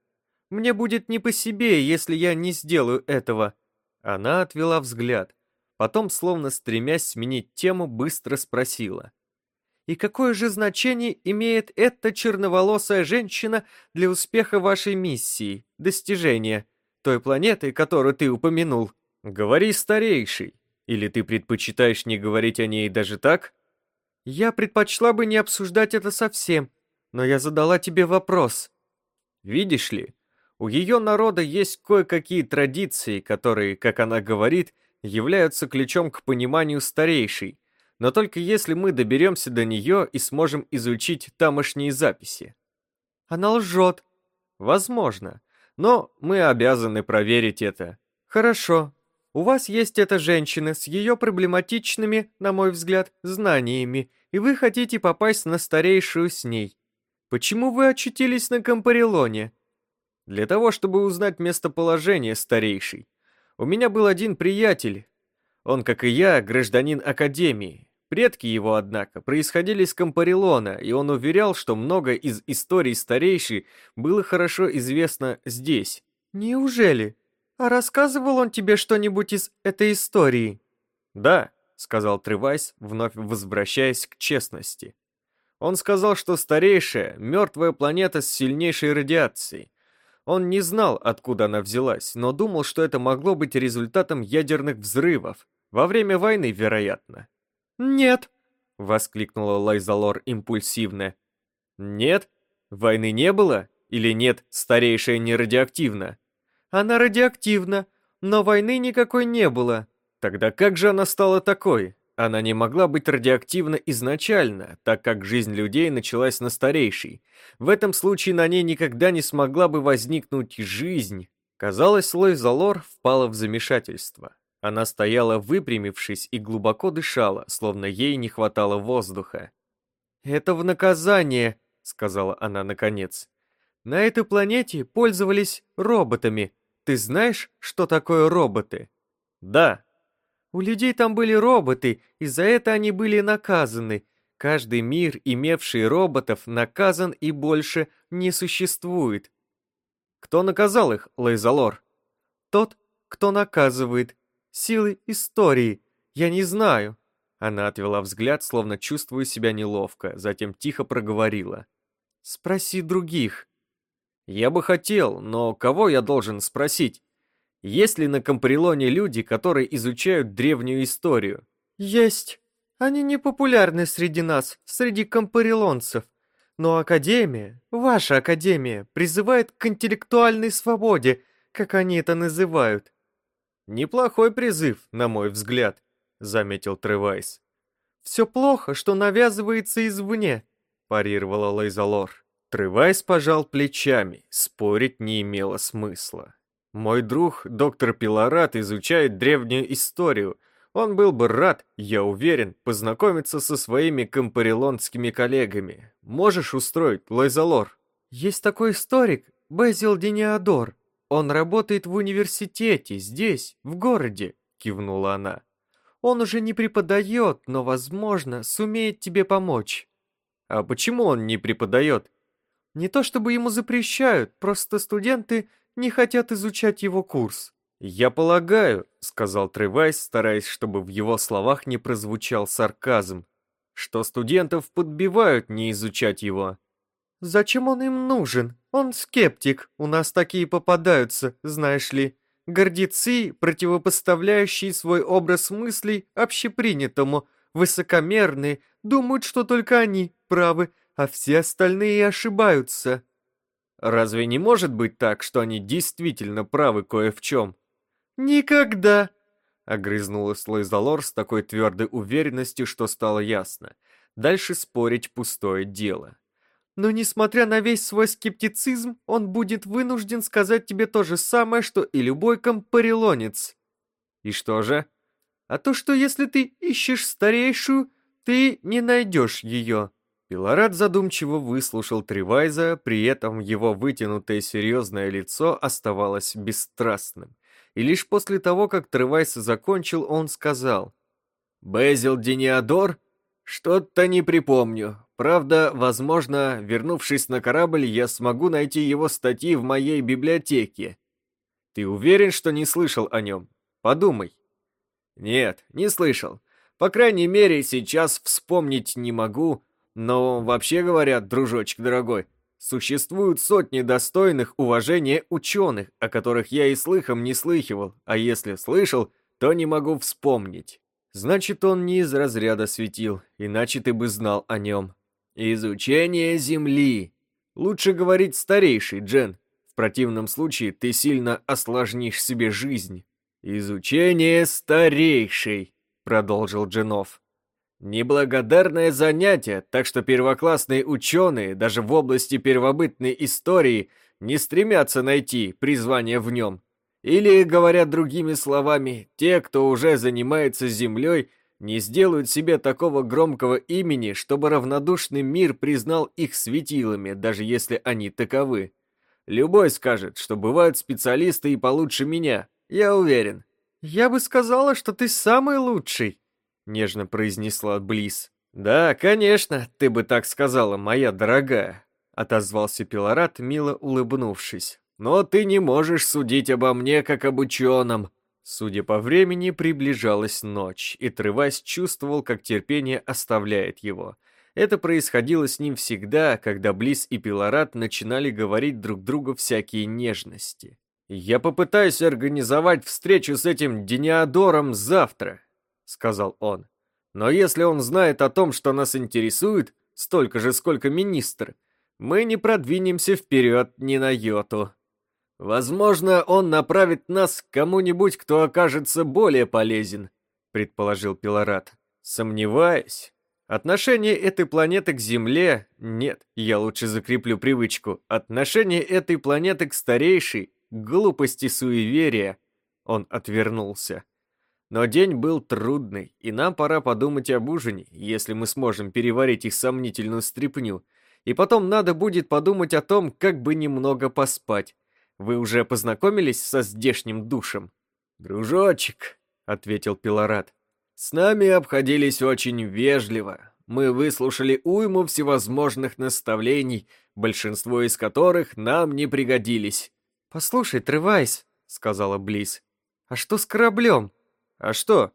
Мне будет не по себе, если я не сделаю этого. Она отвела взгляд, потом, словно стремясь сменить тему, быстро спросила. И какое же значение имеет эта черноволосая женщина для успеха вашей миссии, достижения той планеты, которую ты упомянул? Говори, старейший. Или ты предпочитаешь не говорить о ней даже так? Я предпочла бы не обсуждать это совсем, но я задала тебе вопрос. Видишь ли, у ее народа есть кое-какие традиции, которые, как она говорит, являются ключом к пониманию старейшей, но только если мы доберемся до нее и сможем изучить тамошние записи. Она лжет. Возможно, но мы обязаны проверить это. Хорошо. У вас есть эта женщина с ее проблематичными, на мой взгляд, знаниями, и вы хотите попасть на старейшую с ней. Почему вы очутились на Кампарилоне? Для того, чтобы узнать местоположение старейшей. У меня был один приятель. Он, как и я, гражданин Академии. Предки его, однако, происходили с Кампарилона, и он уверял, что много из историй старейшей было хорошо известно здесь. «Неужели? А рассказывал он тебе что-нибудь из этой истории?» «Да», — сказал Тревайс, вновь возвращаясь к честности. Он сказал, что старейшая — мертвая планета с сильнейшей радиацией. Он не знал, откуда она взялась, но думал, что это могло быть результатом ядерных взрывов. Во время войны, вероятно. «Нет!» — воскликнула Лайзалор импульсивно. «Нет? Войны не было? Или нет, старейшая не радиоактивна?» «Она радиоактивна, но войны никакой не было». «Тогда как же она стала такой?» Она не могла быть радиоактивна изначально, так как жизнь людей началась на старейшей. В этом случае на ней никогда не смогла бы возникнуть жизнь. Казалось, Лойзалор впала в замешательство. Она стояла выпрямившись и глубоко дышала, словно ей не хватало воздуха. «Это в наказание», — сказала она наконец. «На этой планете пользовались роботами. Ты знаешь, что такое роботы?» «Да». «У людей там были роботы, и за это они были наказаны. Каждый мир, имевший роботов, наказан и больше не существует». «Кто наказал их, Лейзалор?» «Тот, кто наказывает силы истории. Я не знаю». Она отвела взгляд, словно чувствуя себя неловко, затем тихо проговорила. «Спроси других». «Я бы хотел, но кого я должен спросить? Есть ли на Камприлоне люди, которые изучают древнюю историю?» «Есть. Они не популярны среди нас, среди кампарилонцев. Но Академия, ваша Академия, призывает к интеллектуальной свободе, как они это называют. «Неплохой призыв, на мой взгляд», — заметил Тревайс. «Все плохо, что навязывается извне», — парировала Лейзалор. Тревайс пожал плечами, спорить не имело смысла. «Мой друг, доктор Пилорат, изучает древнюю историю. Он был бы рад, я уверен, познакомиться со своими компарилонскими коллегами. Можешь устроить, Лайзалор?» «Есть такой историк, Безил Дениадор», «Он работает в университете, здесь, в городе», — кивнула она. «Он уже не преподает, но, возможно, сумеет тебе помочь». «А почему он не преподает?» «Не то чтобы ему запрещают, просто студенты не хотят изучать его курс». «Я полагаю», — сказал Тревайс, стараясь, чтобы в его словах не прозвучал сарказм, «что студентов подбивают не изучать его». «Зачем он им нужен? Он скептик, у нас такие попадаются, знаешь ли. Гордецы, противопоставляющие свой образ мыслей общепринятому, высокомерные, думают, что только они правы, а все остальные ошибаются». «Разве не может быть так, что они действительно правы кое в чем?» «Никогда!» — огрызнулась Лойзалор с такой твердой уверенностью, что стало ясно. Дальше спорить пустое дело. Но несмотря на весь свой скептицизм, он будет вынужден сказать тебе то же самое, что и любой компарилонец. И что же? А то, что если ты ищешь старейшую, ты не найдешь ее». Пилорат задумчиво выслушал Тревайза, при этом его вытянутое серьезное лицо оставалось бесстрастным. И лишь после того, как Тревайз закончил, он сказал. «Безил Дениадор? Что-то не припомню. Правда, возможно, вернувшись на корабль, я смогу найти его статьи в моей библиотеке. Ты уверен, что не слышал о нем? Подумай. Нет, не слышал. По крайней мере, сейчас вспомнить не могу, но вообще говоря, дружочек дорогой, существуют сотни достойных уважения ученых, о которых я и слыхом не слыхивал, а если слышал, то не могу вспомнить. Значит, он не из разряда светил, иначе ты бы знал о нем. Изучение Земли. Лучше говорить старейший, Джен. В противном случае ты сильно осложнишь себе жизнь. Изучение старейший, продолжил Дженов. Неблагодарное занятие, так что первоклассные ученые даже в области первобытной истории не стремятся найти призвание в нем. Или, говоря другими словами, те, кто уже занимается Землей, не сделают себе такого громкого имени, чтобы равнодушный мир признал их светилами, даже если они таковы. Любой скажет, что бывают специалисты и получше меня, я уверен. «Я бы сказала, что ты самый лучший», — нежно произнесла Близ. «Да, конечно, ты бы так сказала, моя дорогая», — отозвался Пилорат, мило улыбнувшись. «Но ты не можешь судить обо мне, как об ученом». Судя по времени, приближалась ночь, и Трывась чувствовал, как терпение оставляет его. Это происходило с ним всегда, когда Близ и Пилорат начинали говорить друг другу всякие нежности. «Я попытаюсь организовать встречу с этим Дениадором завтра», — сказал он. «Но если он знает о том, что нас интересует, столько же, сколько министр, мы не продвинемся вперед ни на йоту. Возможно, он направит нас к кому-нибудь, кто окажется более полезен», — предположил Пилорат. «Сомневаюсь. Отношение этой планеты к Земле... Нет, я лучше закреплю привычку. Отношение этой планеты к старейшей глупости суеверия. Он отвернулся. Но день был трудный, и нам пора подумать об ужине, если мы сможем переварить их сомнительную стряпню. И потом надо будет подумать о том, как бы немного поспать. Вы уже познакомились со здешним душем? «Дружочек», — ответил Пилорат, — «с нами обходились очень вежливо. Мы выслушали уйму всевозможных наставлений, большинство из которых нам не пригодились. «Послушай, Тревайс», — сказала Близ, — «а что с кораблем?» «А что?»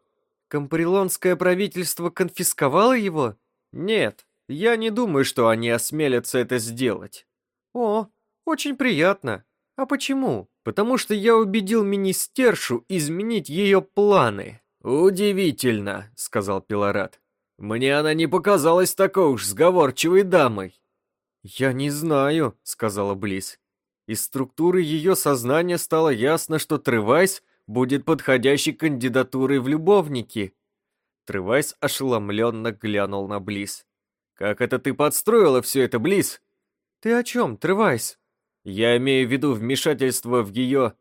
«Компарилонское правительство конфисковало его?» «Нет, я не думаю, что они осмелятся это сделать». «О, очень приятно. А почему?» «Потому что я убедил министершу изменить ее планы». «Удивительно», — сказал Пилорат. «Мне она не показалась такой уж сговорчивой дамой». «Я не знаю», — сказала Близ. Из структуры ее сознания стало ясно, что Тревайс будет подходящей кандидатурой в любовники. Тревайс ошеломленно глянул на Близ. «Как это ты подстроила все это, Близ?» «Ты о чем, Тревайс?» «Я имею в виду вмешательство в ее...»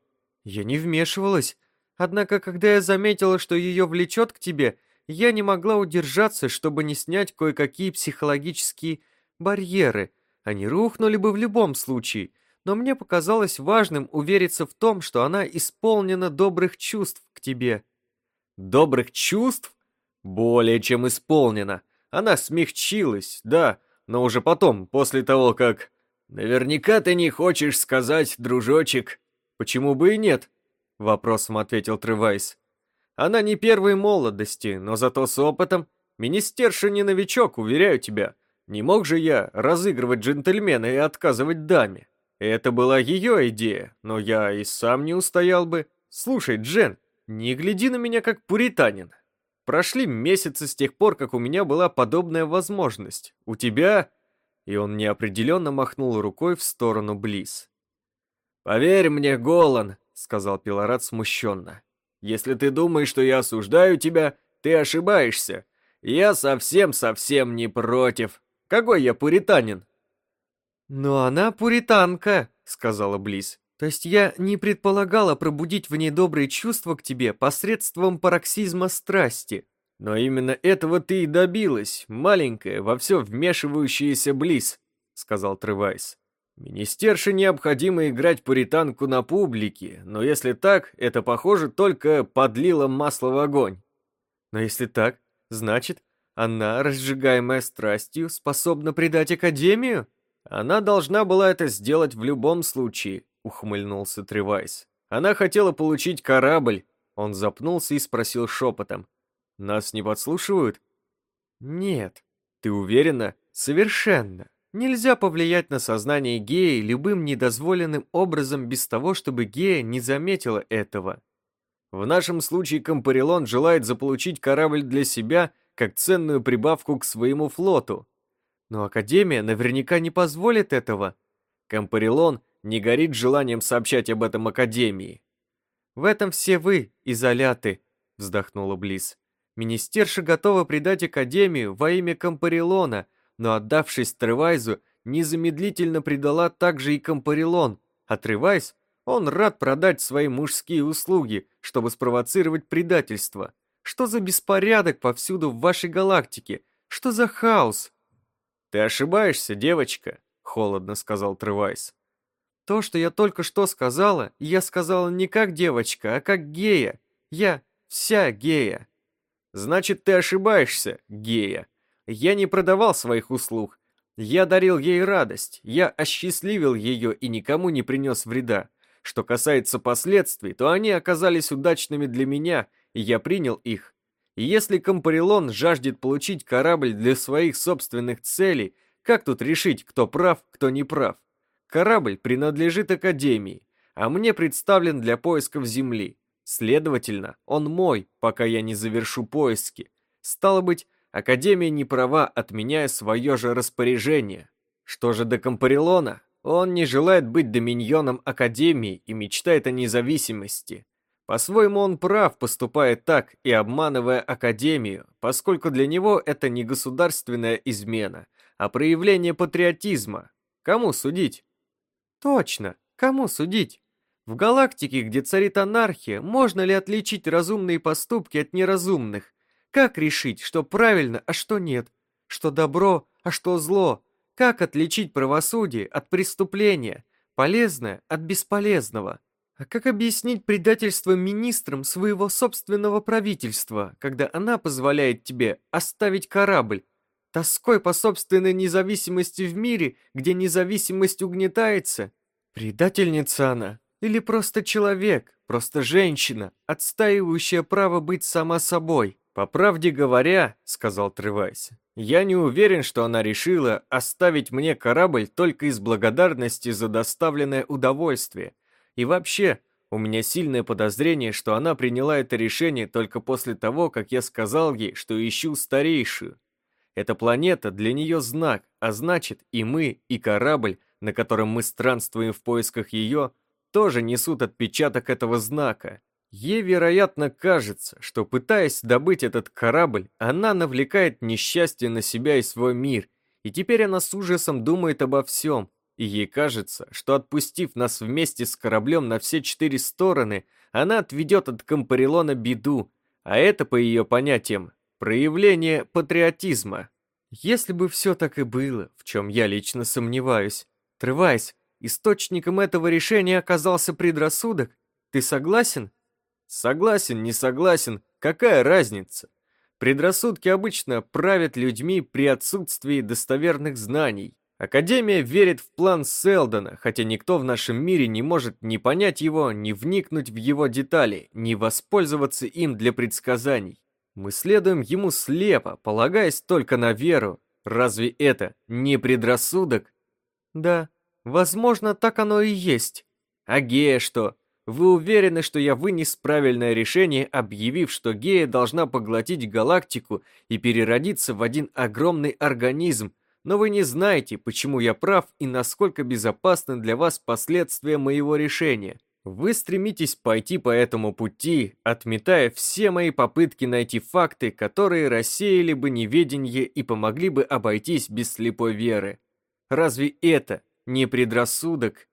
«Я не вмешивалась. Однако, когда я заметила, что ее влечет к тебе, я не могла удержаться, чтобы не снять кое-какие психологические барьеры. Они рухнули бы в любом случае» но мне показалось важным увериться в том, что она исполнена добрых чувств к тебе». «Добрых чувств? Более чем исполнена. Она смягчилась, да, но уже потом, после того, как...» «Наверняка ты не хочешь сказать, дружочек». «Почему бы и нет?» — вопросом ответил Тревайс. «Она не первой молодости, но зато с опытом. Министерша не новичок, уверяю тебя. Не мог же я разыгрывать джентльмена и отказывать даме?» Это была ее идея, но я и сам не устоял бы. Слушай, Джен, не гляди на меня как пуританин. Прошли месяцы с тех пор, как у меня была подобная возможность. У тебя...» И он неопределенно махнул рукой в сторону Близ. «Поверь мне, Голан», — сказал Пилорат смущенно. «Если ты думаешь, что я осуждаю тебя, ты ошибаешься. Я совсем-совсем не против. Какой я пуританин? «Но она пуританка», — сказала Близ. То есть я не предполагала пробудить в ней добрые чувства к тебе посредством пароксизма страсти. Но именно этого ты и добилась, маленькая, во все вмешивающаяся Близ, сказал Тревайс. Министерше необходимо играть пуританку на публике, но если так, это, похоже, только подлило масло в огонь. Но если так, значит, она, разжигаемая страстью, способна предать Академию? Она должна была это сделать в любом случае, ухмыльнулся Тревайс. Она хотела получить корабль. Он запнулся и спросил шепотом. Нас не подслушивают? Нет. Ты уверена? Совершенно. Нельзя повлиять на сознание геи любым недозволенным образом без того, чтобы гея не заметила этого. В нашем случае Компарелон желает заполучить корабль для себя как ценную прибавку к своему флоту. Но Академия наверняка не позволит этого. Компарелон не горит желанием сообщать об этом Академии. «В этом все вы, изоляты», — вздохнула Близ. «Министерша готова предать Академию во имя Компарелона, но отдавшись Тревайзу, незамедлительно предала также и Компарелон, а Тревайз, он рад продать свои мужские услуги, чтобы спровоцировать предательство. Что за беспорядок повсюду в вашей галактике? Что за хаос?» «Ты ошибаешься, девочка», — холодно сказал Тревайз. «То, что я только что сказала, я сказала не как девочка, а как гея. Я вся гея». «Значит, ты ошибаешься, гея», я не продавал своих услуг. Я дарил ей радость, я осчастливил ее и никому не принес вреда. Что касается последствий, то они оказались удачными для меня, и я принял их. Если Компарелон жаждет получить корабль для своих собственных целей, как тут решить, кто прав, кто не прав? Корабль принадлежит Академии, а мне представлен для поисков Земли. Следовательно, он мой, пока я не завершу поиски. Стало быть, Академия не права, отменяя свое же распоряжение. Что же до Компарелона? Он не желает быть доминьоном Академии и мечтает о независимости. По-своему он прав, поступая так и обманывая Академию, поскольку для него это не государственная измена, а проявление патриотизма. Кому судить? Точно, кому судить? В галактике, где царит анархия, можно ли отличить разумные поступки от неразумных? Как решить, что правильно, а что нет? Что добро, а что зло? Как отличить правосудие от преступления, полезное от бесполезного? А как объяснить предательство министрам своего собственного правительства, когда она позволяет тебе оставить корабль, тоской по собственной независимости в мире, где независимость угнетается? Предательница она или просто человек, просто женщина, отстаивающая право быть сама собой? «По правде говоря, — сказал Тревайс, — я не уверен, что она решила оставить мне корабль только из благодарности за доставленное удовольствие. И вообще, у меня сильное подозрение, что она приняла это решение только после того, как я сказал ей, что ищу старейшую. Эта планета для нее знак, а значит и мы, и корабль, на котором мы странствуем в поисках ее, тоже несут отпечаток этого знака. Ей, вероятно, кажется, что пытаясь добыть этот корабль, она навлекает несчастье на себя и свой мир, и теперь она с ужасом думает обо всем, и ей кажется, что отпустив нас вместе с кораблем на все четыре стороны, она отведет от Компарелона беду, а это, по ее понятиям, проявление патриотизма. Если бы все так и было, в чем я лично сомневаюсь, Тревайс, источником этого решения оказался предрассудок, ты согласен? Согласен, не согласен, какая разница? Предрассудки обычно правят людьми при отсутствии достоверных знаний. Академия верит в план Селдона, хотя никто в нашем мире не может ни понять его, ни вникнуть в его детали, ни воспользоваться им для предсказаний. Мы следуем ему слепо, полагаясь только на веру. Разве это не предрассудок? Да, возможно, так оно и есть. А Гея что? Вы уверены, что я вынес правильное решение, объявив, что гея должна поглотить галактику и переродиться в один огромный организм, но вы не знаете, почему я прав и насколько безопасны для вас последствия моего решения. Вы стремитесь пойти по этому пути, отметая все мои попытки найти факты, которые рассеяли бы неведение и помогли бы обойтись без слепой веры. Разве это не предрассудок?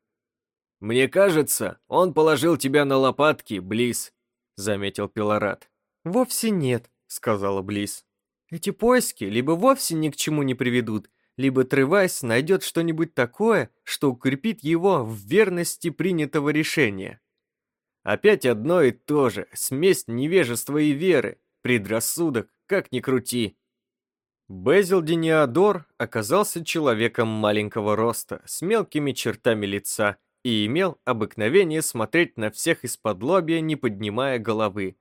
Мне кажется, он положил тебя на лопатки, Близ», — заметил Пилорат. «Вовсе нет», — сказала Близ. «Эти поиски либо вовсе ни к чему не приведут, либо Тревайс найдет что-нибудь такое, что укрепит его в верности принятого решения. Опять одно и то же, смесь невежества и веры, предрассудок, как ни крути. Безил Дениадор оказался человеком маленького роста, с мелкими чертами лица и имел обыкновение смотреть на всех из-под лобья, не поднимая головы.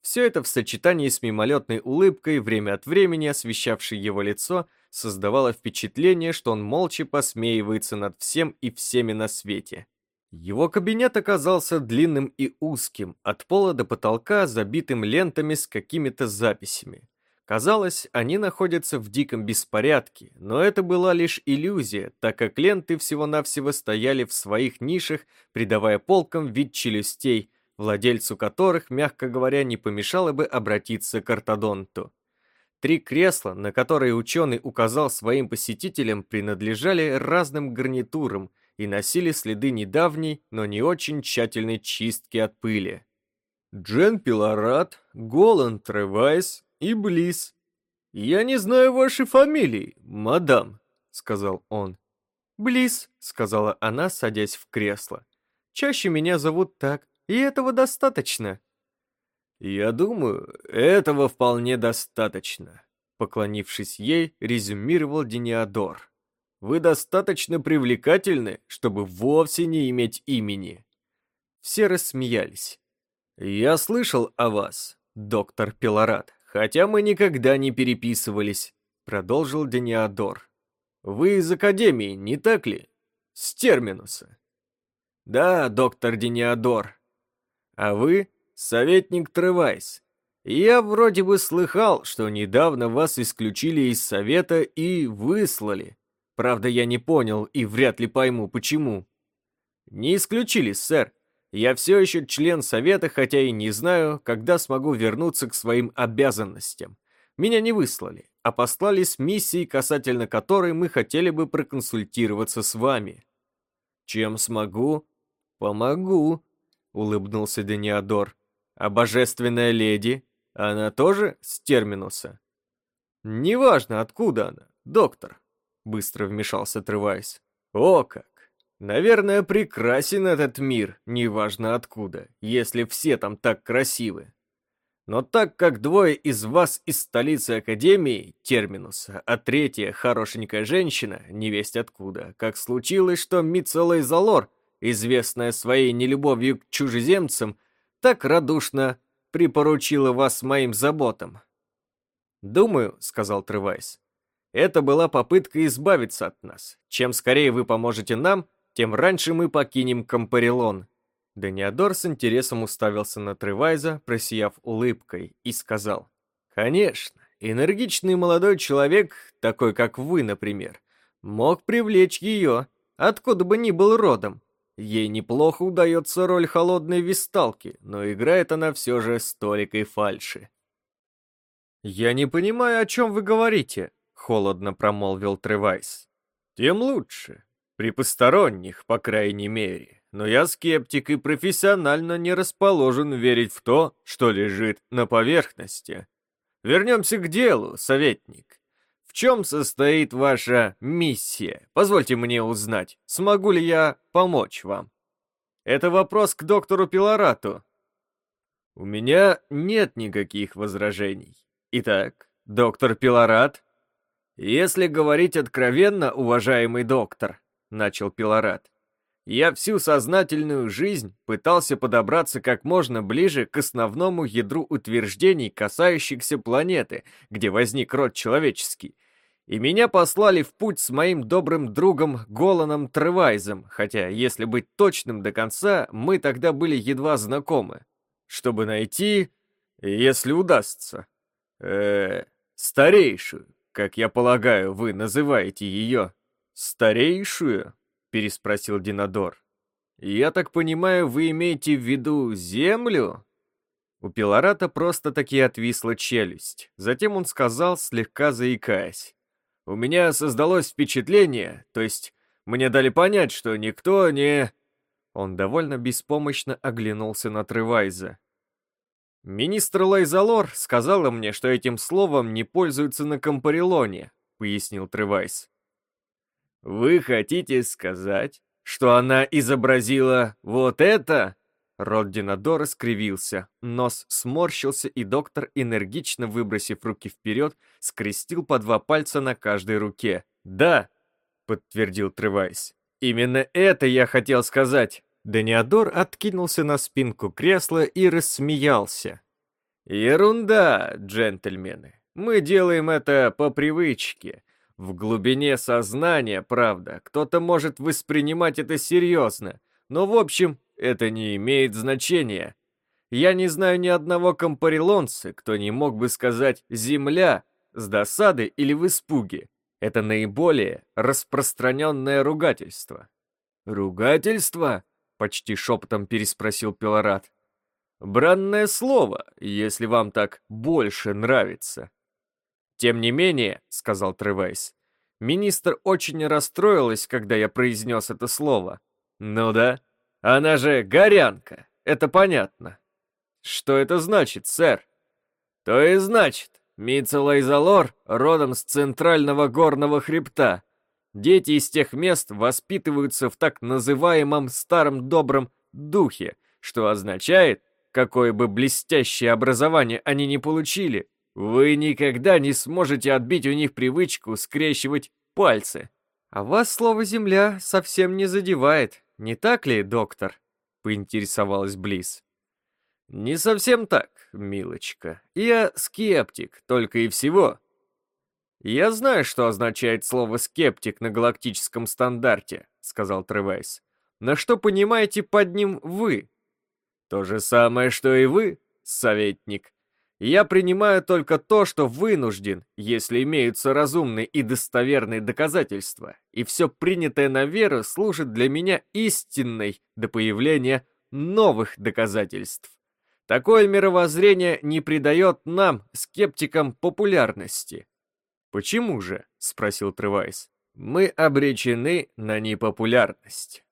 Все это в сочетании с мимолетной улыбкой, время от времени освещавшей его лицо, создавало впечатление, что он молча посмеивается над всем и всеми на свете. Его кабинет оказался длинным и узким, от пола до потолка забитым лентами с какими-то записями. Казалось, они находятся в диком беспорядке, но это была лишь иллюзия, так как ленты всего-навсего стояли в своих нишах, придавая полкам вид челюстей, владельцу которых, мягко говоря, не помешало бы обратиться к ортодонту. Три кресла, на которые ученый указал своим посетителям, принадлежали разным гарнитурам и носили следы недавней, но не очень тщательной чистки от пыли. Джен Пилорат, Голланд Тревайс и Близ. «Я не знаю вашей фамилии, мадам», — сказал он. «Близ», — сказала она, садясь в кресло. «Чаще меня зовут так, и этого достаточно». «Я думаю, этого вполне достаточно», — поклонившись ей, резюмировал Дениадор. «Вы достаточно привлекательны, чтобы вовсе не иметь имени». Все рассмеялись. «Я слышал о вас, доктор Пилорат, хотя мы никогда не переписывались», — продолжил Дениадор. «Вы из Академии, не так ли? С Терминуса». «Да, доктор Дениадор. А вы советник Тревайс. Я вроде бы слыхал, что недавно вас исключили из совета и выслали. Правда, я не понял и вряд ли пойму, почему. Не исключили, сэр. Я все еще член совета, хотя и не знаю, когда смогу вернуться к своим обязанностям. Меня не выслали, а послали с миссией, касательно которой мы хотели бы проконсультироваться с вами. Чем смогу? Помогу, улыбнулся Дениадор. А божественная леди, она тоже с терминуса? Неважно, откуда она, доктор, быстро вмешался Тревайс. О как! Наверное, прекрасен этот мир, неважно откуда, если все там так красивы. Но так как двое из вас из столицы Академии, Терминуса, а третья хорошенькая женщина, невесть откуда, как случилось, что Мицелла Залор, известная своей нелюбовью к чужеземцам, так радушно припоручила вас моим заботам. «Думаю», — сказал Тревайс, — «это была попытка избавиться от нас. Чем скорее вы поможете нам, тем раньше мы покинем Кампарилон». Даниадор с интересом уставился на Тревайза, просияв улыбкой, и сказал, «Конечно, энергичный молодой человек, такой как вы, например, мог привлечь ее, откуда бы ни был родом. Ей неплохо удается роль холодной висталки, но играет она все же с толикой фальши. «Я не понимаю, о чем вы говорите», — холодно промолвил Тревайс. «Тем лучше. При посторонних, по крайней мере. Но я скептик и профессионально не расположен верить в то, что лежит на поверхности. Вернемся к делу, советник чем состоит ваша миссия? Позвольте мне узнать, смогу ли я помочь вам? Это вопрос к доктору Пилорату. У меня нет никаких возражений. Итак, доктор Пилорат? Если говорить откровенно, уважаемый доктор, начал Пилорат, я всю сознательную жизнь пытался подобраться как можно ближе к основному ядру утверждений, касающихся планеты, где возник род человеческий, и меня послали в путь с моим добрым другом Голаном Тревайзом, хотя, если быть точным до конца, мы тогда были едва знакомы. Чтобы найти, если удастся, э, старейшую, как я полагаю, вы называете ее. Старейшую? Переспросил Динадор. Я так понимаю, вы имеете в виду Землю? У Пилората просто-таки отвисла челюсть. Затем он сказал, слегка заикаясь. У меня создалось впечатление, то есть мне дали понять, что никто не... Он довольно беспомощно оглянулся на Тревайза. «Министр Лайзалор сказала мне, что этим словом не пользуются на Компарелоне», — пояснил Тревайз. «Вы хотите сказать, что она изобразила вот это?» Рот Динадора скривился, нос сморщился, и доктор, энергично выбросив руки вперед, скрестил по два пальца на каждой руке. «Да», — подтвердил Тревайс, — «именно это я хотел сказать. Даниадор откинулся на спинку кресла и рассмеялся. «Ерунда, джентльмены. Мы делаем это по привычке. В глубине сознания, правда, кто-то может воспринимать это серьезно, но в общем это не имеет значения. Я не знаю ни одного компарилонца, кто не мог бы сказать «земля» с досады или в испуге. Это наиболее распространенное ругательство. «Ругательство?» — почти шепотом переспросил Пилорат. «Бранное слово, если вам так больше нравится». «Тем не менее», — сказал Тревайс, — «министр очень расстроилась, когда я произнес это слово». «Ну да, она же горянка, это понятно». «Что это значит, сэр?» «То и значит, Мицела Изолор родом с центрального горного хребта, Дети из тех мест воспитываются в так называемом старом добром духе, что означает, какое бы блестящее образование они ни получили, вы никогда не сможете отбить у них привычку скрещивать пальцы. А вас слово «земля» совсем не задевает, не так ли, доктор? Поинтересовалась Близ. Не совсем так, милочка. Я скептик, только и всего. «Я знаю, что означает слово «скептик» на галактическом стандарте», — сказал Тревайс. «Но что понимаете под ним вы?» «То же самое, что и вы, советник. Я принимаю только то, что вынужден, если имеются разумные и достоверные доказательства, и все принятое на веру служит для меня истинной до появления новых доказательств. Такое мировоззрение не придает нам, скептикам, популярности. «Почему же?» — спросил Тревайс. «Мы обречены на непопулярность.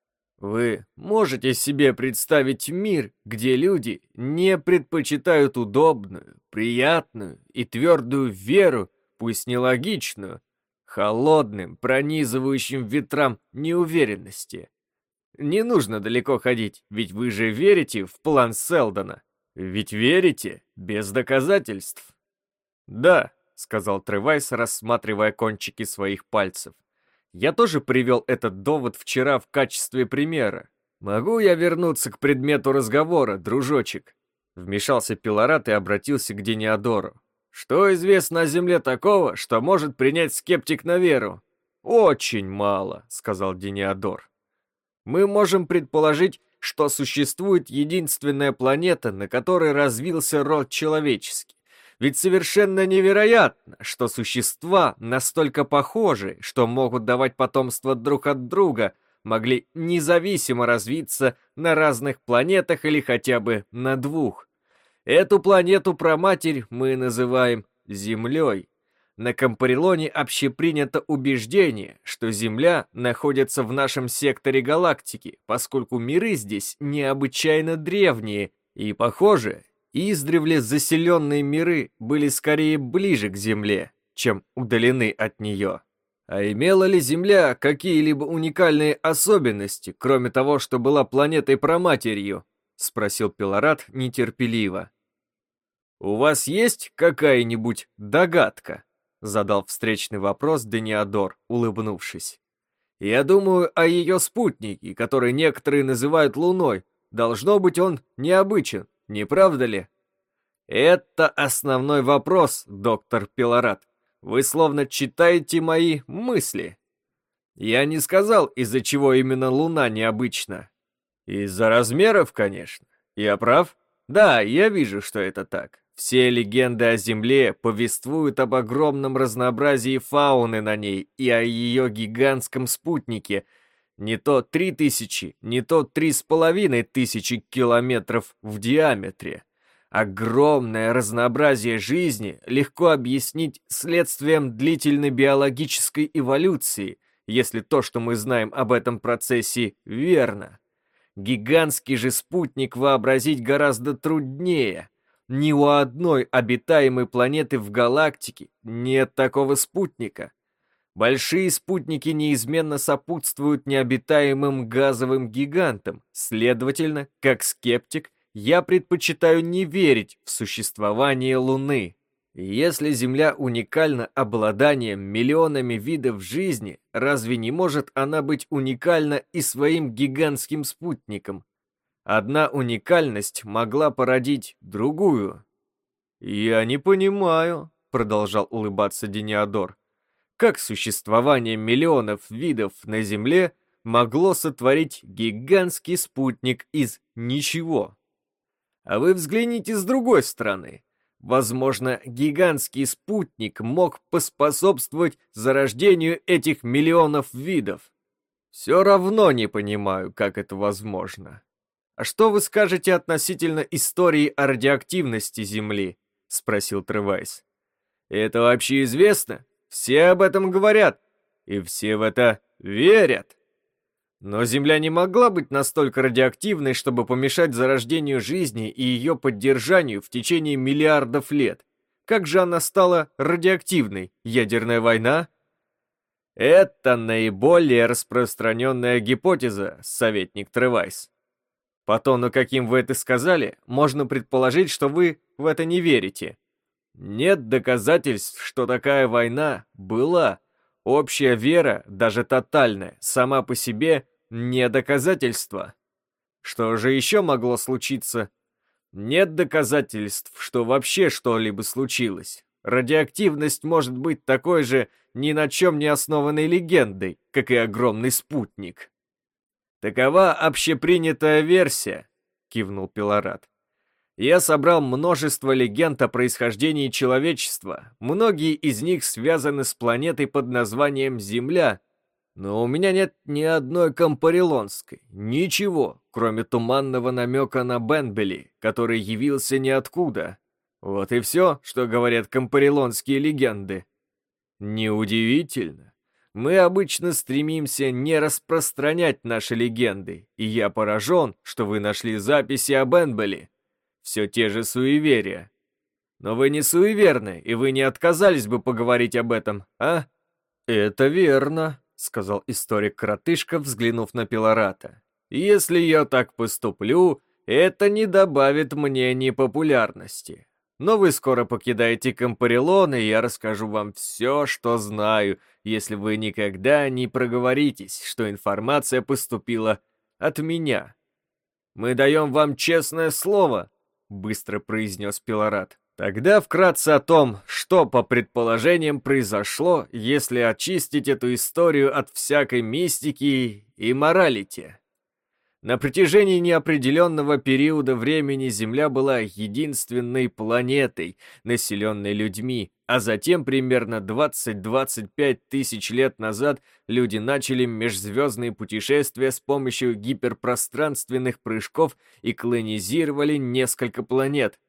Вы можете себе представить мир, где люди не предпочитают удобную, приятную и твердую веру, пусть нелогичную, холодным, пронизывающим ветрам неуверенности. Не нужно далеко ходить, ведь вы же верите в план Селдона. Ведь верите без доказательств. Да, — сказал Тревайс, рассматривая кончики своих пальцев. «Я тоже привел этот довод вчера в качестве примера. Могу я вернуться к предмету разговора, дружочек?» Вмешался Пилорат и обратился к Дениадору. «Что известно о Земле такого, что может принять скептик на веру?» «Очень мало», — сказал Дениадор. «Мы можем предположить, что существует единственная планета, на которой развился род человеческий. Ведь совершенно невероятно, что существа настолько похожи, что могут давать потомство друг от друга, могли независимо развиться на разных планетах или хотя бы на двух. Эту планету-проматерь мы называем Землей. На Компарелоне общепринято убеждение, что Земля находится в нашем секторе галактики, поскольку миры здесь необычайно древние, и, похоже, Издревле заселенные миры были скорее ближе к Земле, чем удалены от нее. А имела ли Земля какие-либо уникальные особенности, кроме того, что была планетой-проматерью? Спросил Пилорат нетерпеливо. «У вас есть какая-нибудь догадка?» Задал встречный вопрос Дениадор, улыбнувшись. «Я думаю о ее спутнике, который некоторые называют Луной. Должно быть, он необычен, не правда ли? Это основной вопрос, доктор Пилорат. Вы словно читаете мои мысли. Я не сказал, из-за чего именно Луна необычна. Из-за размеров, конечно. Я прав? Да, я вижу, что это так. Все легенды о Земле повествуют об огромном разнообразии фауны на ней и о ее гигантском спутнике — не то три тысячи, не то три с половиной тысячи километров в диаметре. Огромное разнообразие жизни легко объяснить следствием длительной биологической эволюции, если то, что мы знаем об этом процессе, верно. Гигантский же спутник вообразить гораздо труднее. Ни у одной обитаемой планеты в галактике нет такого спутника. Большие спутники неизменно сопутствуют необитаемым газовым гигантам. Следовательно, как скептик, я предпочитаю не верить в существование Луны. Если Земля уникальна обладанием миллионами видов жизни, разве не может она быть уникальна и своим гигантским спутником? Одна уникальность могла породить другую. «Я не понимаю», — продолжал улыбаться Дениадор как существование миллионов видов на Земле могло сотворить гигантский спутник из ничего. А вы взгляните с другой стороны. Возможно, гигантский спутник мог поспособствовать зарождению этих миллионов видов. Все равно не понимаю, как это возможно. А что вы скажете относительно истории о радиоактивности Земли? Спросил Тревайс. Это вообще известно? Все об этом говорят, и все в это верят. Но Земля не могла быть настолько радиоактивной, чтобы помешать зарождению жизни и ее поддержанию в течение миллиардов лет. Как же она стала радиоактивной? Ядерная война? Это наиболее распространенная гипотеза, советник Тревайс. По тону, каким вы это сказали, можно предположить, что вы в это не верите. Нет доказательств, что такая война была. Общая вера, даже тотальная, сама по себе не доказательство. Что же еще могло случиться? Нет доказательств, что вообще что-либо случилось. Радиоактивность может быть такой же ни на чем не основанной легендой, как и огромный спутник. Такова общепринятая версия, кивнул Пилорат. Я собрал множество легенд о происхождении человечества. Многие из них связаны с планетой под названием Земля. Но у меня нет ни одной компарилонской. Ничего, кроме туманного намека на Бенбели, который явился ниоткуда. Вот и все, что говорят компарилонские легенды. Неудивительно. Мы обычно стремимся не распространять наши легенды, и я поражен, что вы нашли записи о Бенбели. Все те же суеверия. Но вы не суеверны, и вы не отказались бы поговорить об этом, а? Это верно, сказал историк-коротышка, взглянув на Пилората. Если я так поступлю, это не добавит мне ни популярности. Но вы скоро покидаете Компарелон, и я расскажу вам все, что знаю, если вы никогда не проговоритесь, что информация поступила от меня. Мы даем вам честное слово, быстро произнес Пилорат. Тогда вкратце о том, что по предположениям произошло, если очистить эту историю от всякой мистики и моралити. На протяжении неопределенного периода времени Земля была единственной планетой, населенной людьми, а затем примерно 20-25 тысяч лет назад люди начали межзвездные путешествия с помощью гиперпространственных прыжков и колонизировали несколько планет.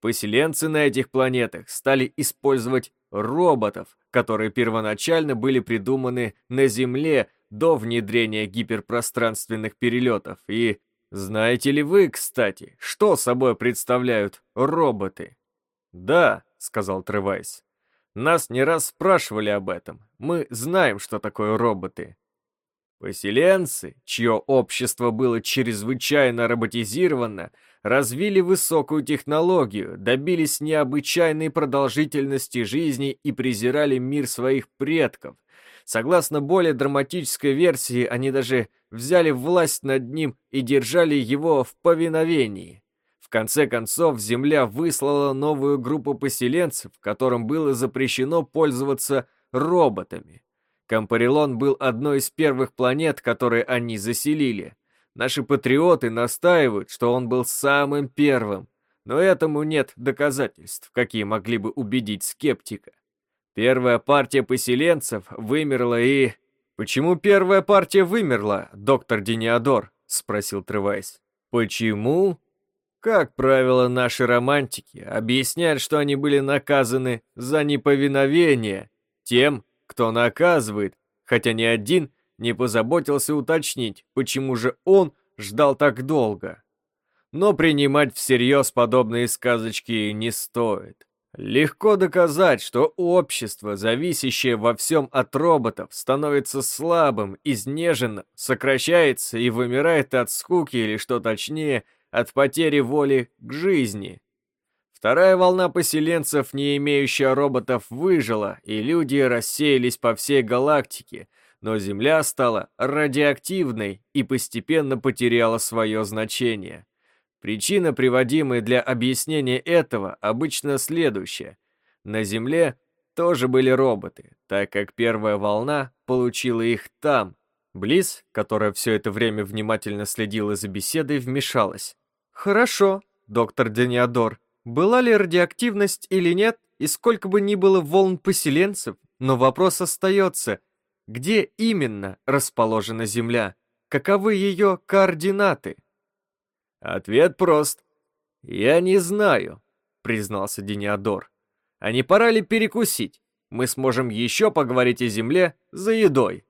Поселенцы на этих планетах стали использовать роботов, которые первоначально были придуманы на Земле до внедрения гиперпространственных перелетов. И знаете ли вы, кстати, что собой представляют роботы? Да, сказал Тревайс. Нас не раз спрашивали об этом. Мы знаем, что такое роботы. Поселенцы, чье общество было чрезвычайно роботизировано, развили высокую технологию, добились необычайной продолжительности жизни и презирали мир своих предков, Согласно более драматической версии, они даже взяли власть над ним и держали его в повиновении. В конце концов, Земля выслала новую группу поселенцев, которым было запрещено пользоваться роботами. Кампарилон был одной из первых планет, которые они заселили. Наши патриоты настаивают, что он был самым первым, но этому нет доказательств, какие могли бы убедить скептика. Первая партия поселенцев вымерла и... «Почему первая партия вымерла, доктор Дениадор?» — спросил Тревайс. «Почему?» Как правило, наши романтики объясняют, что они были наказаны за неповиновение тем, кто наказывает, хотя ни один не позаботился уточнить, почему же он ждал так долго. Но принимать всерьез подобные сказочки не стоит. Легко доказать, что общество, зависящее во всем от роботов, становится слабым, изнеженным, сокращается и вымирает от скуки или, что точнее, от потери воли к жизни. Вторая волна поселенцев, не имеющая роботов, выжила, и люди рассеялись по всей галактике, но Земля стала радиоактивной и постепенно потеряла свое значение. Причина, приводимая для объяснения этого, обычно следующая. На Земле тоже были роботы, так как первая волна получила их там. Близ, которая все это время внимательно следила за беседой, вмешалась. «Хорошо, доктор Дениадор, была ли радиоактивность или нет, и сколько бы ни было волн поселенцев, но вопрос остается, где именно расположена Земля, каковы ее координаты?» Ответ прост. «Я не знаю», — признался Дениадор. «А не пора ли перекусить? Мы сможем еще поговорить о земле за едой».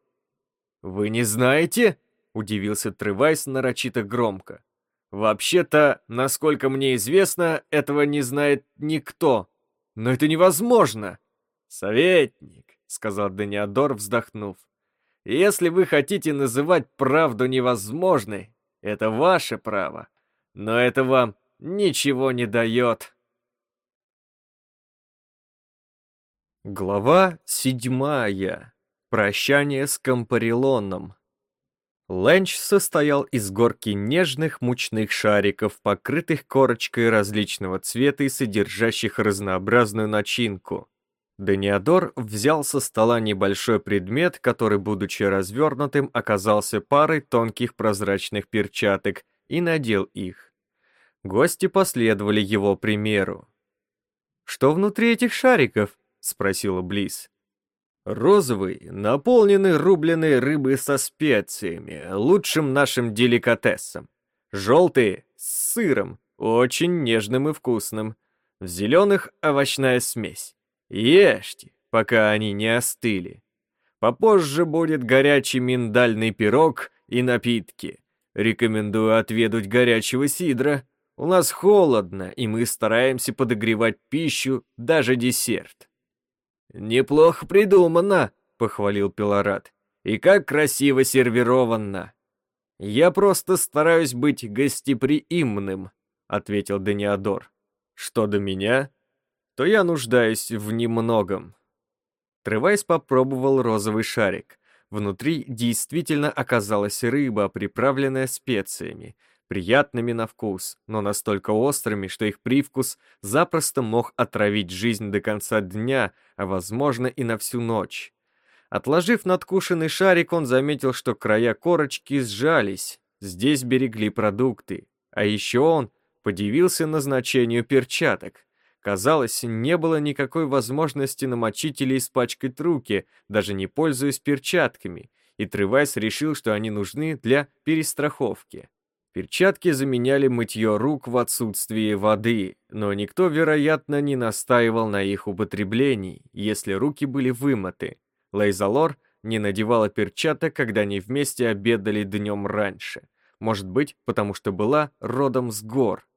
«Вы не знаете?» — удивился Тревайс нарочито громко. «Вообще-то, насколько мне известно, этого не знает никто. Но это невозможно!» «Советник», — сказал Дениадор, вздохнув. «Если вы хотите называть правду невозможной, это ваше право. Но это вам ничего не дает. Глава седьмая. Прощание с Компарилоном. Ленч состоял из горки нежных мучных шариков, покрытых корочкой различного цвета и содержащих разнообразную начинку. Даниадор взял со стола небольшой предмет, который, будучи развернутым, оказался парой тонких прозрачных перчаток, и надел их. Гости последовали его примеру. «Что внутри этих шариков?» — спросила Близ. «Розовый, наполненный рубленой рыбой со специями, лучшим нашим деликатесом. Желтый, с сыром, очень нежным и вкусным. В зеленых овощная смесь. Ешьте, пока они не остыли. Попозже будет горячий миндальный пирог и напитки. Рекомендую отведать горячего сидра. У нас холодно, и мы стараемся подогревать пищу, даже десерт. Неплохо придумано, похвалил Пилорат. И как красиво сервировано. Я просто стараюсь быть гостеприимным, ответил Даниадор. Что до меня, то я нуждаюсь в немногом. Тревайс попробовал розовый шарик. Внутри действительно оказалась рыба, приправленная специями, приятными на вкус, но настолько острыми, что их привкус запросто мог отравить жизнь до конца дня, а возможно и на всю ночь. Отложив надкушенный шарик, он заметил, что края корочки сжались, здесь берегли продукты. А еще он подивился назначению перчаток. Казалось, не было никакой возможности намочить или испачкать руки, даже не пользуясь перчатками, и Тревайс решил, что они нужны для перестраховки. Перчатки заменяли мытье рук в отсутствии воды, но никто, вероятно, не настаивал на их употреблении, если руки были вымыты. Лейзалор не надевала перчаток, когда они вместе обедали днем раньше. Может быть, потому что была родом с гор.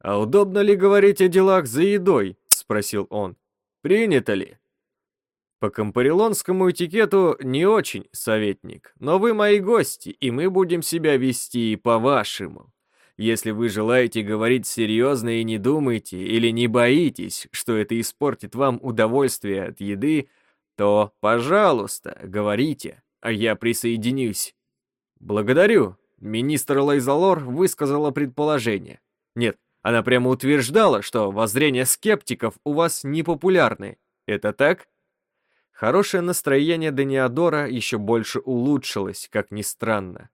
«А удобно ли говорить о делах за едой?» — спросил он. «Принято ли?» «По компарилонскому этикету не очень, советник, но вы мои гости, и мы будем себя вести по-вашему. Если вы желаете говорить серьезно и не думаете, или не боитесь, что это испортит вам удовольствие от еды, то, пожалуйста, говорите, а я присоединюсь». «Благодарю», — министр Лайзалор высказала предположение. «Нет, она прямо утверждала, что воззрения скептиков у вас непопулярны. Это так? Хорошее настроение Даниадора еще больше улучшилось, как ни странно.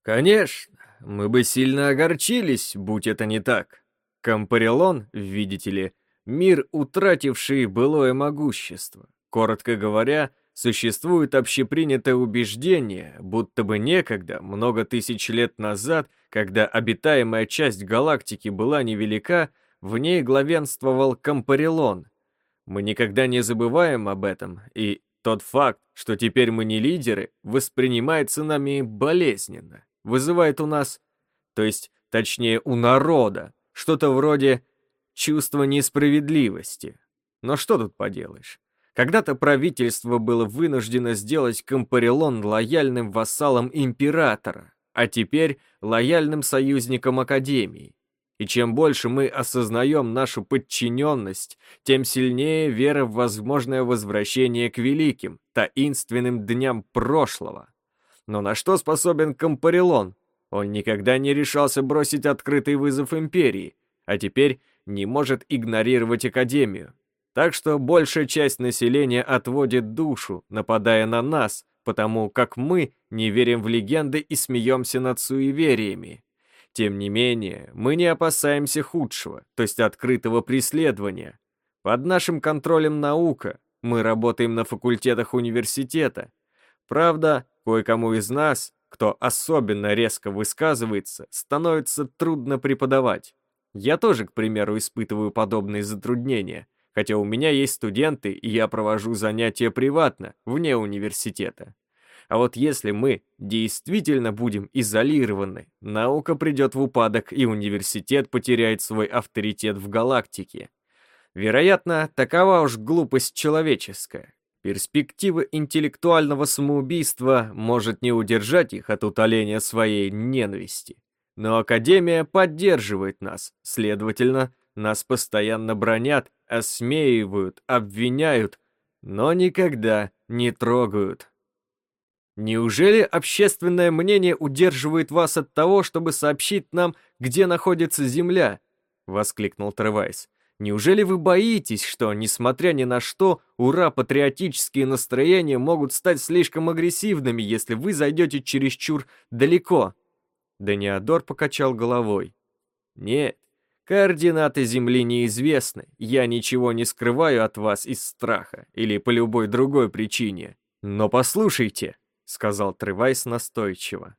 Конечно, мы бы сильно огорчились, будь это не так. Компарелон, видите ли, мир, утративший былое могущество. Коротко говоря, Существует общепринятое убеждение, будто бы некогда, много тысяч лет назад, когда обитаемая часть галактики была невелика, в ней главенствовал Компарелон. Мы никогда не забываем об этом, и тот факт, что теперь мы не лидеры, воспринимается нами болезненно. вызывает у нас, то есть, точнее, у народа, что-то вроде чувства несправедливости. Но что тут поделаешь? Когда-то правительство было вынуждено сделать Компарелон лояльным вассалом императора, а теперь лояльным союзником Академии. И чем больше мы осознаем нашу подчиненность, тем сильнее вера в возможное возвращение к великим, таинственным дням прошлого. Но на что способен Компарелон? Он никогда не решался бросить открытый вызов империи, а теперь не может игнорировать Академию. Так что большая часть населения отводит душу, нападая на нас, потому как мы не верим в легенды и смеемся над суевериями. Тем не менее, мы не опасаемся худшего, то есть открытого преследования. Под нашим контролем наука, мы работаем на факультетах университета. Правда, кое-кому из нас, кто особенно резко высказывается, становится трудно преподавать. Я тоже, к примеру, испытываю подобные затруднения, хотя у меня есть студенты, и я провожу занятия приватно, вне университета. А вот если мы действительно будем изолированы, наука придет в упадок, и университет потеряет свой авторитет в галактике. Вероятно, такова уж глупость человеческая. Перспектива интеллектуального самоубийства может не удержать их от утоления своей ненависти. Но Академия поддерживает нас, следовательно, нас постоянно бронят, осмеивают, обвиняют, но никогда не трогают. Неужели общественное мнение удерживает вас от того, чтобы сообщить нам, где находится Земля? Воскликнул Тревайс. Неужели вы боитесь, что, несмотря ни на что, ура-патриотические настроения могут стать слишком агрессивными, если вы зайдете чересчур далеко? Даниадор покачал головой. «Нет, координаты Земли неизвестны. Я ничего не скрываю от вас из страха или по любой другой причине. Но послушайте», — сказал Тревайс настойчиво.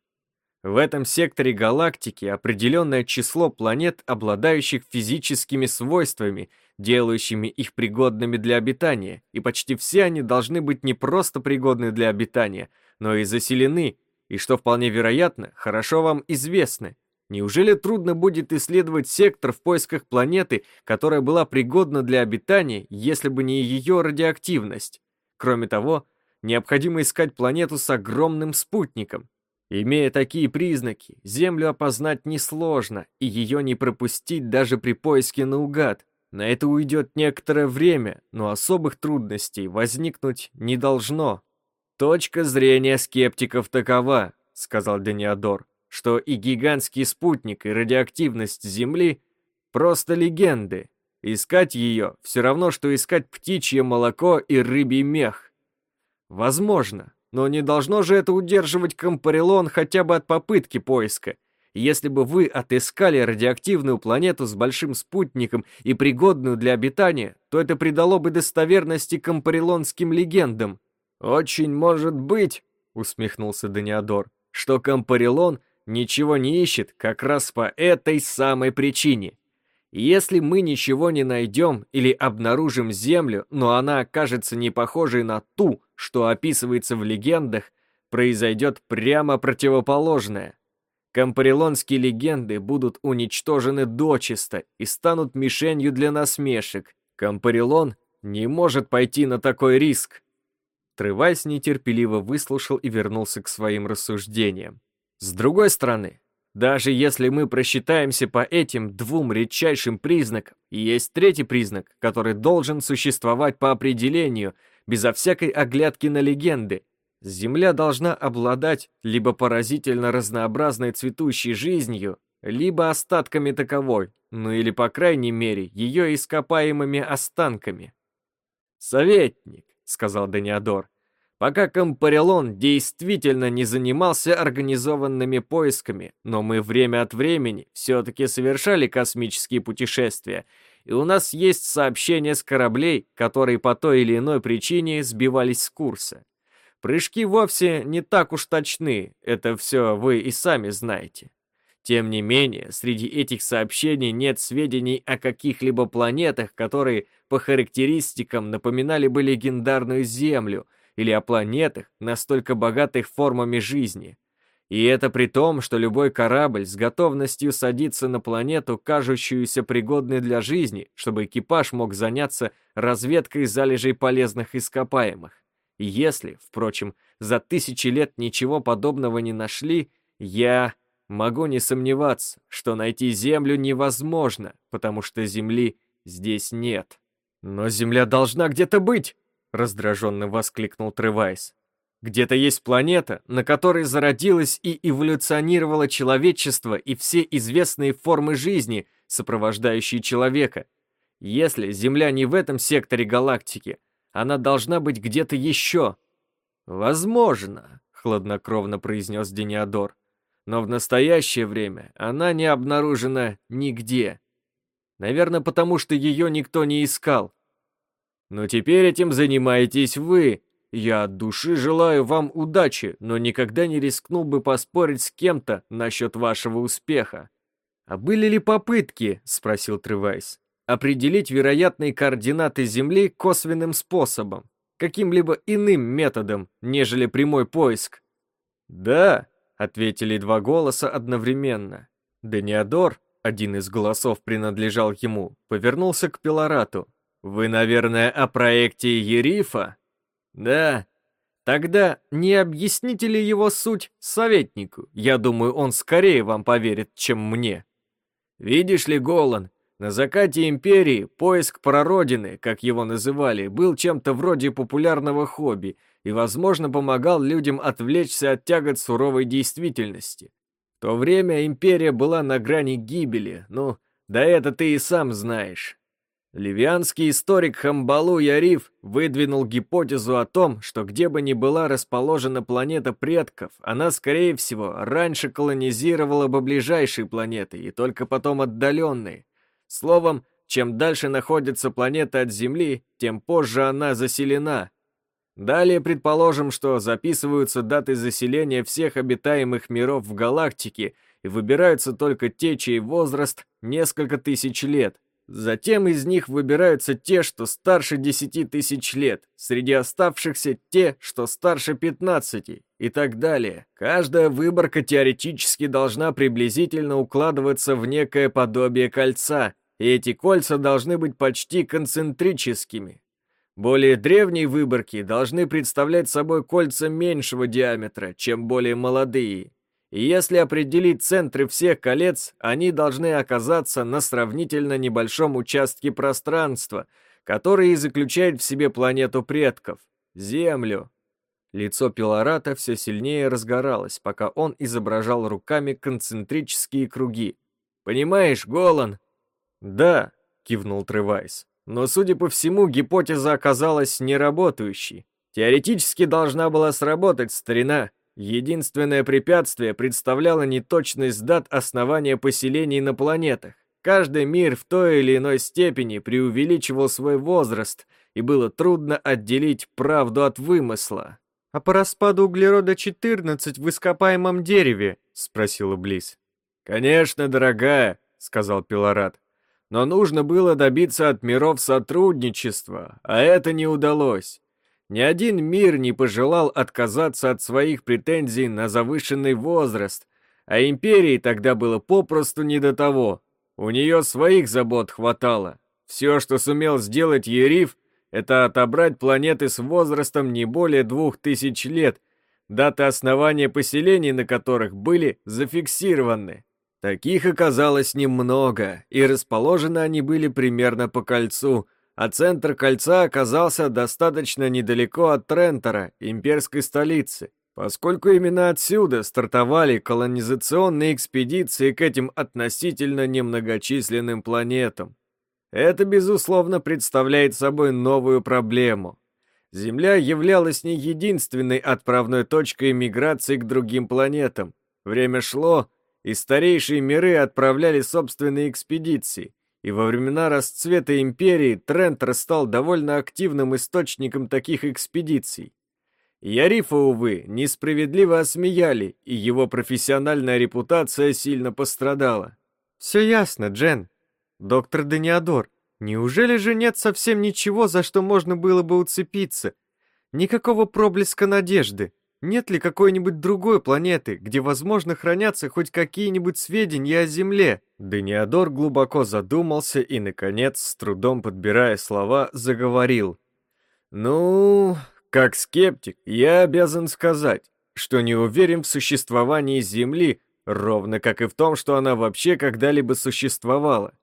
В этом секторе галактики определенное число планет, обладающих физическими свойствами, делающими их пригодными для обитания, и почти все они должны быть не просто пригодны для обитания, но и заселены и, что вполне вероятно, хорошо вам известны. Неужели трудно будет исследовать сектор в поисках планеты, которая была пригодна для обитания, если бы не ее радиоактивность? Кроме того, необходимо искать планету с огромным спутником. Имея такие признаки, Землю опознать несложно, и ее не пропустить даже при поиске наугад. На это уйдет некоторое время, но особых трудностей возникнуть не должно. «Точка зрения скептиков такова», — сказал Дениадор, «что и гигантский спутник, и радиоактивность Земли — просто легенды. Искать ее все равно, что искать птичье молоко и рыбий мех. Возможно, но не должно же это удерживать Компарелон хотя бы от попытки поиска. Если бы вы отыскали радиоактивную планету с большим спутником и пригодную для обитания, то это придало бы достоверности компарелонским легендам. «Очень может быть», — усмехнулся Даниадор, «что Компарелон ничего не ищет как раз по этой самой причине. Если мы ничего не найдем или обнаружим Землю, но она окажется не похожей на ту, что описывается в легендах, произойдет прямо противоположное. Компарелонские легенды будут уничтожены дочисто и станут мишенью для насмешек. Компарелон не может пойти на такой риск. Трывайс нетерпеливо выслушал и вернулся к своим рассуждениям. С другой стороны, даже если мы просчитаемся по этим двум редчайшим признакам, есть третий признак, который должен существовать по определению, безо всякой оглядки на легенды, Земля должна обладать либо поразительно разнообразной цветущей жизнью, либо остатками таковой, ну или, по крайней мере, ее ископаемыми останками. «Советник», — сказал Даниадор. «Пока Компарелон действительно не занимался организованными поисками, но мы время от времени все-таки совершали космические путешествия, и у нас есть сообщения с кораблей, которые по той или иной причине сбивались с курса. Прыжки вовсе не так уж точны, это все вы и сами знаете. Тем не менее, среди этих сообщений нет сведений о каких-либо планетах, которые по характеристикам напоминали бы легендарную Землю, или о планетах, настолько богатых формами жизни. И это при том, что любой корабль с готовностью садится на планету, кажущуюся пригодной для жизни, чтобы экипаж мог заняться разведкой залежей полезных ископаемых. И если, впрочем, за тысячи лет ничего подобного не нашли, я могу не сомневаться, что найти Землю невозможно, потому что Земли здесь нет. «Но Земля должна где-то быть!» — раздраженно воскликнул Тревайс. «Где-то есть планета, на которой зародилось и эволюционировало человечество и все известные формы жизни, сопровождающие человека. Если Земля не в этом секторе галактики, она должна быть где-то еще». «Возможно», — хладнокровно произнес Дениадор. «Но в настоящее время она не обнаружена нигде». Наверное, потому что ее никто не искал. Но теперь этим занимаетесь вы. Я от души желаю вам удачи, но никогда не рискнул бы поспорить с кем-то насчет вашего успеха. «А были ли попытки, — спросил Тревайс, — определить вероятные координаты Земли косвенным способом, каким-либо иным методом, нежели прямой поиск?» «Да», — ответили два голоса одновременно. Даниадор, один из голосов принадлежал ему, повернулся к Пилорату. «Вы, наверное, о проекте Ерифа?» «Да. Тогда не объясните ли его суть советнику? Я думаю, он скорее вам поверит, чем мне». «Видишь ли, Голан, на закате империи поиск прародины, как его называли, был чем-то вроде популярного хобби и, возможно, помогал людям отвлечься от тягот суровой действительности то время империя была на грани гибели, ну, да это ты и сам знаешь. Ливианский историк Хамбалу Яриф выдвинул гипотезу о том, что где бы ни была расположена планета предков, она, скорее всего, раньше колонизировала бы ближайшие планеты и только потом отдаленные. Словом, чем дальше находится планета от Земли, тем позже она заселена, Далее предположим, что записываются даты заселения всех обитаемых миров в галактике и выбираются только те, чей возраст несколько тысяч лет. Затем из них выбираются те, что старше 10 тысяч лет, среди оставшихся те, что старше 15 и так далее. Каждая выборка теоретически должна приблизительно укладываться в некое подобие кольца, и эти кольца должны быть почти концентрическими. Более древние выборки должны представлять собой кольца меньшего диаметра, чем более молодые. И если определить центры всех колец, они должны оказаться на сравнительно небольшом участке пространства, который и заключает в себе планету предков — Землю. Лицо Пилората все сильнее разгоралось, пока он изображал руками концентрические круги. «Понимаешь, Голан?» «Да», — кивнул Тревайс. Но, судя по всему, гипотеза оказалась неработающей. Теоретически должна была сработать старина. Единственное препятствие представляло неточность дат основания поселений на планетах. Каждый мир в той или иной степени преувеличивал свой возраст, и было трудно отделить правду от вымысла. «А по распаду углерода-14 в ископаемом дереве?» — спросила Близ. «Конечно, дорогая», — сказал Пилорат. Но нужно было добиться от миров сотрудничества, а это не удалось. Ни один мир не пожелал отказаться от своих претензий на завышенный возраст, а империи тогда было попросту не до того. У нее своих забот хватало. Все, что сумел сделать Ериф, это отобрать планеты с возрастом не более двух тысяч лет, даты основания поселений на которых были зафиксированы. Таких оказалось немного, и расположены они были примерно по кольцу, а центр кольца оказался достаточно недалеко от Трентора, имперской столицы, поскольку именно отсюда стартовали колонизационные экспедиции к этим относительно немногочисленным планетам. Это, безусловно, представляет собой новую проблему. Земля являлась не единственной отправной точкой миграции к другим планетам. Время шло, и старейшие миры отправляли собственные экспедиции, и во времена расцвета империи Трентер стал довольно активным источником таких экспедиций. Ярифа, увы, несправедливо осмеяли, и его профессиональная репутация сильно пострадала. «Все ясно, Джен. Доктор Даниадор, неужели же нет совсем ничего, за что можно было бы уцепиться? Никакого проблеска надежды? Нет ли какой-нибудь другой планеты, где, возможно, хранятся хоть какие-нибудь сведения о Земле?» Даниадор глубоко задумался и, наконец, с трудом подбирая слова, заговорил. «Ну, как скептик, я обязан сказать, что не уверен в существовании Земли, ровно как и в том, что она вообще когда-либо существовала.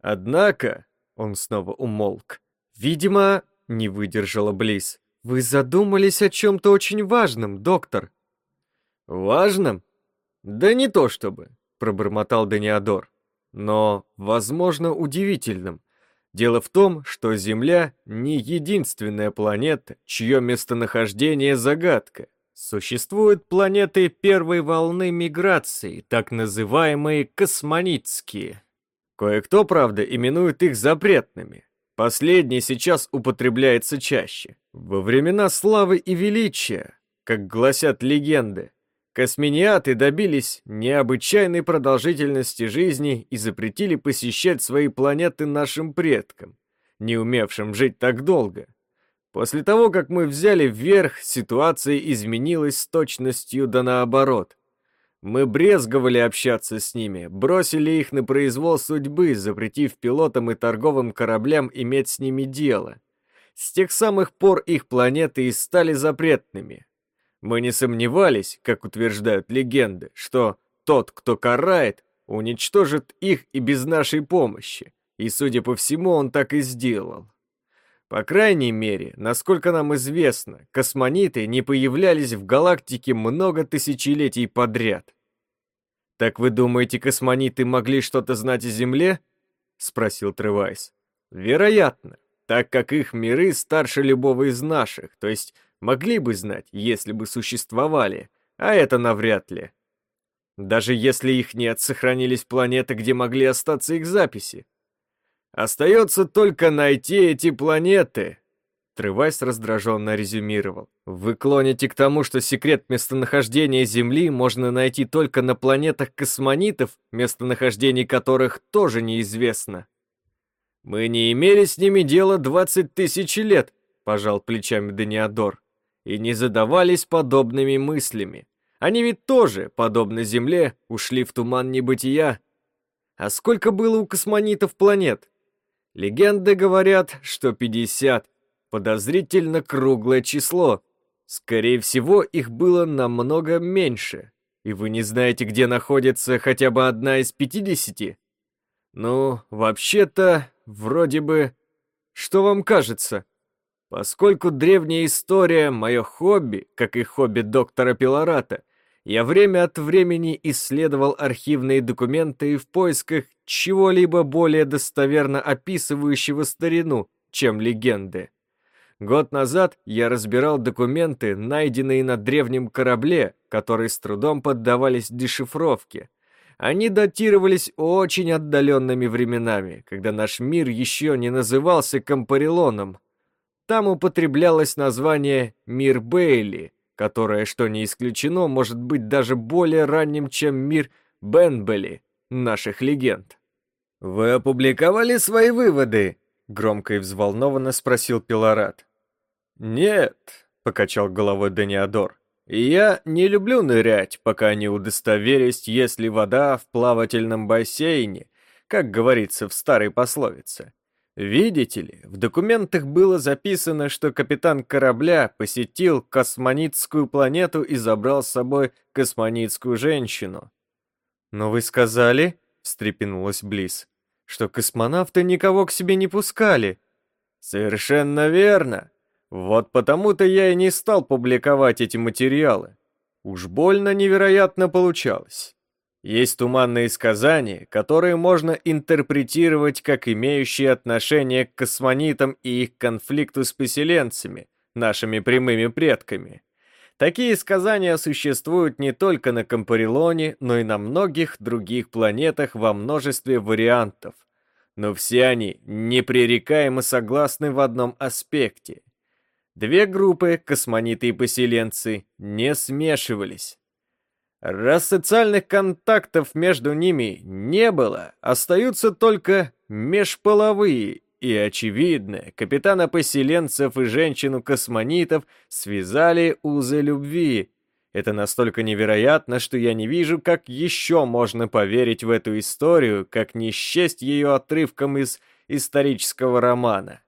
Однако, он снова умолк, видимо, не выдержала Близ. Вы задумались о чем-то очень важном, доктор. Важном? Да не то чтобы, пробормотал Даниадор. Но, возможно, удивительным. Дело в том, что Земля не единственная планета, чье местонахождение загадка. Существуют планеты первой волны миграции, так называемые космонитские. Кое-кто, правда, именует их запретными. Последний сейчас употребляется чаще. Во времена славы и величия, как гласят легенды, космениаты добились необычайной продолжительности жизни и запретили посещать свои планеты нашим предкам, не умевшим жить так долго. После того, как мы взяли вверх, ситуация изменилась с точностью да наоборот. Мы брезговали общаться с ними, бросили их на произвол судьбы, запретив пилотам и торговым кораблям иметь с ними дело. С тех самых пор их планеты и стали запретными. Мы не сомневались, как утверждают легенды, что тот, кто карает, уничтожит их и без нашей помощи. И, судя по всему, он так и сделал. По крайней мере, насколько нам известно, космониты не появлялись в галактике много тысячелетий подряд. «Так вы думаете, космониты могли что-то знать о Земле?» — спросил Тревайс. «Вероятно, так как их миры старше любого из наших, то есть могли бы знать, если бы существовали, а это навряд ли. Даже если их нет, сохранились планеты, где могли остаться их записи. Остается только найти эти планеты. Трывайс раздраженно резюмировал. Вы клоните к тому, что секрет местонахождения Земли можно найти только на планетах космонитов, местонахождение которых тоже неизвестно. Мы не имели с ними дела 20 тысяч лет, пожал плечами Даниадор, и не задавались подобными мыслями. Они ведь тоже, подобно Земле, ушли в туман небытия. А сколько было у космонитов планет? Легенды говорят, что 50. Подозрительно круглое число. Скорее всего, их было намного меньше. И вы не знаете, где находится хотя бы одна из 50? Ну, вообще-то, вроде бы... Что вам кажется? Поскольку древняя история — мое хобби, как и хобби доктора Пилората, я время от времени исследовал архивные документы в поисках чего-либо более достоверно описывающего старину, чем легенды. Год назад я разбирал документы, найденные на древнем корабле, которые с трудом поддавались дешифровке. Они датировались очень отдаленными временами, когда наш мир еще не назывался Компарилоном. Там употреблялось название «Мир Бейли», которое, что не исключено, может быть даже более ранним, чем мир Бенбели, наших легенд. «Вы опубликовали свои выводы?» — громко и взволнованно спросил Пилорат. «Нет», — покачал головой Даниадор. «Я не люблю нырять, пока не удостоверюсь, есть ли вода в плавательном бассейне, как говорится в старой пословице. Видите ли, в документах было записано, что капитан корабля посетил космонитскую планету и забрал с собой космонитскую женщину. «Но вы сказали, — встрепенулась Близ, — что космонавты никого к себе не пускали». «Совершенно верно. Вот потому-то я и не стал публиковать эти материалы. Уж больно невероятно получалось. Есть туманные сказания, которые можно интерпретировать как имеющие отношение к космонитам и их конфликту с поселенцами, нашими прямыми предками. Такие сказания существуют не только на Компарилоне, но и на многих других планетах во множестве вариантов. Но все они непререкаемо согласны в одном аспекте. Две группы, космониты и поселенцы, не смешивались. Раз социальных контактов между ними не было, остаются только межполовые, и очевидно, капитана поселенцев и женщину-космонитов связали узы любви. Это настолько невероятно, что я не вижу, как еще можно поверить в эту историю, как не счесть ее отрывком из исторического романа.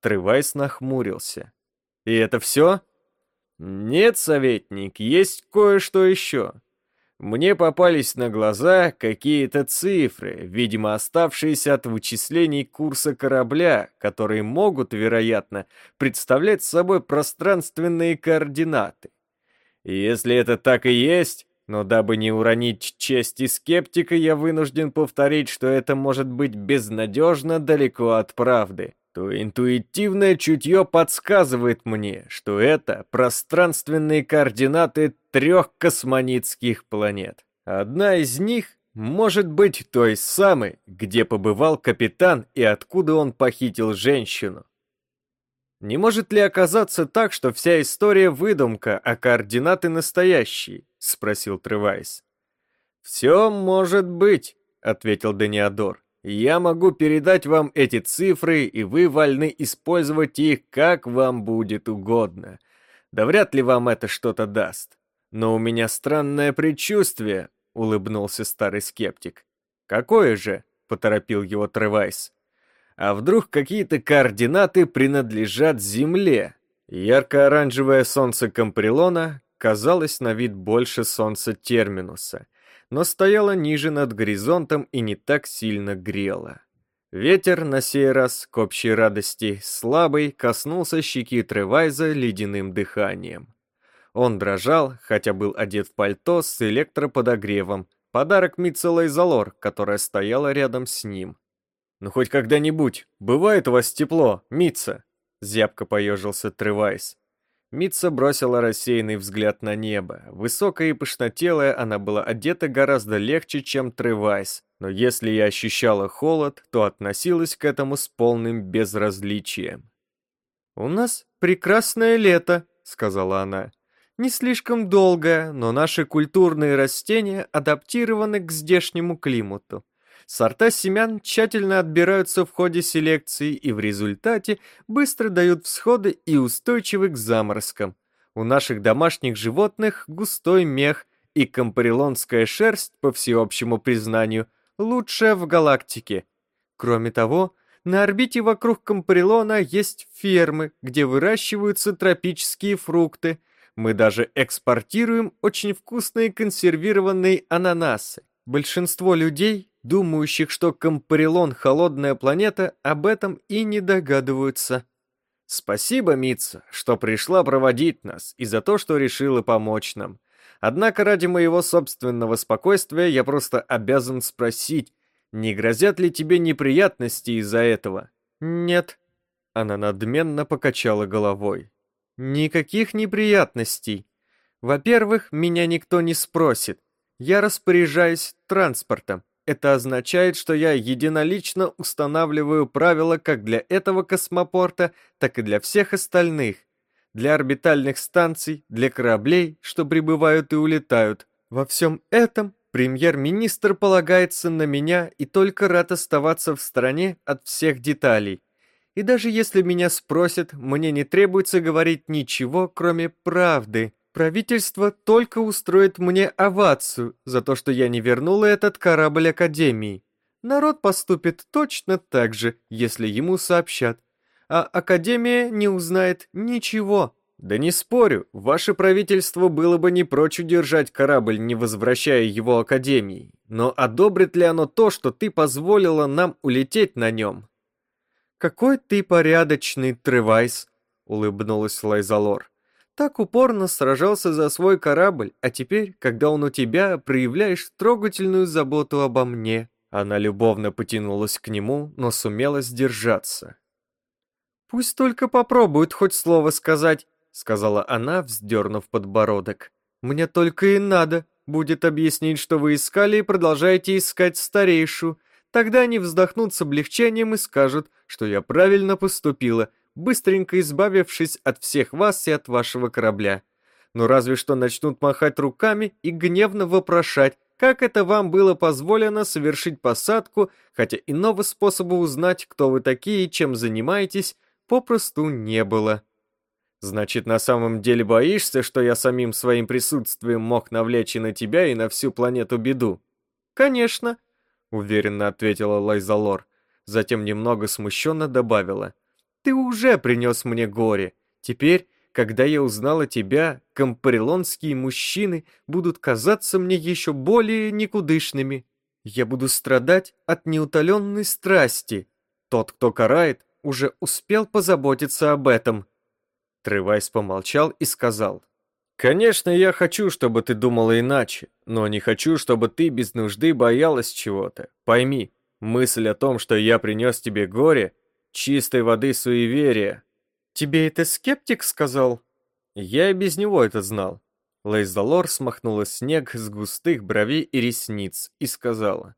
Трывайс нахмурился. «И это все?» «Нет, советник, есть кое-что еще. Мне попались на глаза какие-то цифры, видимо, оставшиеся от вычислений курса корабля, которые могут, вероятно, представлять собой пространственные координаты. И если это так и есть, но дабы не уронить чести скептика, я вынужден повторить, что это может быть безнадежно далеко от правды то интуитивное чутье подсказывает мне, что это пространственные координаты трех космонитских планет. Одна из них может быть той самой, где побывал капитан и откуда он похитил женщину. Не может ли оказаться так, что вся история выдумка, а координаты настоящие? Спросил Тревайс. Все может быть, ответил Даниадор. Я могу передать вам эти цифры, и вы вольны использовать их, как вам будет угодно. Да вряд ли вам это что-то даст. Но у меня странное предчувствие, улыбнулся старый скептик. Какое же? поторопил его Тревайс. А вдруг какие-то координаты принадлежат Земле? Ярко-оранжевое солнце Камприлона казалось на вид больше солнца Терминуса — но стояла ниже над горизонтом и не так сильно грела. Ветер на сей раз, к общей радости, слабый, коснулся щеки Тревайза ледяным дыханием. Он дрожал, хотя был одет в пальто с электроподогревом, подарок Митцелой Залор, которая стояла рядом с ним. «Ну хоть когда-нибудь, бывает у вас тепло, Митца?» Зябко поежился Тревайз. Митца бросила рассеянный взгляд на небо. Высокая и пышнотелая, она была одета гораздо легче, чем Тревайс, но если и ощущала холод, то относилась к этому с полным безразличием. «У нас прекрасное лето», — сказала она. «Не слишком долгое, но наши культурные растения адаптированы к здешнему климату. Сорта семян тщательно отбираются в ходе селекции и в результате быстро дают всходы и устойчивы к заморозкам. У наших домашних животных густой мех и компарилонская шерсть, по всеобщему признанию, лучшая в галактике. Кроме того, на орбите вокруг Компарилона есть фермы, где выращиваются тропические фрукты. Мы даже экспортируем очень вкусные консервированные ананасы. Большинство людей думающих, что Компарилон — холодная планета, об этом и не догадываются. Спасибо, Митца, что пришла проводить нас и за то, что решила помочь нам. Однако ради моего собственного спокойствия я просто обязан спросить, не грозят ли тебе неприятности из-за этого? Нет. Она надменно покачала головой. Никаких неприятностей. Во-первых, меня никто не спросит. Я распоряжаюсь транспортом. Это означает, что я единолично устанавливаю правила как для этого космопорта, так и для всех остальных. Для орбитальных станций, для кораблей, что прибывают и улетают. Во всем этом премьер-министр полагается на меня и только рад оставаться в стороне от всех деталей. И даже если меня спросят, мне не требуется говорить ничего, кроме правды. Правительство только устроит мне овацию за то, что я не вернула этот корабль Академии. Народ поступит точно так же, если ему сообщат. А Академия не узнает ничего. Да не спорю, ваше правительство было бы не прочь удержать корабль, не возвращая его Академии. Но одобрит ли оно то, что ты позволила нам улететь на нем? Какой ты порядочный, Тревайс, улыбнулась Лайзалор так упорно сражался за свой корабль, а теперь, когда он у тебя, проявляешь трогательную заботу обо мне». Она любовно потянулась к нему, но сумела сдержаться. «Пусть только попробует хоть слово сказать», — сказала она, вздернув подбородок. «Мне только и надо будет объяснить, что вы искали и продолжаете искать старейшую. Тогда они вздохнут с облегчением и скажут, что я правильно поступила, быстренько избавившись от всех вас и от вашего корабля. Но разве что начнут махать руками и гневно вопрошать, как это вам было позволено совершить посадку, хотя иного способа узнать, кто вы такие и чем занимаетесь, попросту не было. Значит, на самом деле боишься, что я самим своим присутствием мог навлечь и на тебя, и на всю планету беду? Конечно, уверенно ответила Лайзалор. Затем немного смущенно добавила. Ты уже принес мне горе. Теперь, когда я узнала тебя, компарилонские мужчины будут казаться мне еще более никудышными. Я буду страдать от неутоленной страсти. Тот, кто карает, уже успел позаботиться об этом. Тревайс помолчал и сказал. «Конечно, я хочу, чтобы ты думала иначе, но не хочу, чтобы ты без нужды боялась чего-то. Пойми, мысль о том, что я принес тебе горе, чистой воды суеверия». «Тебе это скептик сказал?» «Я и без него это знал». Лейзалор смахнула снег с густых бровей и ресниц и сказала.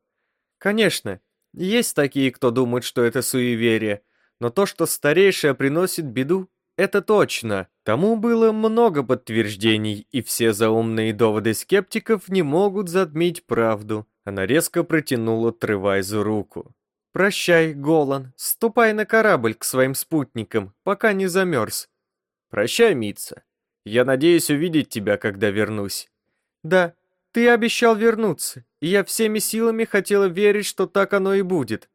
«Конечно, есть такие, кто думает, что это суеверие, но то, что старейшая приносит беду, это точно. Тому было много подтверждений, и все заумные доводы скептиков не могут затмить правду. Она резко протянула Тревайзу руку. «Прощай, Голан, ступай на корабль к своим спутникам, пока не замерз». «Прощай, Митца. Я надеюсь увидеть тебя, когда вернусь». «Да, ты обещал вернуться, и я всеми силами хотела верить, что так оно и будет.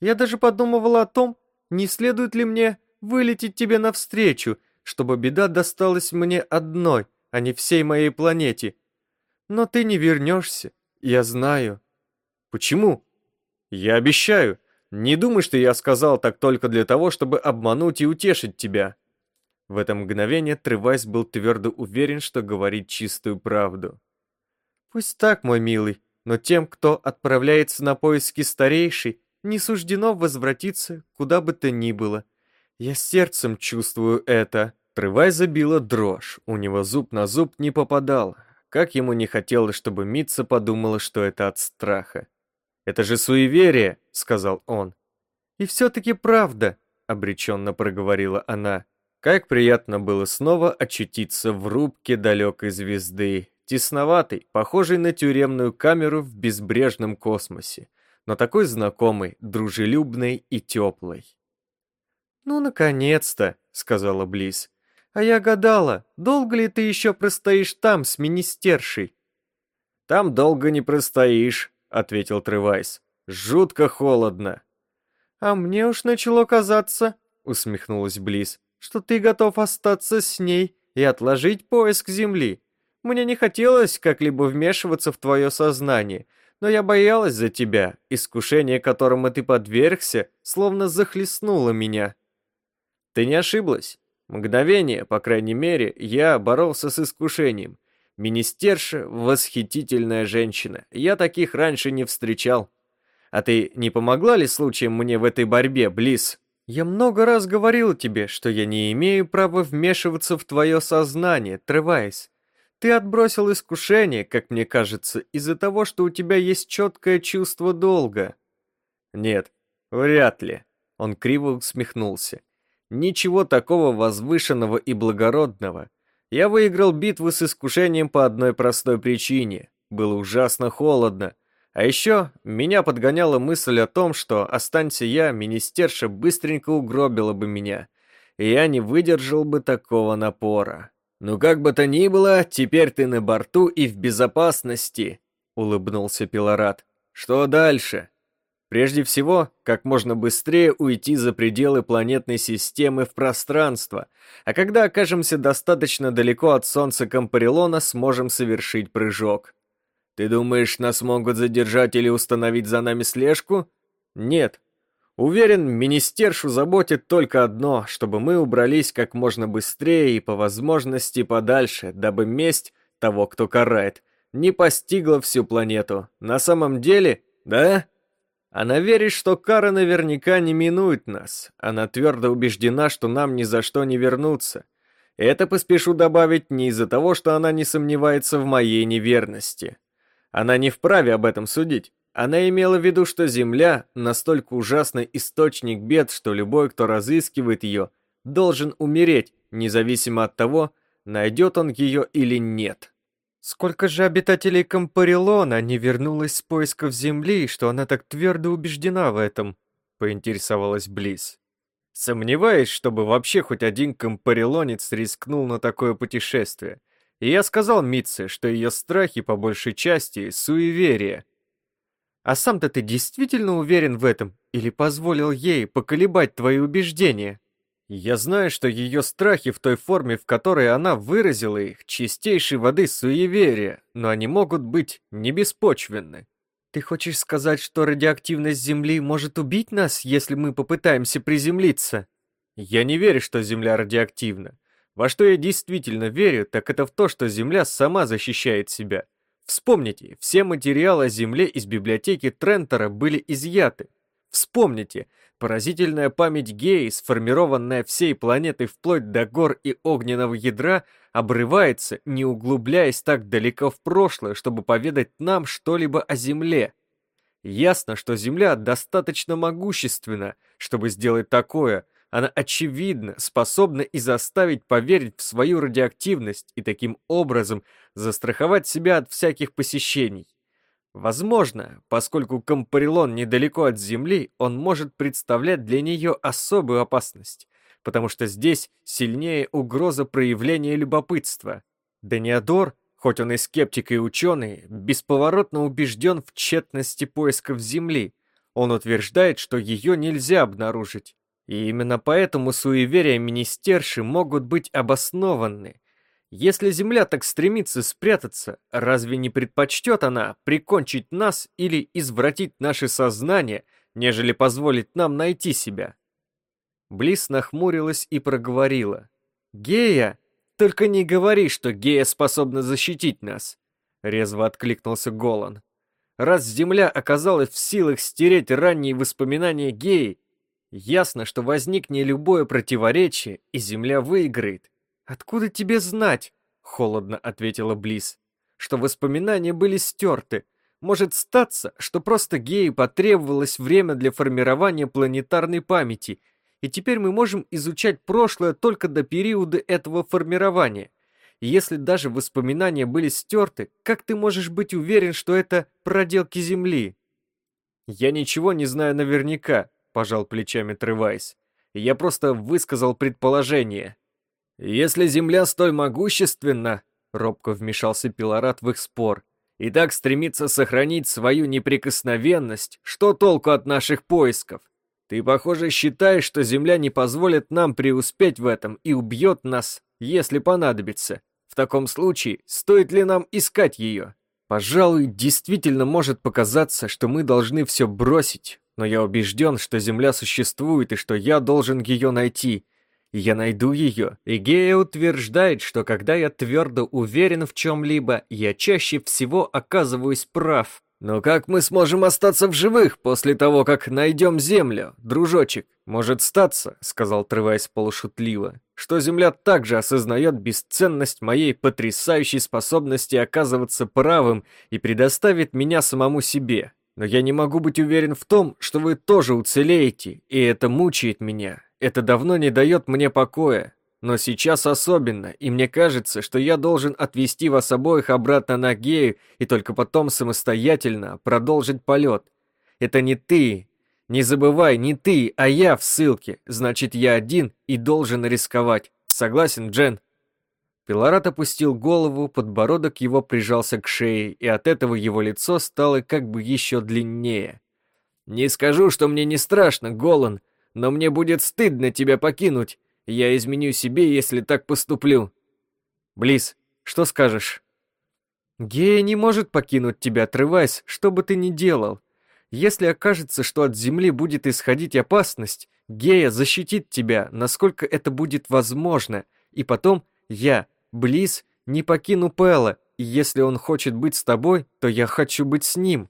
Я даже подумывала о том, не следует ли мне вылететь тебе навстречу, чтобы беда досталась мне одной, а не всей моей планете. Но ты не вернешься, я знаю. Почему? Я обещаю. Не думай, что я сказал так только для того, чтобы обмануть и утешить тебя. В это мгновение Тревайс был твердо уверен, что говорит чистую правду. Пусть так, мой милый, но тем, кто отправляется на поиски старейшей, не суждено возвратиться куда бы то ни было. Я сердцем чувствую это. Трывай забила дрожь, у него зуб на зуб не попадал. Как ему не хотелось, чтобы Митца подумала, что это от страха. «Это же суеверие», — сказал он. «И все-таки правда», — обреченно проговорила она. Как приятно было снова очутиться в рубке далекой звезды, тесноватой, похожей на тюремную камеру в безбрежном космосе, но такой знакомой, дружелюбной и теплой. «Ну, наконец-то», — сказала Близ. «А я гадала, долго ли ты еще простоишь там с министершей?» «Там долго не простоишь», — ответил Тревайс. «Жутко холодно». «А мне уж начало казаться», — усмехнулась Близ, «что ты готов остаться с ней и отложить поиск земли. Мне не хотелось как-либо вмешиваться в твое сознание, но я боялась за тебя. Искушение, которому ты подвергся, словно захлестнуло меня». Ты не ошиблась. Мгновение, по крайней мере, я боролся с искушением. Министерша — восхитительная женщина. Я таких раньше не встречал. А ты не помогла ли случаем мне в этой борьбе, Близ? Я много раз говорил тебе, что я не имею права вмешиваться в твое сознание, Тревайс. Ты отбросил искушение, как мне кажется, из-за того, что у тебя есть четкое чувство долга. Нет, вряд ли. Он криво усмехнулся. Ничего такого возвышенного и благородного. Я выиграл битву с искушением по одной простой причине. Было ужасно холодно. А еще меня подгоняла мысль о том, что, останься я, министерша быстренько угробила бы меня. И я не выдержал бы такого напора. «Ну как бы то ни было, теперь ты на борту и в безопасности», — улыбнулся Пилорат. «Что дальше?» Прежде всего, как можно быстрее уйти за пределы планетной системы в пространство, а когда окажемся достаточно далеко от Солнца Кампарилона, сможем совершить прыжок. Ты думаешь, нас могут задержать или установить за нами слежку? Нет. Уверен, министершу заботит только одно, чтобы мы убрались как можно быстрее и по возможности подальше, дабы месть того, кто карает, не постигла всю планету. На самом деле, да? Она верит, что кара наверняка не минует нас. Она твердо убеждена, что нам ни за что не вернуться. Это поспешу добавить не из-за того, что она не сомневается в моей неверности. Она не вправе об этом судить. Она имела в виду, что Земля — настолько ужасный источник бед, что любой, кто разыскивает ее, должен умереть, независимо от того, найдет он ее или нет. Сколько же обитателей Кампарилона не вернулось с поисков Земли, что она так твердо убеждена в этом? Поинтересовалась Близ. Сомневаюсь, чтобы вообще хоть один компарелонец рискнул на такое путешествие. И я сказал Митце, что ее страхи по большей части — суеверия. А сам-то ты действительно уверен в этом или позволил ей поколебать твои убеждения? Я знаю, что ее страхи в той форме, в которой она выразила их, чистейшей воды суеверия, но они могут быть не беспочвенны. Ты хочешь сказать, что радиоактивность Земли может убить нас, если мы попытаемся приземлиться? Я не верю, что Земля радиоактивна. Во что я действительно верю, так это в то, что Земля сама защищает себя. Вспомните, все материалы о Земле из библиотеки Трентера были изъяты. Вспомните, поразительная память Геи, сформированная всей планетой вплоть до гор и огненного ядра, обрывается, не углубляясь так далеко в прошлое, чтобы поведать нам что-либо о Земле. Ясно, что Земля достаточно могущественна, чтобы сделать такое, она очевидно способна и заставить поверить в свою радиоактивность и таким образом застраховать себя от всяких посещений. Возможно, поскольку Компарилон недалеко от Земли, он может представлять для нее особую опасность, потому что здесь сильнее угроза проявления любопытства. Даниадор, хоть он и скептик и ученый, бесповоротно убежден в тщетности поисков Земли. Он утверждает, что ее нельзя обнаружить. И именно поэтому суеверия министерши могут быть обоснованы. Если Земля так стремится спрятаться, разве не предпочтет она прикончить нас или извратить наше сознание, нежели позволить нам найти себя? Близ нахмурилась и проговорила. «Гея, только не говори, что Гея способна защитить нас!» Резво откликнулся Голан. «Раз Земля оказалась в силах стереть ранние воспоминания Геи, Ясно, что возникнет любое противоречие, и Земля выиграет. «Откуда тебе знать?» — холодно ответила Близ. «Что воспоминания были стерты. Может статься, что просто геи потребовалось время для формирования планетарной памяти, и теперь мы можем изучать прошлое только до периода этого формирования. если даже воспоминания были стерты, как ты можешь быть уверен, что это проделки Земли?» «Я ничего не знаю наверняка», — пожал плечами Тревайс. «Я просто высказал предположение». «Если Земля столь могущественна», — робко вмешался Пилорат в их спор, «и так стремится сохранить свою неприкосновенность, что толку от наших поисков? Ты, похоже, считаешь, что Земля не позволит нам преуспеть в этом и убьет нас, если понадобится. В таком случае, стоит ли нам искать ее?» Пожалуй, действительно может показаться, что мы должны все бросить, но я убежден, что Земля существует и что я должен ее найти. Я найду ее. И Гея утверждает, что когда я твердо уверен в чем-либо, я чаще всего оказываюсь прав. Но как мы сможем остаться в живых после того, как найдем Землю, дружочек? Может статься, сказал Тревайс полушутливо, что Земля также осознает бесценность моей потрясающей способности оказываться правым и предоставит меня самому себе. Но я не могу быть уверен в том, что вы тоже уцелеете, и это мучает меня. Это давно не дает мне покоя. Но сейчас особенно, и мне кажется, что я должен отвезти вас обоих обратно на Гею и только потом самостоятельно продолжить полет. Это не ты. Не забывай, не ты, а я в ссылке. Значит, я один и должен рисковать. Согласен, Джен? Пилорат опустил голову, подбородок его прижался к шее, и от этого его лицо стало как бы еще длиннее. «Не скажу, что мне не страшно, Голан, но мне будет стыдно тебя покинуть. Я изменю себе, если так поступлю». «Близ, что скажешь?» «Гея не может покинуть тебя, отрываясь, что бы ты ни делал. Если окажется, что от земли будет исходить опасность, Гея защитит тебя, насколько это будет возможно, и потом я, Близ, не покину Пэла, и если он хочет быть с тобой, то я хочу быть с ним».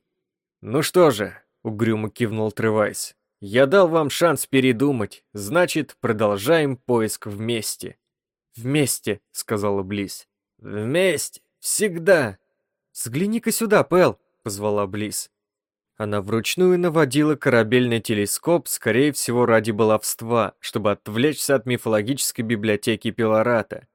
«Ну что же», — угрюмо кивнул Тревайс, — «я дал вам шанс передумать, значит, продолжаем поиск вместе». «Вместе», — сказала Близ. «Вместе, всегда». «Взгляни-ка сюда, Пэл», — позвала Близ. Она вручную наводила корабельный телескоп, скорее всего, ради баловства, чтобы отвлечься от мифологической библиотеки Пилората.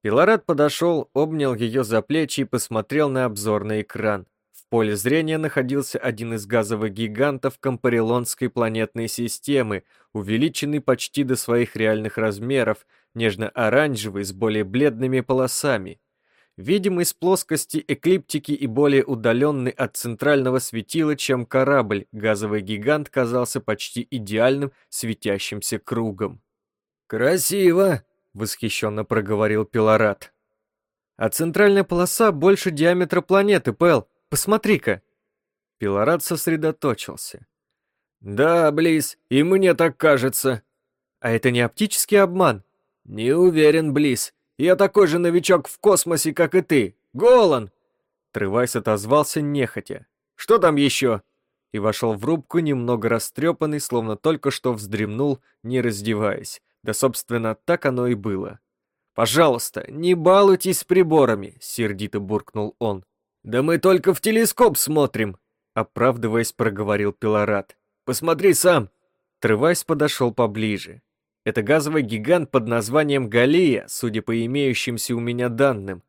Пилорат подошел, обнял ее за плечи и посмотрел на обзорный экран. Поле зрения находился один из газовых гигантов Компарелонской планетной системы, увеличенный почти до своих реальных размеров, нежно-оранжевый с более бледными полосами. Видимый с плоскости эклиптики и более удаленный от центрального светила, чем корабль, газовый гигант казался почти идеальным светящимся кругом. «Красиво!» — восхищенно проговорил Пилорат. «А центральная полоса больше диаметра планеты, Пэл. Посмотри-ка!» Пилорат сосредоточился. «Да, Близ, и мне так кажется». «А это не оптический обман?» «Не уверен, Близ. Я такой же новичок в космосе, как и ты. Голан!» Трывайс отозвался нехотя. «Что там еще?» И вошел в рубку немного растрепанный, словно только что вздремнул, не раздеваясь. Да, собственно, так оно и было. «Пожалуйста, не балуйтесь приборами», — сердито буркнул он. «Да мы только в телескоп смотрим», — оправдываясь, проговорил Пилорат. «Посмотри сам». Трывайс подошел поближе. Это газовый гигант под названием Галия, судя по имеющимся у меня данным.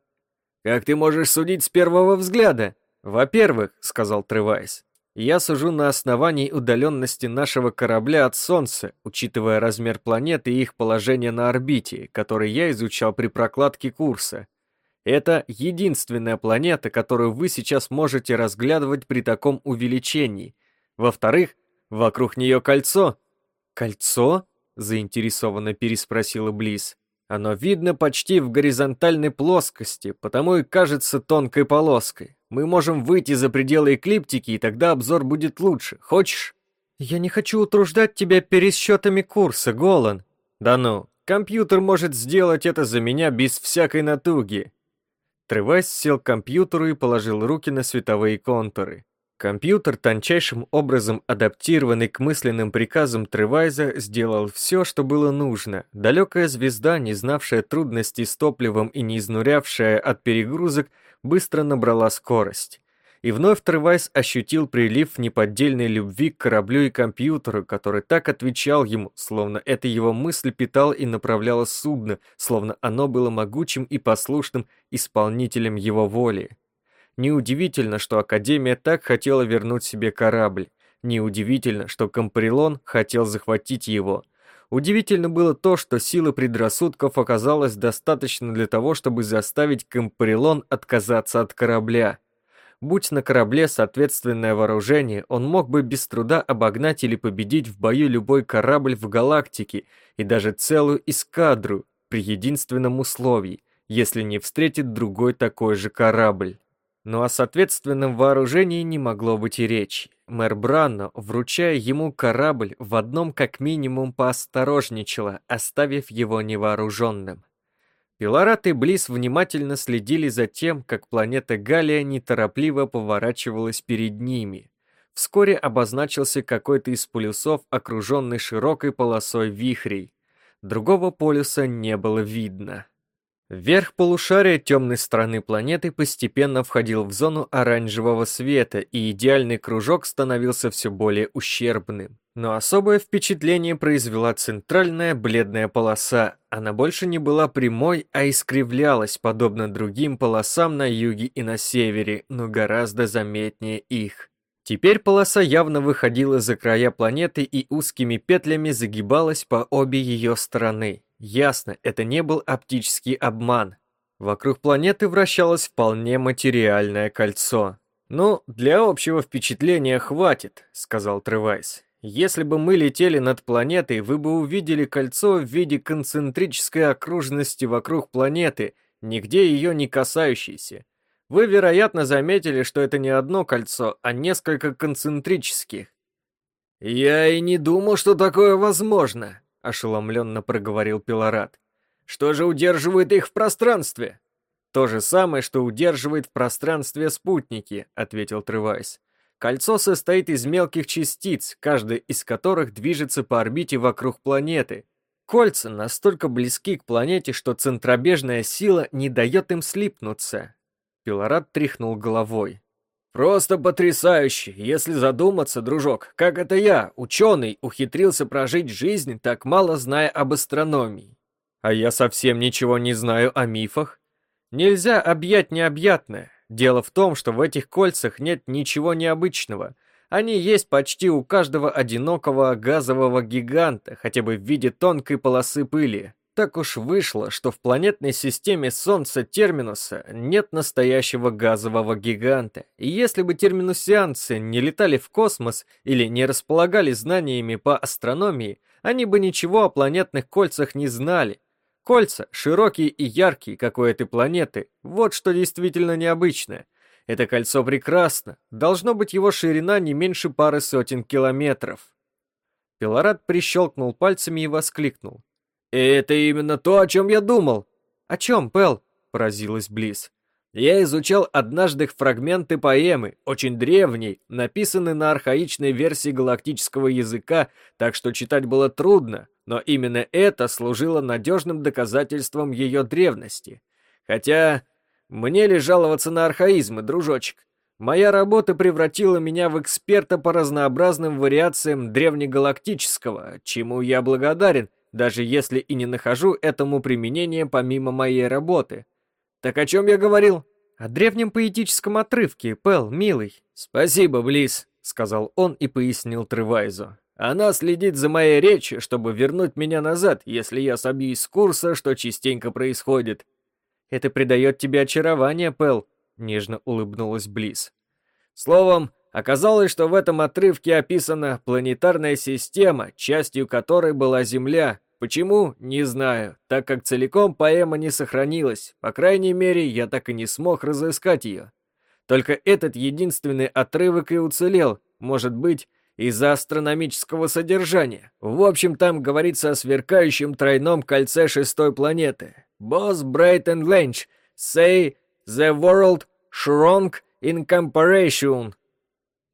«Как ты можешь судить с первого взгляда?» «Во-первых», — сказал Тревайс, я сужу на основании удаленности нашего корабля от Солнца, учитывая размер планеты и их положение на орбите, который я изучал при прокладке курса. Это единственная планета, которую вы сейчас можете разглядывать при таком увеличении. Во-вторых, вокруг нее кольцо. «Кольцо?» — заинтересованно переспросила Близ. «Оно видно почти в горизонтальной плоскости, потому и кажется тонкой полоской. Мы можем выйти за пределы эклиптики, и тогда обзор будет лучше. Хочешь? Я не хочу утруждать тебя пересчетами курса, Голан. Да ну, компьютер может сделать это за меня без всякой натуги. Тревайс сел к компьютеру и положил руки на световые контуры. Компьютер, тончайшим образом адаптированный к мысленным приказам Тревайза, сделал все, что было нужно. Далекая звезда, не знавшая трудностей с топливом и не изнурявшая от перегрузок, быстро набрала скорость. И вновь Тревайс ощутил прилив неподдельной любви к кораблю и компьютеру, который так отвечал ему, словно эта его мысль питала и направляла судно, словно оно было могучим и послушным исполнителем его воли. Неудивительно, что Академия так хотела вернуть себе корабль. Неудивительно, что Комприлон хотел захватить его. Удивительно было то, что силы предрассудков оказалось достаточно для того, чтобы заставить Комприлон отказаться от корабля. Будь на корабле соответственное вооружение, он мог бы без труда обогнать или победить в бою любой корабль в галактике и даже целую эскадру при единственном условии, если не встретит другой такой же корабль. Но о соответственном вооружении не могло быть и речи. Мэр Бранно, вручая ему корабль, в одном как минимум поосторожничала, оставив его невооруженным. Пилорат и Близ внимательно следили за тем, как планета Галия неторопливо поворачивалась перед ними. Вскоре обозначился какой-то из полюсов, окруженный широкой полосой вихрей. Другого полюса не было видно. Верх полушария темной стороны планеты постепенно входил в зону оранжевого света, и идеальный кружок становился все более ущербным. Но особое впечатление произвела центральная бледная полоса. Она больше не была прямой, а искривлялась, подобно другим полосам на юге и на севере, но гораздо заметнее их. Теперь полоса явно выходила за края планеты и узкими петлями загибалась по обе ее стороны. Ясно, это не был оптический обман. Вокруг планеты вращалось вполне материальное кольцо. «Ну, для общего впечатления хватит», — сказал Тревайс. «Если бы мы летели над планетой, вы бы увидели кольцо в виде концентрической окружности вокруг планеты, нигде ее не касающейся. Вы, вероятно, заметили, что это не одно кольцо, а несколько концентрических». «Я и не думал, что такое возможно», ошеломленно проговорил Пилорат. Что же удерживает их в пространстве? То же самое, что удерживает в пространстве спутники, ответил Тревайс. Кольцо состоит из мелких частиц, каждая из которых движется по орбите вокруг планеты. Кольца настолько близки к планете, что центробежная сила не дает им слипнуться. Пилорат тряхнул головой. Просто потрясающе, если задуматься, дружок, как это я, ученый, ухитрился прожить жизнь, так мало зная об астрономии. А я совсем ничего не знаю о мифах. Нельзя объять необъятное. Дело в том, что в этих кольцах нет ничего необычного. Они есть почти у каждого одинокого газового гиганта, хотя бы в виде тонкой полосы пыли. Так уж вышло, что в планетной системе Солнца Терминуса нет настоящего газового гиганта. И если бы терминусианцы не летали в космос или не располагали знаниями по астрономии, они бы ничего о планетных кольцах не знали. Кольца широкие и яркие, как у этой планеты. Вот что действительно необычное. Это кольцо прекрасно. Должно быть его ширина не меньше пары сотен километров. Пилорад прищелкнул пальцами и воскликнул. «Это именно то, о чем я думал!» «О чем, Пэл?» — поразилась Близ. «Я изучал однажды фрагменты поэмы, очень древней, написанной на архаичной версии галактического языка, так что читать было трудно, но именно это служило надежным доказательством ее древности. Хотя мне ли жаловаться на архаизмы, дружочек? Моя работа превратила меня в эксперта по разнообразным вариациям древнегалактического, чему я благодарен, даже если и не нахожу этому применения помимо моей работы. Так о чем я говорил? О древнем поэтическом отрывке, Пэл, милый. Спасибо, Близ, сказал он и пояснил Тревайзу. Она следит за моей речью, чтобы вернуть меня назад, если я собьюсь с курса, что частенько происходит. Это придает тебе очарование, Пэл, нежно улыбнулась Близ. Словом, Оказалось, что в этом отрывке описана планетарная система, частью которой была Земля, Почему? Не знаю, так как целиком поэма не сохранилась, по крайней мере, я так и не смог разыскать ее. Только этот единственный отрывок и уцелел, может быть, из-за астрономического содержания. В общем, там говорится о сверкающем тройном кольце шестой планеты. Bright and Lynch say the world shrunk in comparison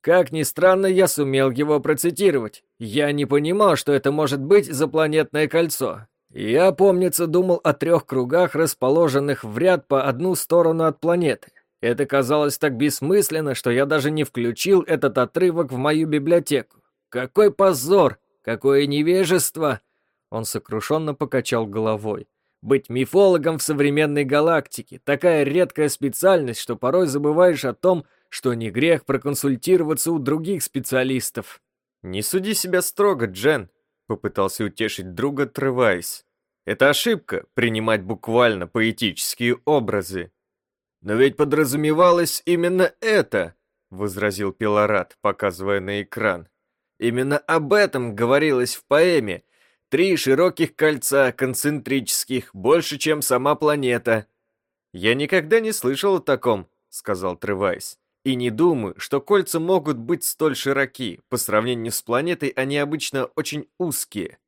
как ни странно, я сумел его процитировать. Я не понимал, что это может быть за планетное кольцо. Я, помнится, думал о трех кругах, расположенных в ряд по одну сторону от планеты. Это казалось так бессмысленно, что я даже не включил этот отрывок в мою библиотеку. Какой позор! Какое невежество! Он сокрушенно покачал головой. Быть мифологом в современной галактике — такая редкая специальность, что порой забываешь о том, что не грех проконсультироваться у других специалистов. «Не суди себя строго, Джен», — попытался утешить друга Тревайс. «Это ошибка — принимать буквально поэтические образы». «Но ведь подразумевалось именно это», — возразил Пилорат, показывая на экран. «Именно об этом говорилось в поэме. Три широких кольца, концентрических, больше, чем сама планета». «Я никогда не слышал о таком», — сказал Тревайс. И не думаю, что кольца могут быть столь широки. По сравнению с планетой они обычно очень узкие.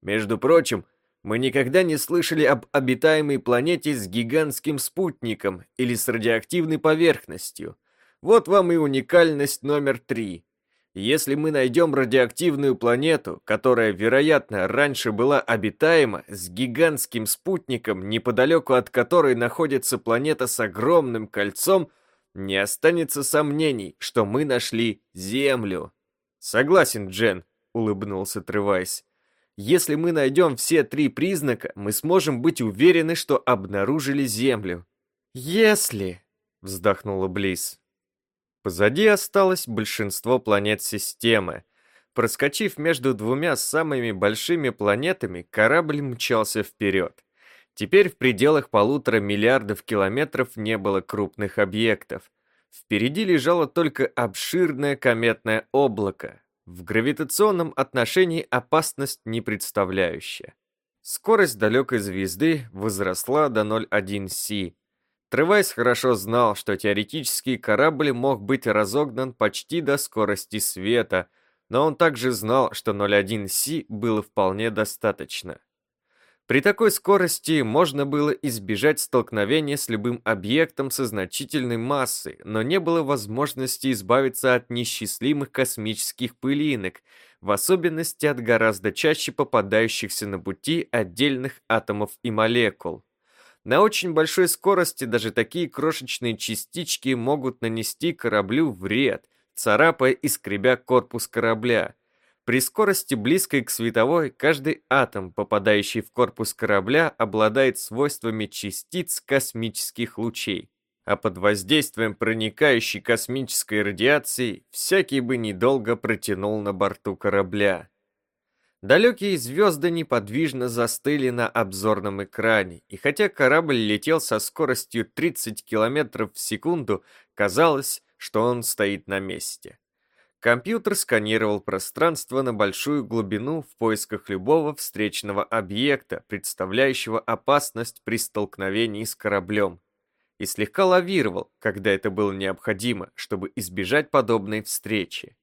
Между прочим, мы никогда не слышали об обитаемой планете с гигантским спутником или с радиоактивной поверхностью. Вот вам и уникальность номер три. Если мы найдем радиоактивную планету, которая, вероятно, раньше была обитаема, с гигантским спутником, неподалеку от которой находится планета с огромным кольцом – не останется сомнений, что мы нашли Землю. Согласен, Джен, улыбнулся Тревайс. Если мы найдем все три признака, мы сможем быть уверены, что обнаружили Землю. Если, вздохнула Близ. Позади осталось большинство планет системы. Проскочив между двумя самыми большими планетами, корабль мчался вперед. Теперь в пределах полутора миллиардов километров не было крупных объектов. Впереди лежало только обширное кометное облако, в гравитационном отношении опасность не представляющая. Скорость далекой звезды возросла до 0,1 Си. Тревайс хорошо знал, что теоретический корабль мог быть разогнан почти до скорости света, но он также знал, что 0,1 Си было вполне достаточно. При такой скорости можно было избежать столкновения с любым объектом со значительной массой, но не было возможности избавиться от несчастливых космических пылинок, в особенности от гораздо чаще попадающихся на пути отдельных атомов и молекул. На очень большой скорости даже такие крошечные частички могут нанести кораблю вред, царапая и скребя корпус корабля – при скорости близкой к световой, каждый атом, попадающий в корпус корабля, обладает свойствами частиц космических лучей. а под воздействием проникающей космической радиации всякий бы недолго протянул на борту корабля. Далекие звезды неподвижно застыли на обзорном экране, и хотя корабль летел со скоростью 30 км в секунду, казалось, что он стоит на месте. Компьютер сканировал пространство на большую глубину в поисках любого встречного объекта, представляющего опасность при столкновении с кораблем, и слегка лавировал, когда это было необходимо, чтобы избежать подобной встречи.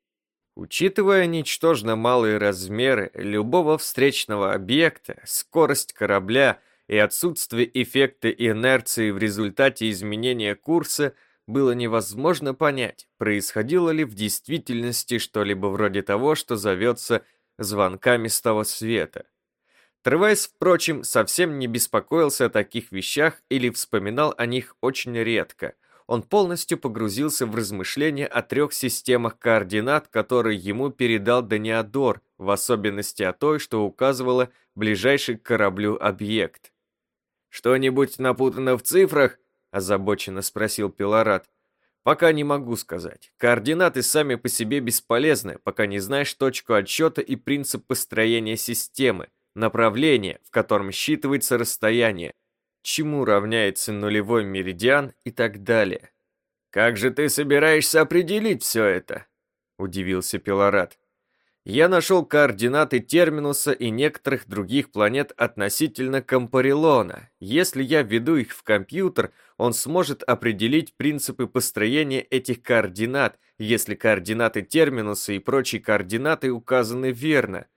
Учитывая ничтожно малые размеры любого встречного объекта, скорость корабля и отсутствие эффекта инерции в результате изменения курса, было невозможно понять, происходило ли в действительности что-либо вроде того, что зовется звонками с того света. Тревайс, впрочем, совсем не беспокоился о таких вещах или вспоминал о них очень редко – он полностью погрузился в размышления о трех системах координат, которые ему передал Даниадор, в особенности о той, что указывала ближайший к кораблю объект. «Что-нибудь напутано в цифрах?» – озабоченно спросил Пилорат. «Пока не могу сказать. Координаты сами по себе бесполезны, пока не знаешь точку отсчета и принцип построения системы, направление, в котором считывается расстояние, чему равняется нулевой меридиан и так далее. «Как же ты собираешься определить все это?» – удивился Пилорат. «Я нашел координаты Терминуса и некоторых других планет относительно Компарилона. Если я введу их в компьютер, он сможет определить принципы построения этих координат, если координаты Терминуса и прочие координаты указаны верно –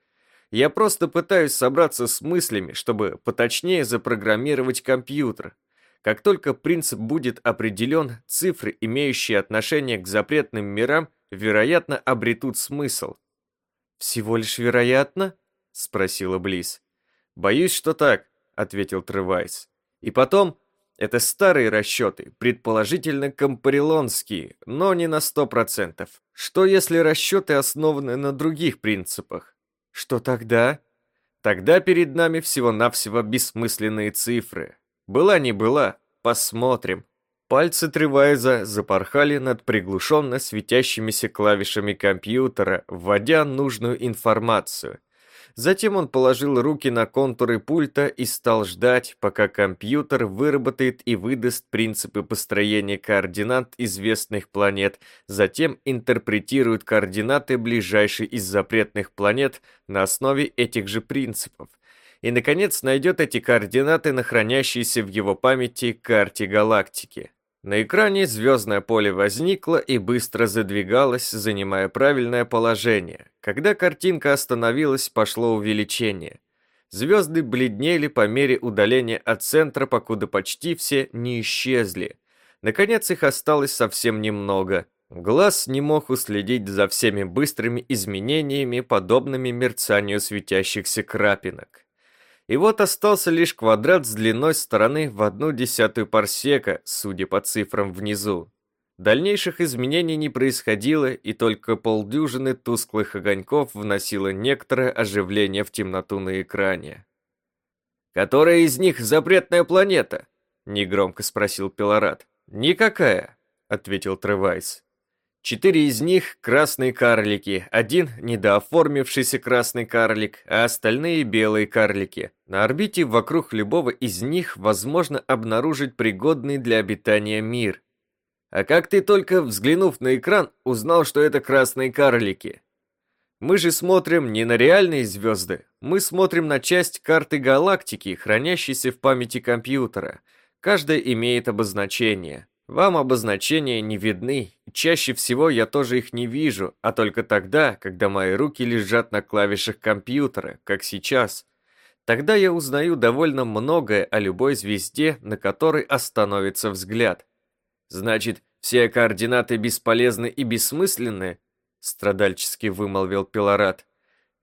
я просто пытаюсь собраться с мыслями, чтобы поточнее запрограммировать компьютер. Как только принцип будет определен, цифры, имеющие отношение к запретным мирам, вероятно, обретут смысл. «Всего лишь вероятно?» — спросила Близ. «Боюсь, что так», — ответил Тревайс. «И потом, это старые расчеты, предположительно компарилонские, но не на сто процентов. Что если расчеты основаны на других принципах? Что тогда? Тогда перед нами всего-навсего бессмысленные цифры. Была не была, посмотрим. Пальцы Тревайза запорхали над приглушенно светящимися клавишами компьютера, вводя нужную информацию. Затем он положил руки на контуры пульта и стал ждать, пока компьютер выработает и выдаст принципы построения координат известных планет, затем интерпретирует координаты ближайшей из запретных планет на основе этих же принципов. И, наконец, найдет эти координаты на хранящейся в его памяти карте галактики. На экране звездное поле возникло и быстро задвигалось, занимая правильное положение. Когда картинка остановилась, пошло увеличение. Звезды бледнели по мере удаления от центра, покуда почти все не исчезли. Наконец их осталось совсем немного. Глаз не мог уследить за всеми быстрыми изменениями, подобными мерцанию светящихся крапинок. И вот остался лишь квадрат с длиной стороны в одну десятую парсека, судя по цифрам внизу. Дальнейших изменений не происходило, и только полдюжины тусклых огоньков вносило некоторое оживление в темноту на экране. «Которая из них запретная планета?» — негромко спросил Пилорат. «Никакая», — ответил Тревайс. Четыре из них — красные карлики, один — недооформившийся красный карлик, а остальные — белые карлики. На орбите вокруг любого из них возможно обнаружить пригодный для обитания мир. А как ты только, взглянув на экран, узнал, что это красные карлики? Мы же смотрим не на реальные звезды, мы смотрим на часть карты галактики, хранящейся в памяти компьютера. Каждая имеет обозначение. Вам обозначения не видны, чаще всего я тоже их не вижу, а только тогда, когда мои руки лежат на клавишах компьютера, как сейчас. Тогда я узнаю довольно многое о любой звезде, на которой остановится взгляд. Значит, все координаты бесполезны и бессмысленны? Страдальчески вымолвил Пилорат.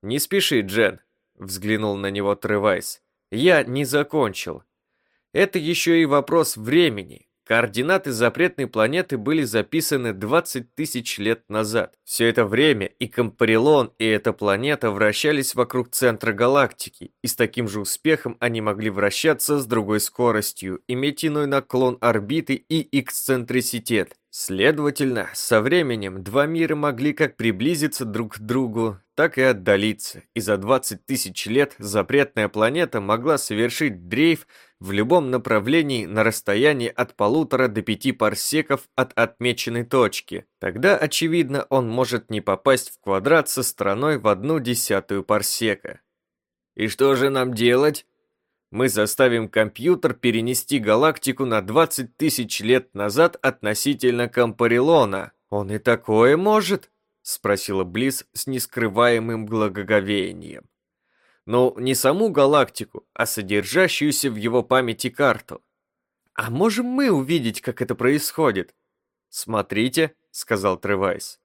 Не спеши, Джен, взглянул на него Тревайс. Я не закончил. Это еще и вопрос времени. Координаты запретной планеты были записаны 20 тысяч лет назад. Все это время и Компарилон, и эта планета вращались вокруг центра галактики, и с таким же успехом они могли вращаться с другой скоростью, иметь иной наклон орбиты и эксцентриситет. Следовательно, со временем два мира могли как приблизиться друг к другу, так и отдалиться, и за 20 тысяч лет запретная планета могла совершить дрейф в любом направлении на расстоянии от полутора до пяти парсеков от отмеченной точки. Тогда, очевидно, он может не попасть в квадрат со стороной в одну десятую парсека. И что же нам делать? мы заставим компьютер перенести галактику на 20 тысяч лет назад относительно Кампарилона. Он и такое может? Спросила Близ с нескрываемым благоговением. Ну, не саму галактику, а содержащуюся в его памяти карту. А можем мы увидеть, как это происходит? Смотрите, сказал Тревайс.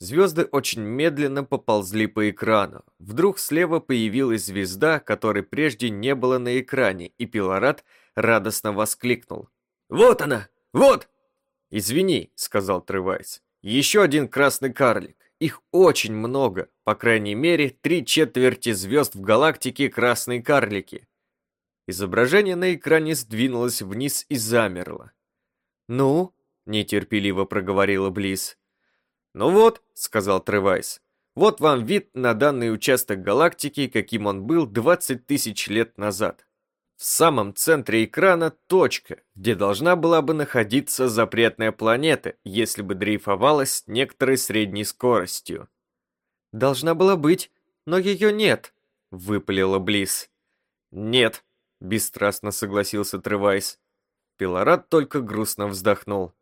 Звезды очень медленно поползли по экрану. Вдруг слева появилась звезда, которой прежде не было на экране, и Пилорат радостно воскликнул. «Вот она! Вот!» «Извини», — сказал Тревайс. «Еще один красный карлик. Их очень много. По крайней мере, три четверти звезд в галактике красные карлики». Изображение на экране сдвинулось вниз и замерло. «Ну?» — нетерпеливо проговорила Близ. «Ну вот», — сказал Тревайс, — «вот вам вид на данный участок галактики, каким он был 20 тысяч лет назад. В самом центре экрана точка, где должна была бы находиться запретная планета, если бы дрейфовала с некоторой средней скоростью». «Должна была быть, но ее нет», — выпалила Близ. «Нет», — бесстрастно согласился Тревайс. Пилорат только грустно вздохнул.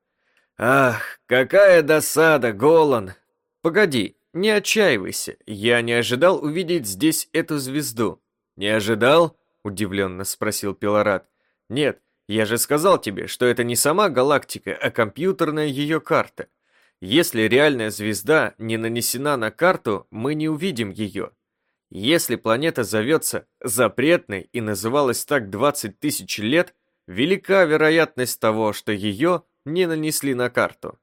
«Ах, какая досада, Голан! Погоди, не отчаивайся, я не ожидал увидеть здесь эту звезду». «Не ожидал?» — удивленно спросил Пилорат. «Нет, я же сказал тебе, что это не сама галактика, а компьютерная ее карта. Если реальная звезда не нанесена на карту, мы не увидим ее. Если планета зовется запретной и называлась так 20 тысяч лет, велика вероятность того, что ее не нанесли на карту.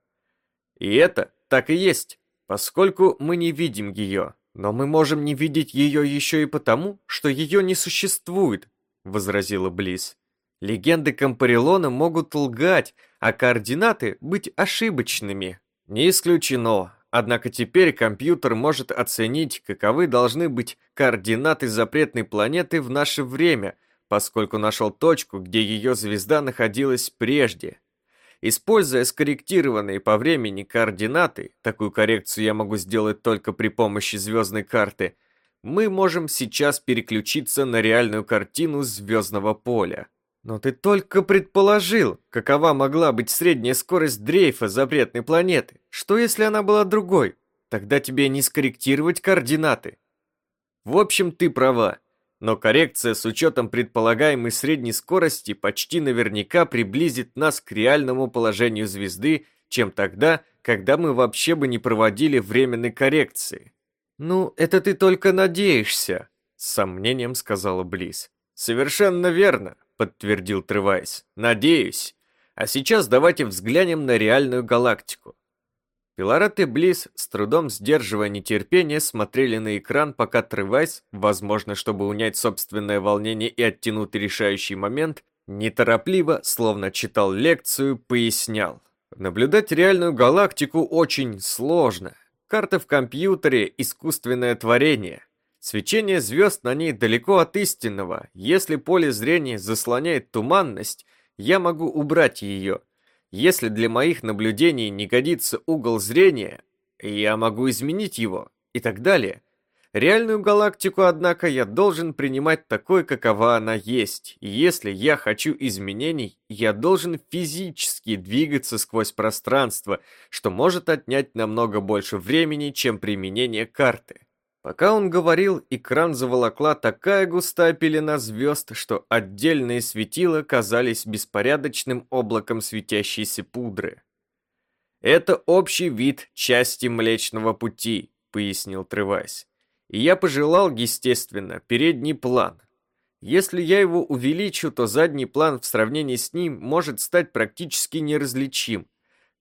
И это так и есть, поскольку мы не видим ее. Но мы можем не видеть ее еще и потому, что ее не существует, возразила Близ. Легенды Компарилона могут лгать, а координаты быть ошибочными. Не исключено. Однако теперь компьютер может оценить, каковы должны быть координаты запретной планеты в наше время, поскольку нашел точку, где ее звезда находилась прежде. Используя скорректированные по времени координаты, такую коррекцию я могу сделать только при помощи звездной карты, мы можем сейчас переключиться на реальную картину звездного поля. Но ты только предположил, какова могла быть средняя скорость дрейфа запретной планеты. Что если она была другой? Тогда тебе не скорректировать координаты. В общем, ты права но коррекция с учетом предполагаемой средней скорости почти наверняка приблизит нас к реальному положению звезды, чем тогда, когда мы вообще бы не проводили временной коррекции. «Ну, это ты только надеешься», — с сомнением сказала Близ. «Совершенно верно», — подтвердил Тревайс. «Надеюсь. А сейчас давайте взглянем на реальную галактику. Пилорат и Близ, с трудом сдерживая нетерпение, смотрели на экран, пока Тревайс, возможно, чтобы унять собственное волнение и оттянуть решающий момент, неторопливо, словно читал лекцию, пояснял. Наблюдать реальную галактику очень сложно. Карта в компьютере – искусственное творение. Свечение звезд на ней далеко от истинного. Если поле зрения заслоняет туманность, я могу убрать ее – если для моих наблюдений не годится угол зрения, я могу изменить его и так далее. Реальную галактику, однако, я должен принимать такой, какова она есть. Если я хочу изменений, я должен физически двигаться сквозь пространство, что может отнять намного больше времени, чем применение карты. Пока он говорил, экран заволокла такая густая пелена звезд, что отдельные светила казались беспорядочным облаком светящейся пудры. «Это общий вид части Млечного Пути», — пояснил Тревайс. «И я пожелал, естественно, передний план. Если я его увеличу, то задний план в сравнении с ним может стать практически неразличим.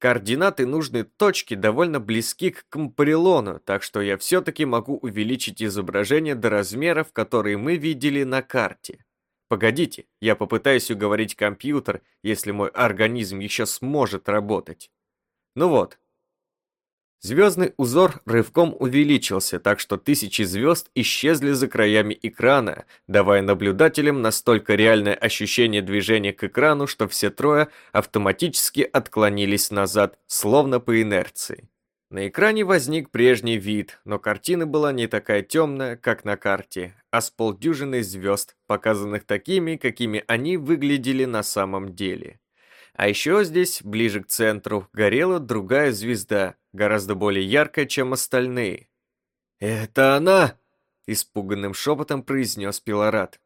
Координаты нужной точки довольно близки к Кампарилону, так что я все-таки могу увеличить изображение до размеров, которые мы видели на карте. Погодите, я попытаюсь уговорить компьютер, если мой организм еще сможет работать. Ну вот. Звездный узор рывком увеличился, так что тысячи звезд исчезли за краями экрана, давая наблюдателям настолько реальное ощущение движения к экрану, что все трое автоматически отклонились назад, словно по инерции. На экране возник прежний вид, но картина была не такая темная, как на карте, а с полдюжиной звезд, показанных такими, какими они выглядели на самом деле. А еще здесь, ближе к центру, горела другая звезда, гораздо более яркая, чем остальные. «Это она!» — испуганным шепотом произнес Пилорат.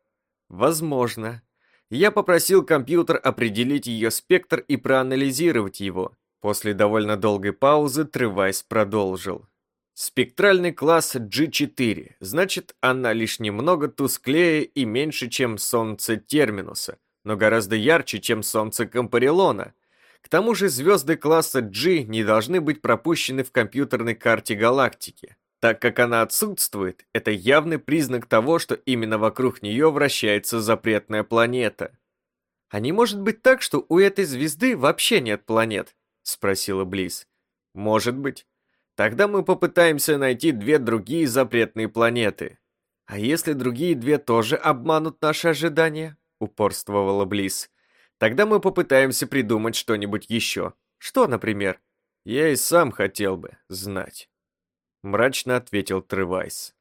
«Возможно. Я попросил компьютер определить ее спектр и проанализировать его. После довольно долгой паузы Тревайс продолжил. Спектральный класс G4, значит, она лишь немного тусклее и меньше, чем Солнце Терминуса, но гораздо ярче, чем Солнце Компарилона. К тому же звезды класса G не должны быть пропущены в компьютерной карте галактики. Так как она отсутствует, это явный признак того, что именно вокруг нее вращается запретная планета. А не может быть так, что у этой звезды вообще нет планет? спросила Близ. Может быть. Тогда мы попытаемся найти две другие запретные планеты. А если другие две тоже обманут наши ожидания? Упорствовала Близ. Тогда мы попытаемся придумать что-нибудь еще. Что, например? Я и сам хотел бы знать. Мрачно ответил Тревайс.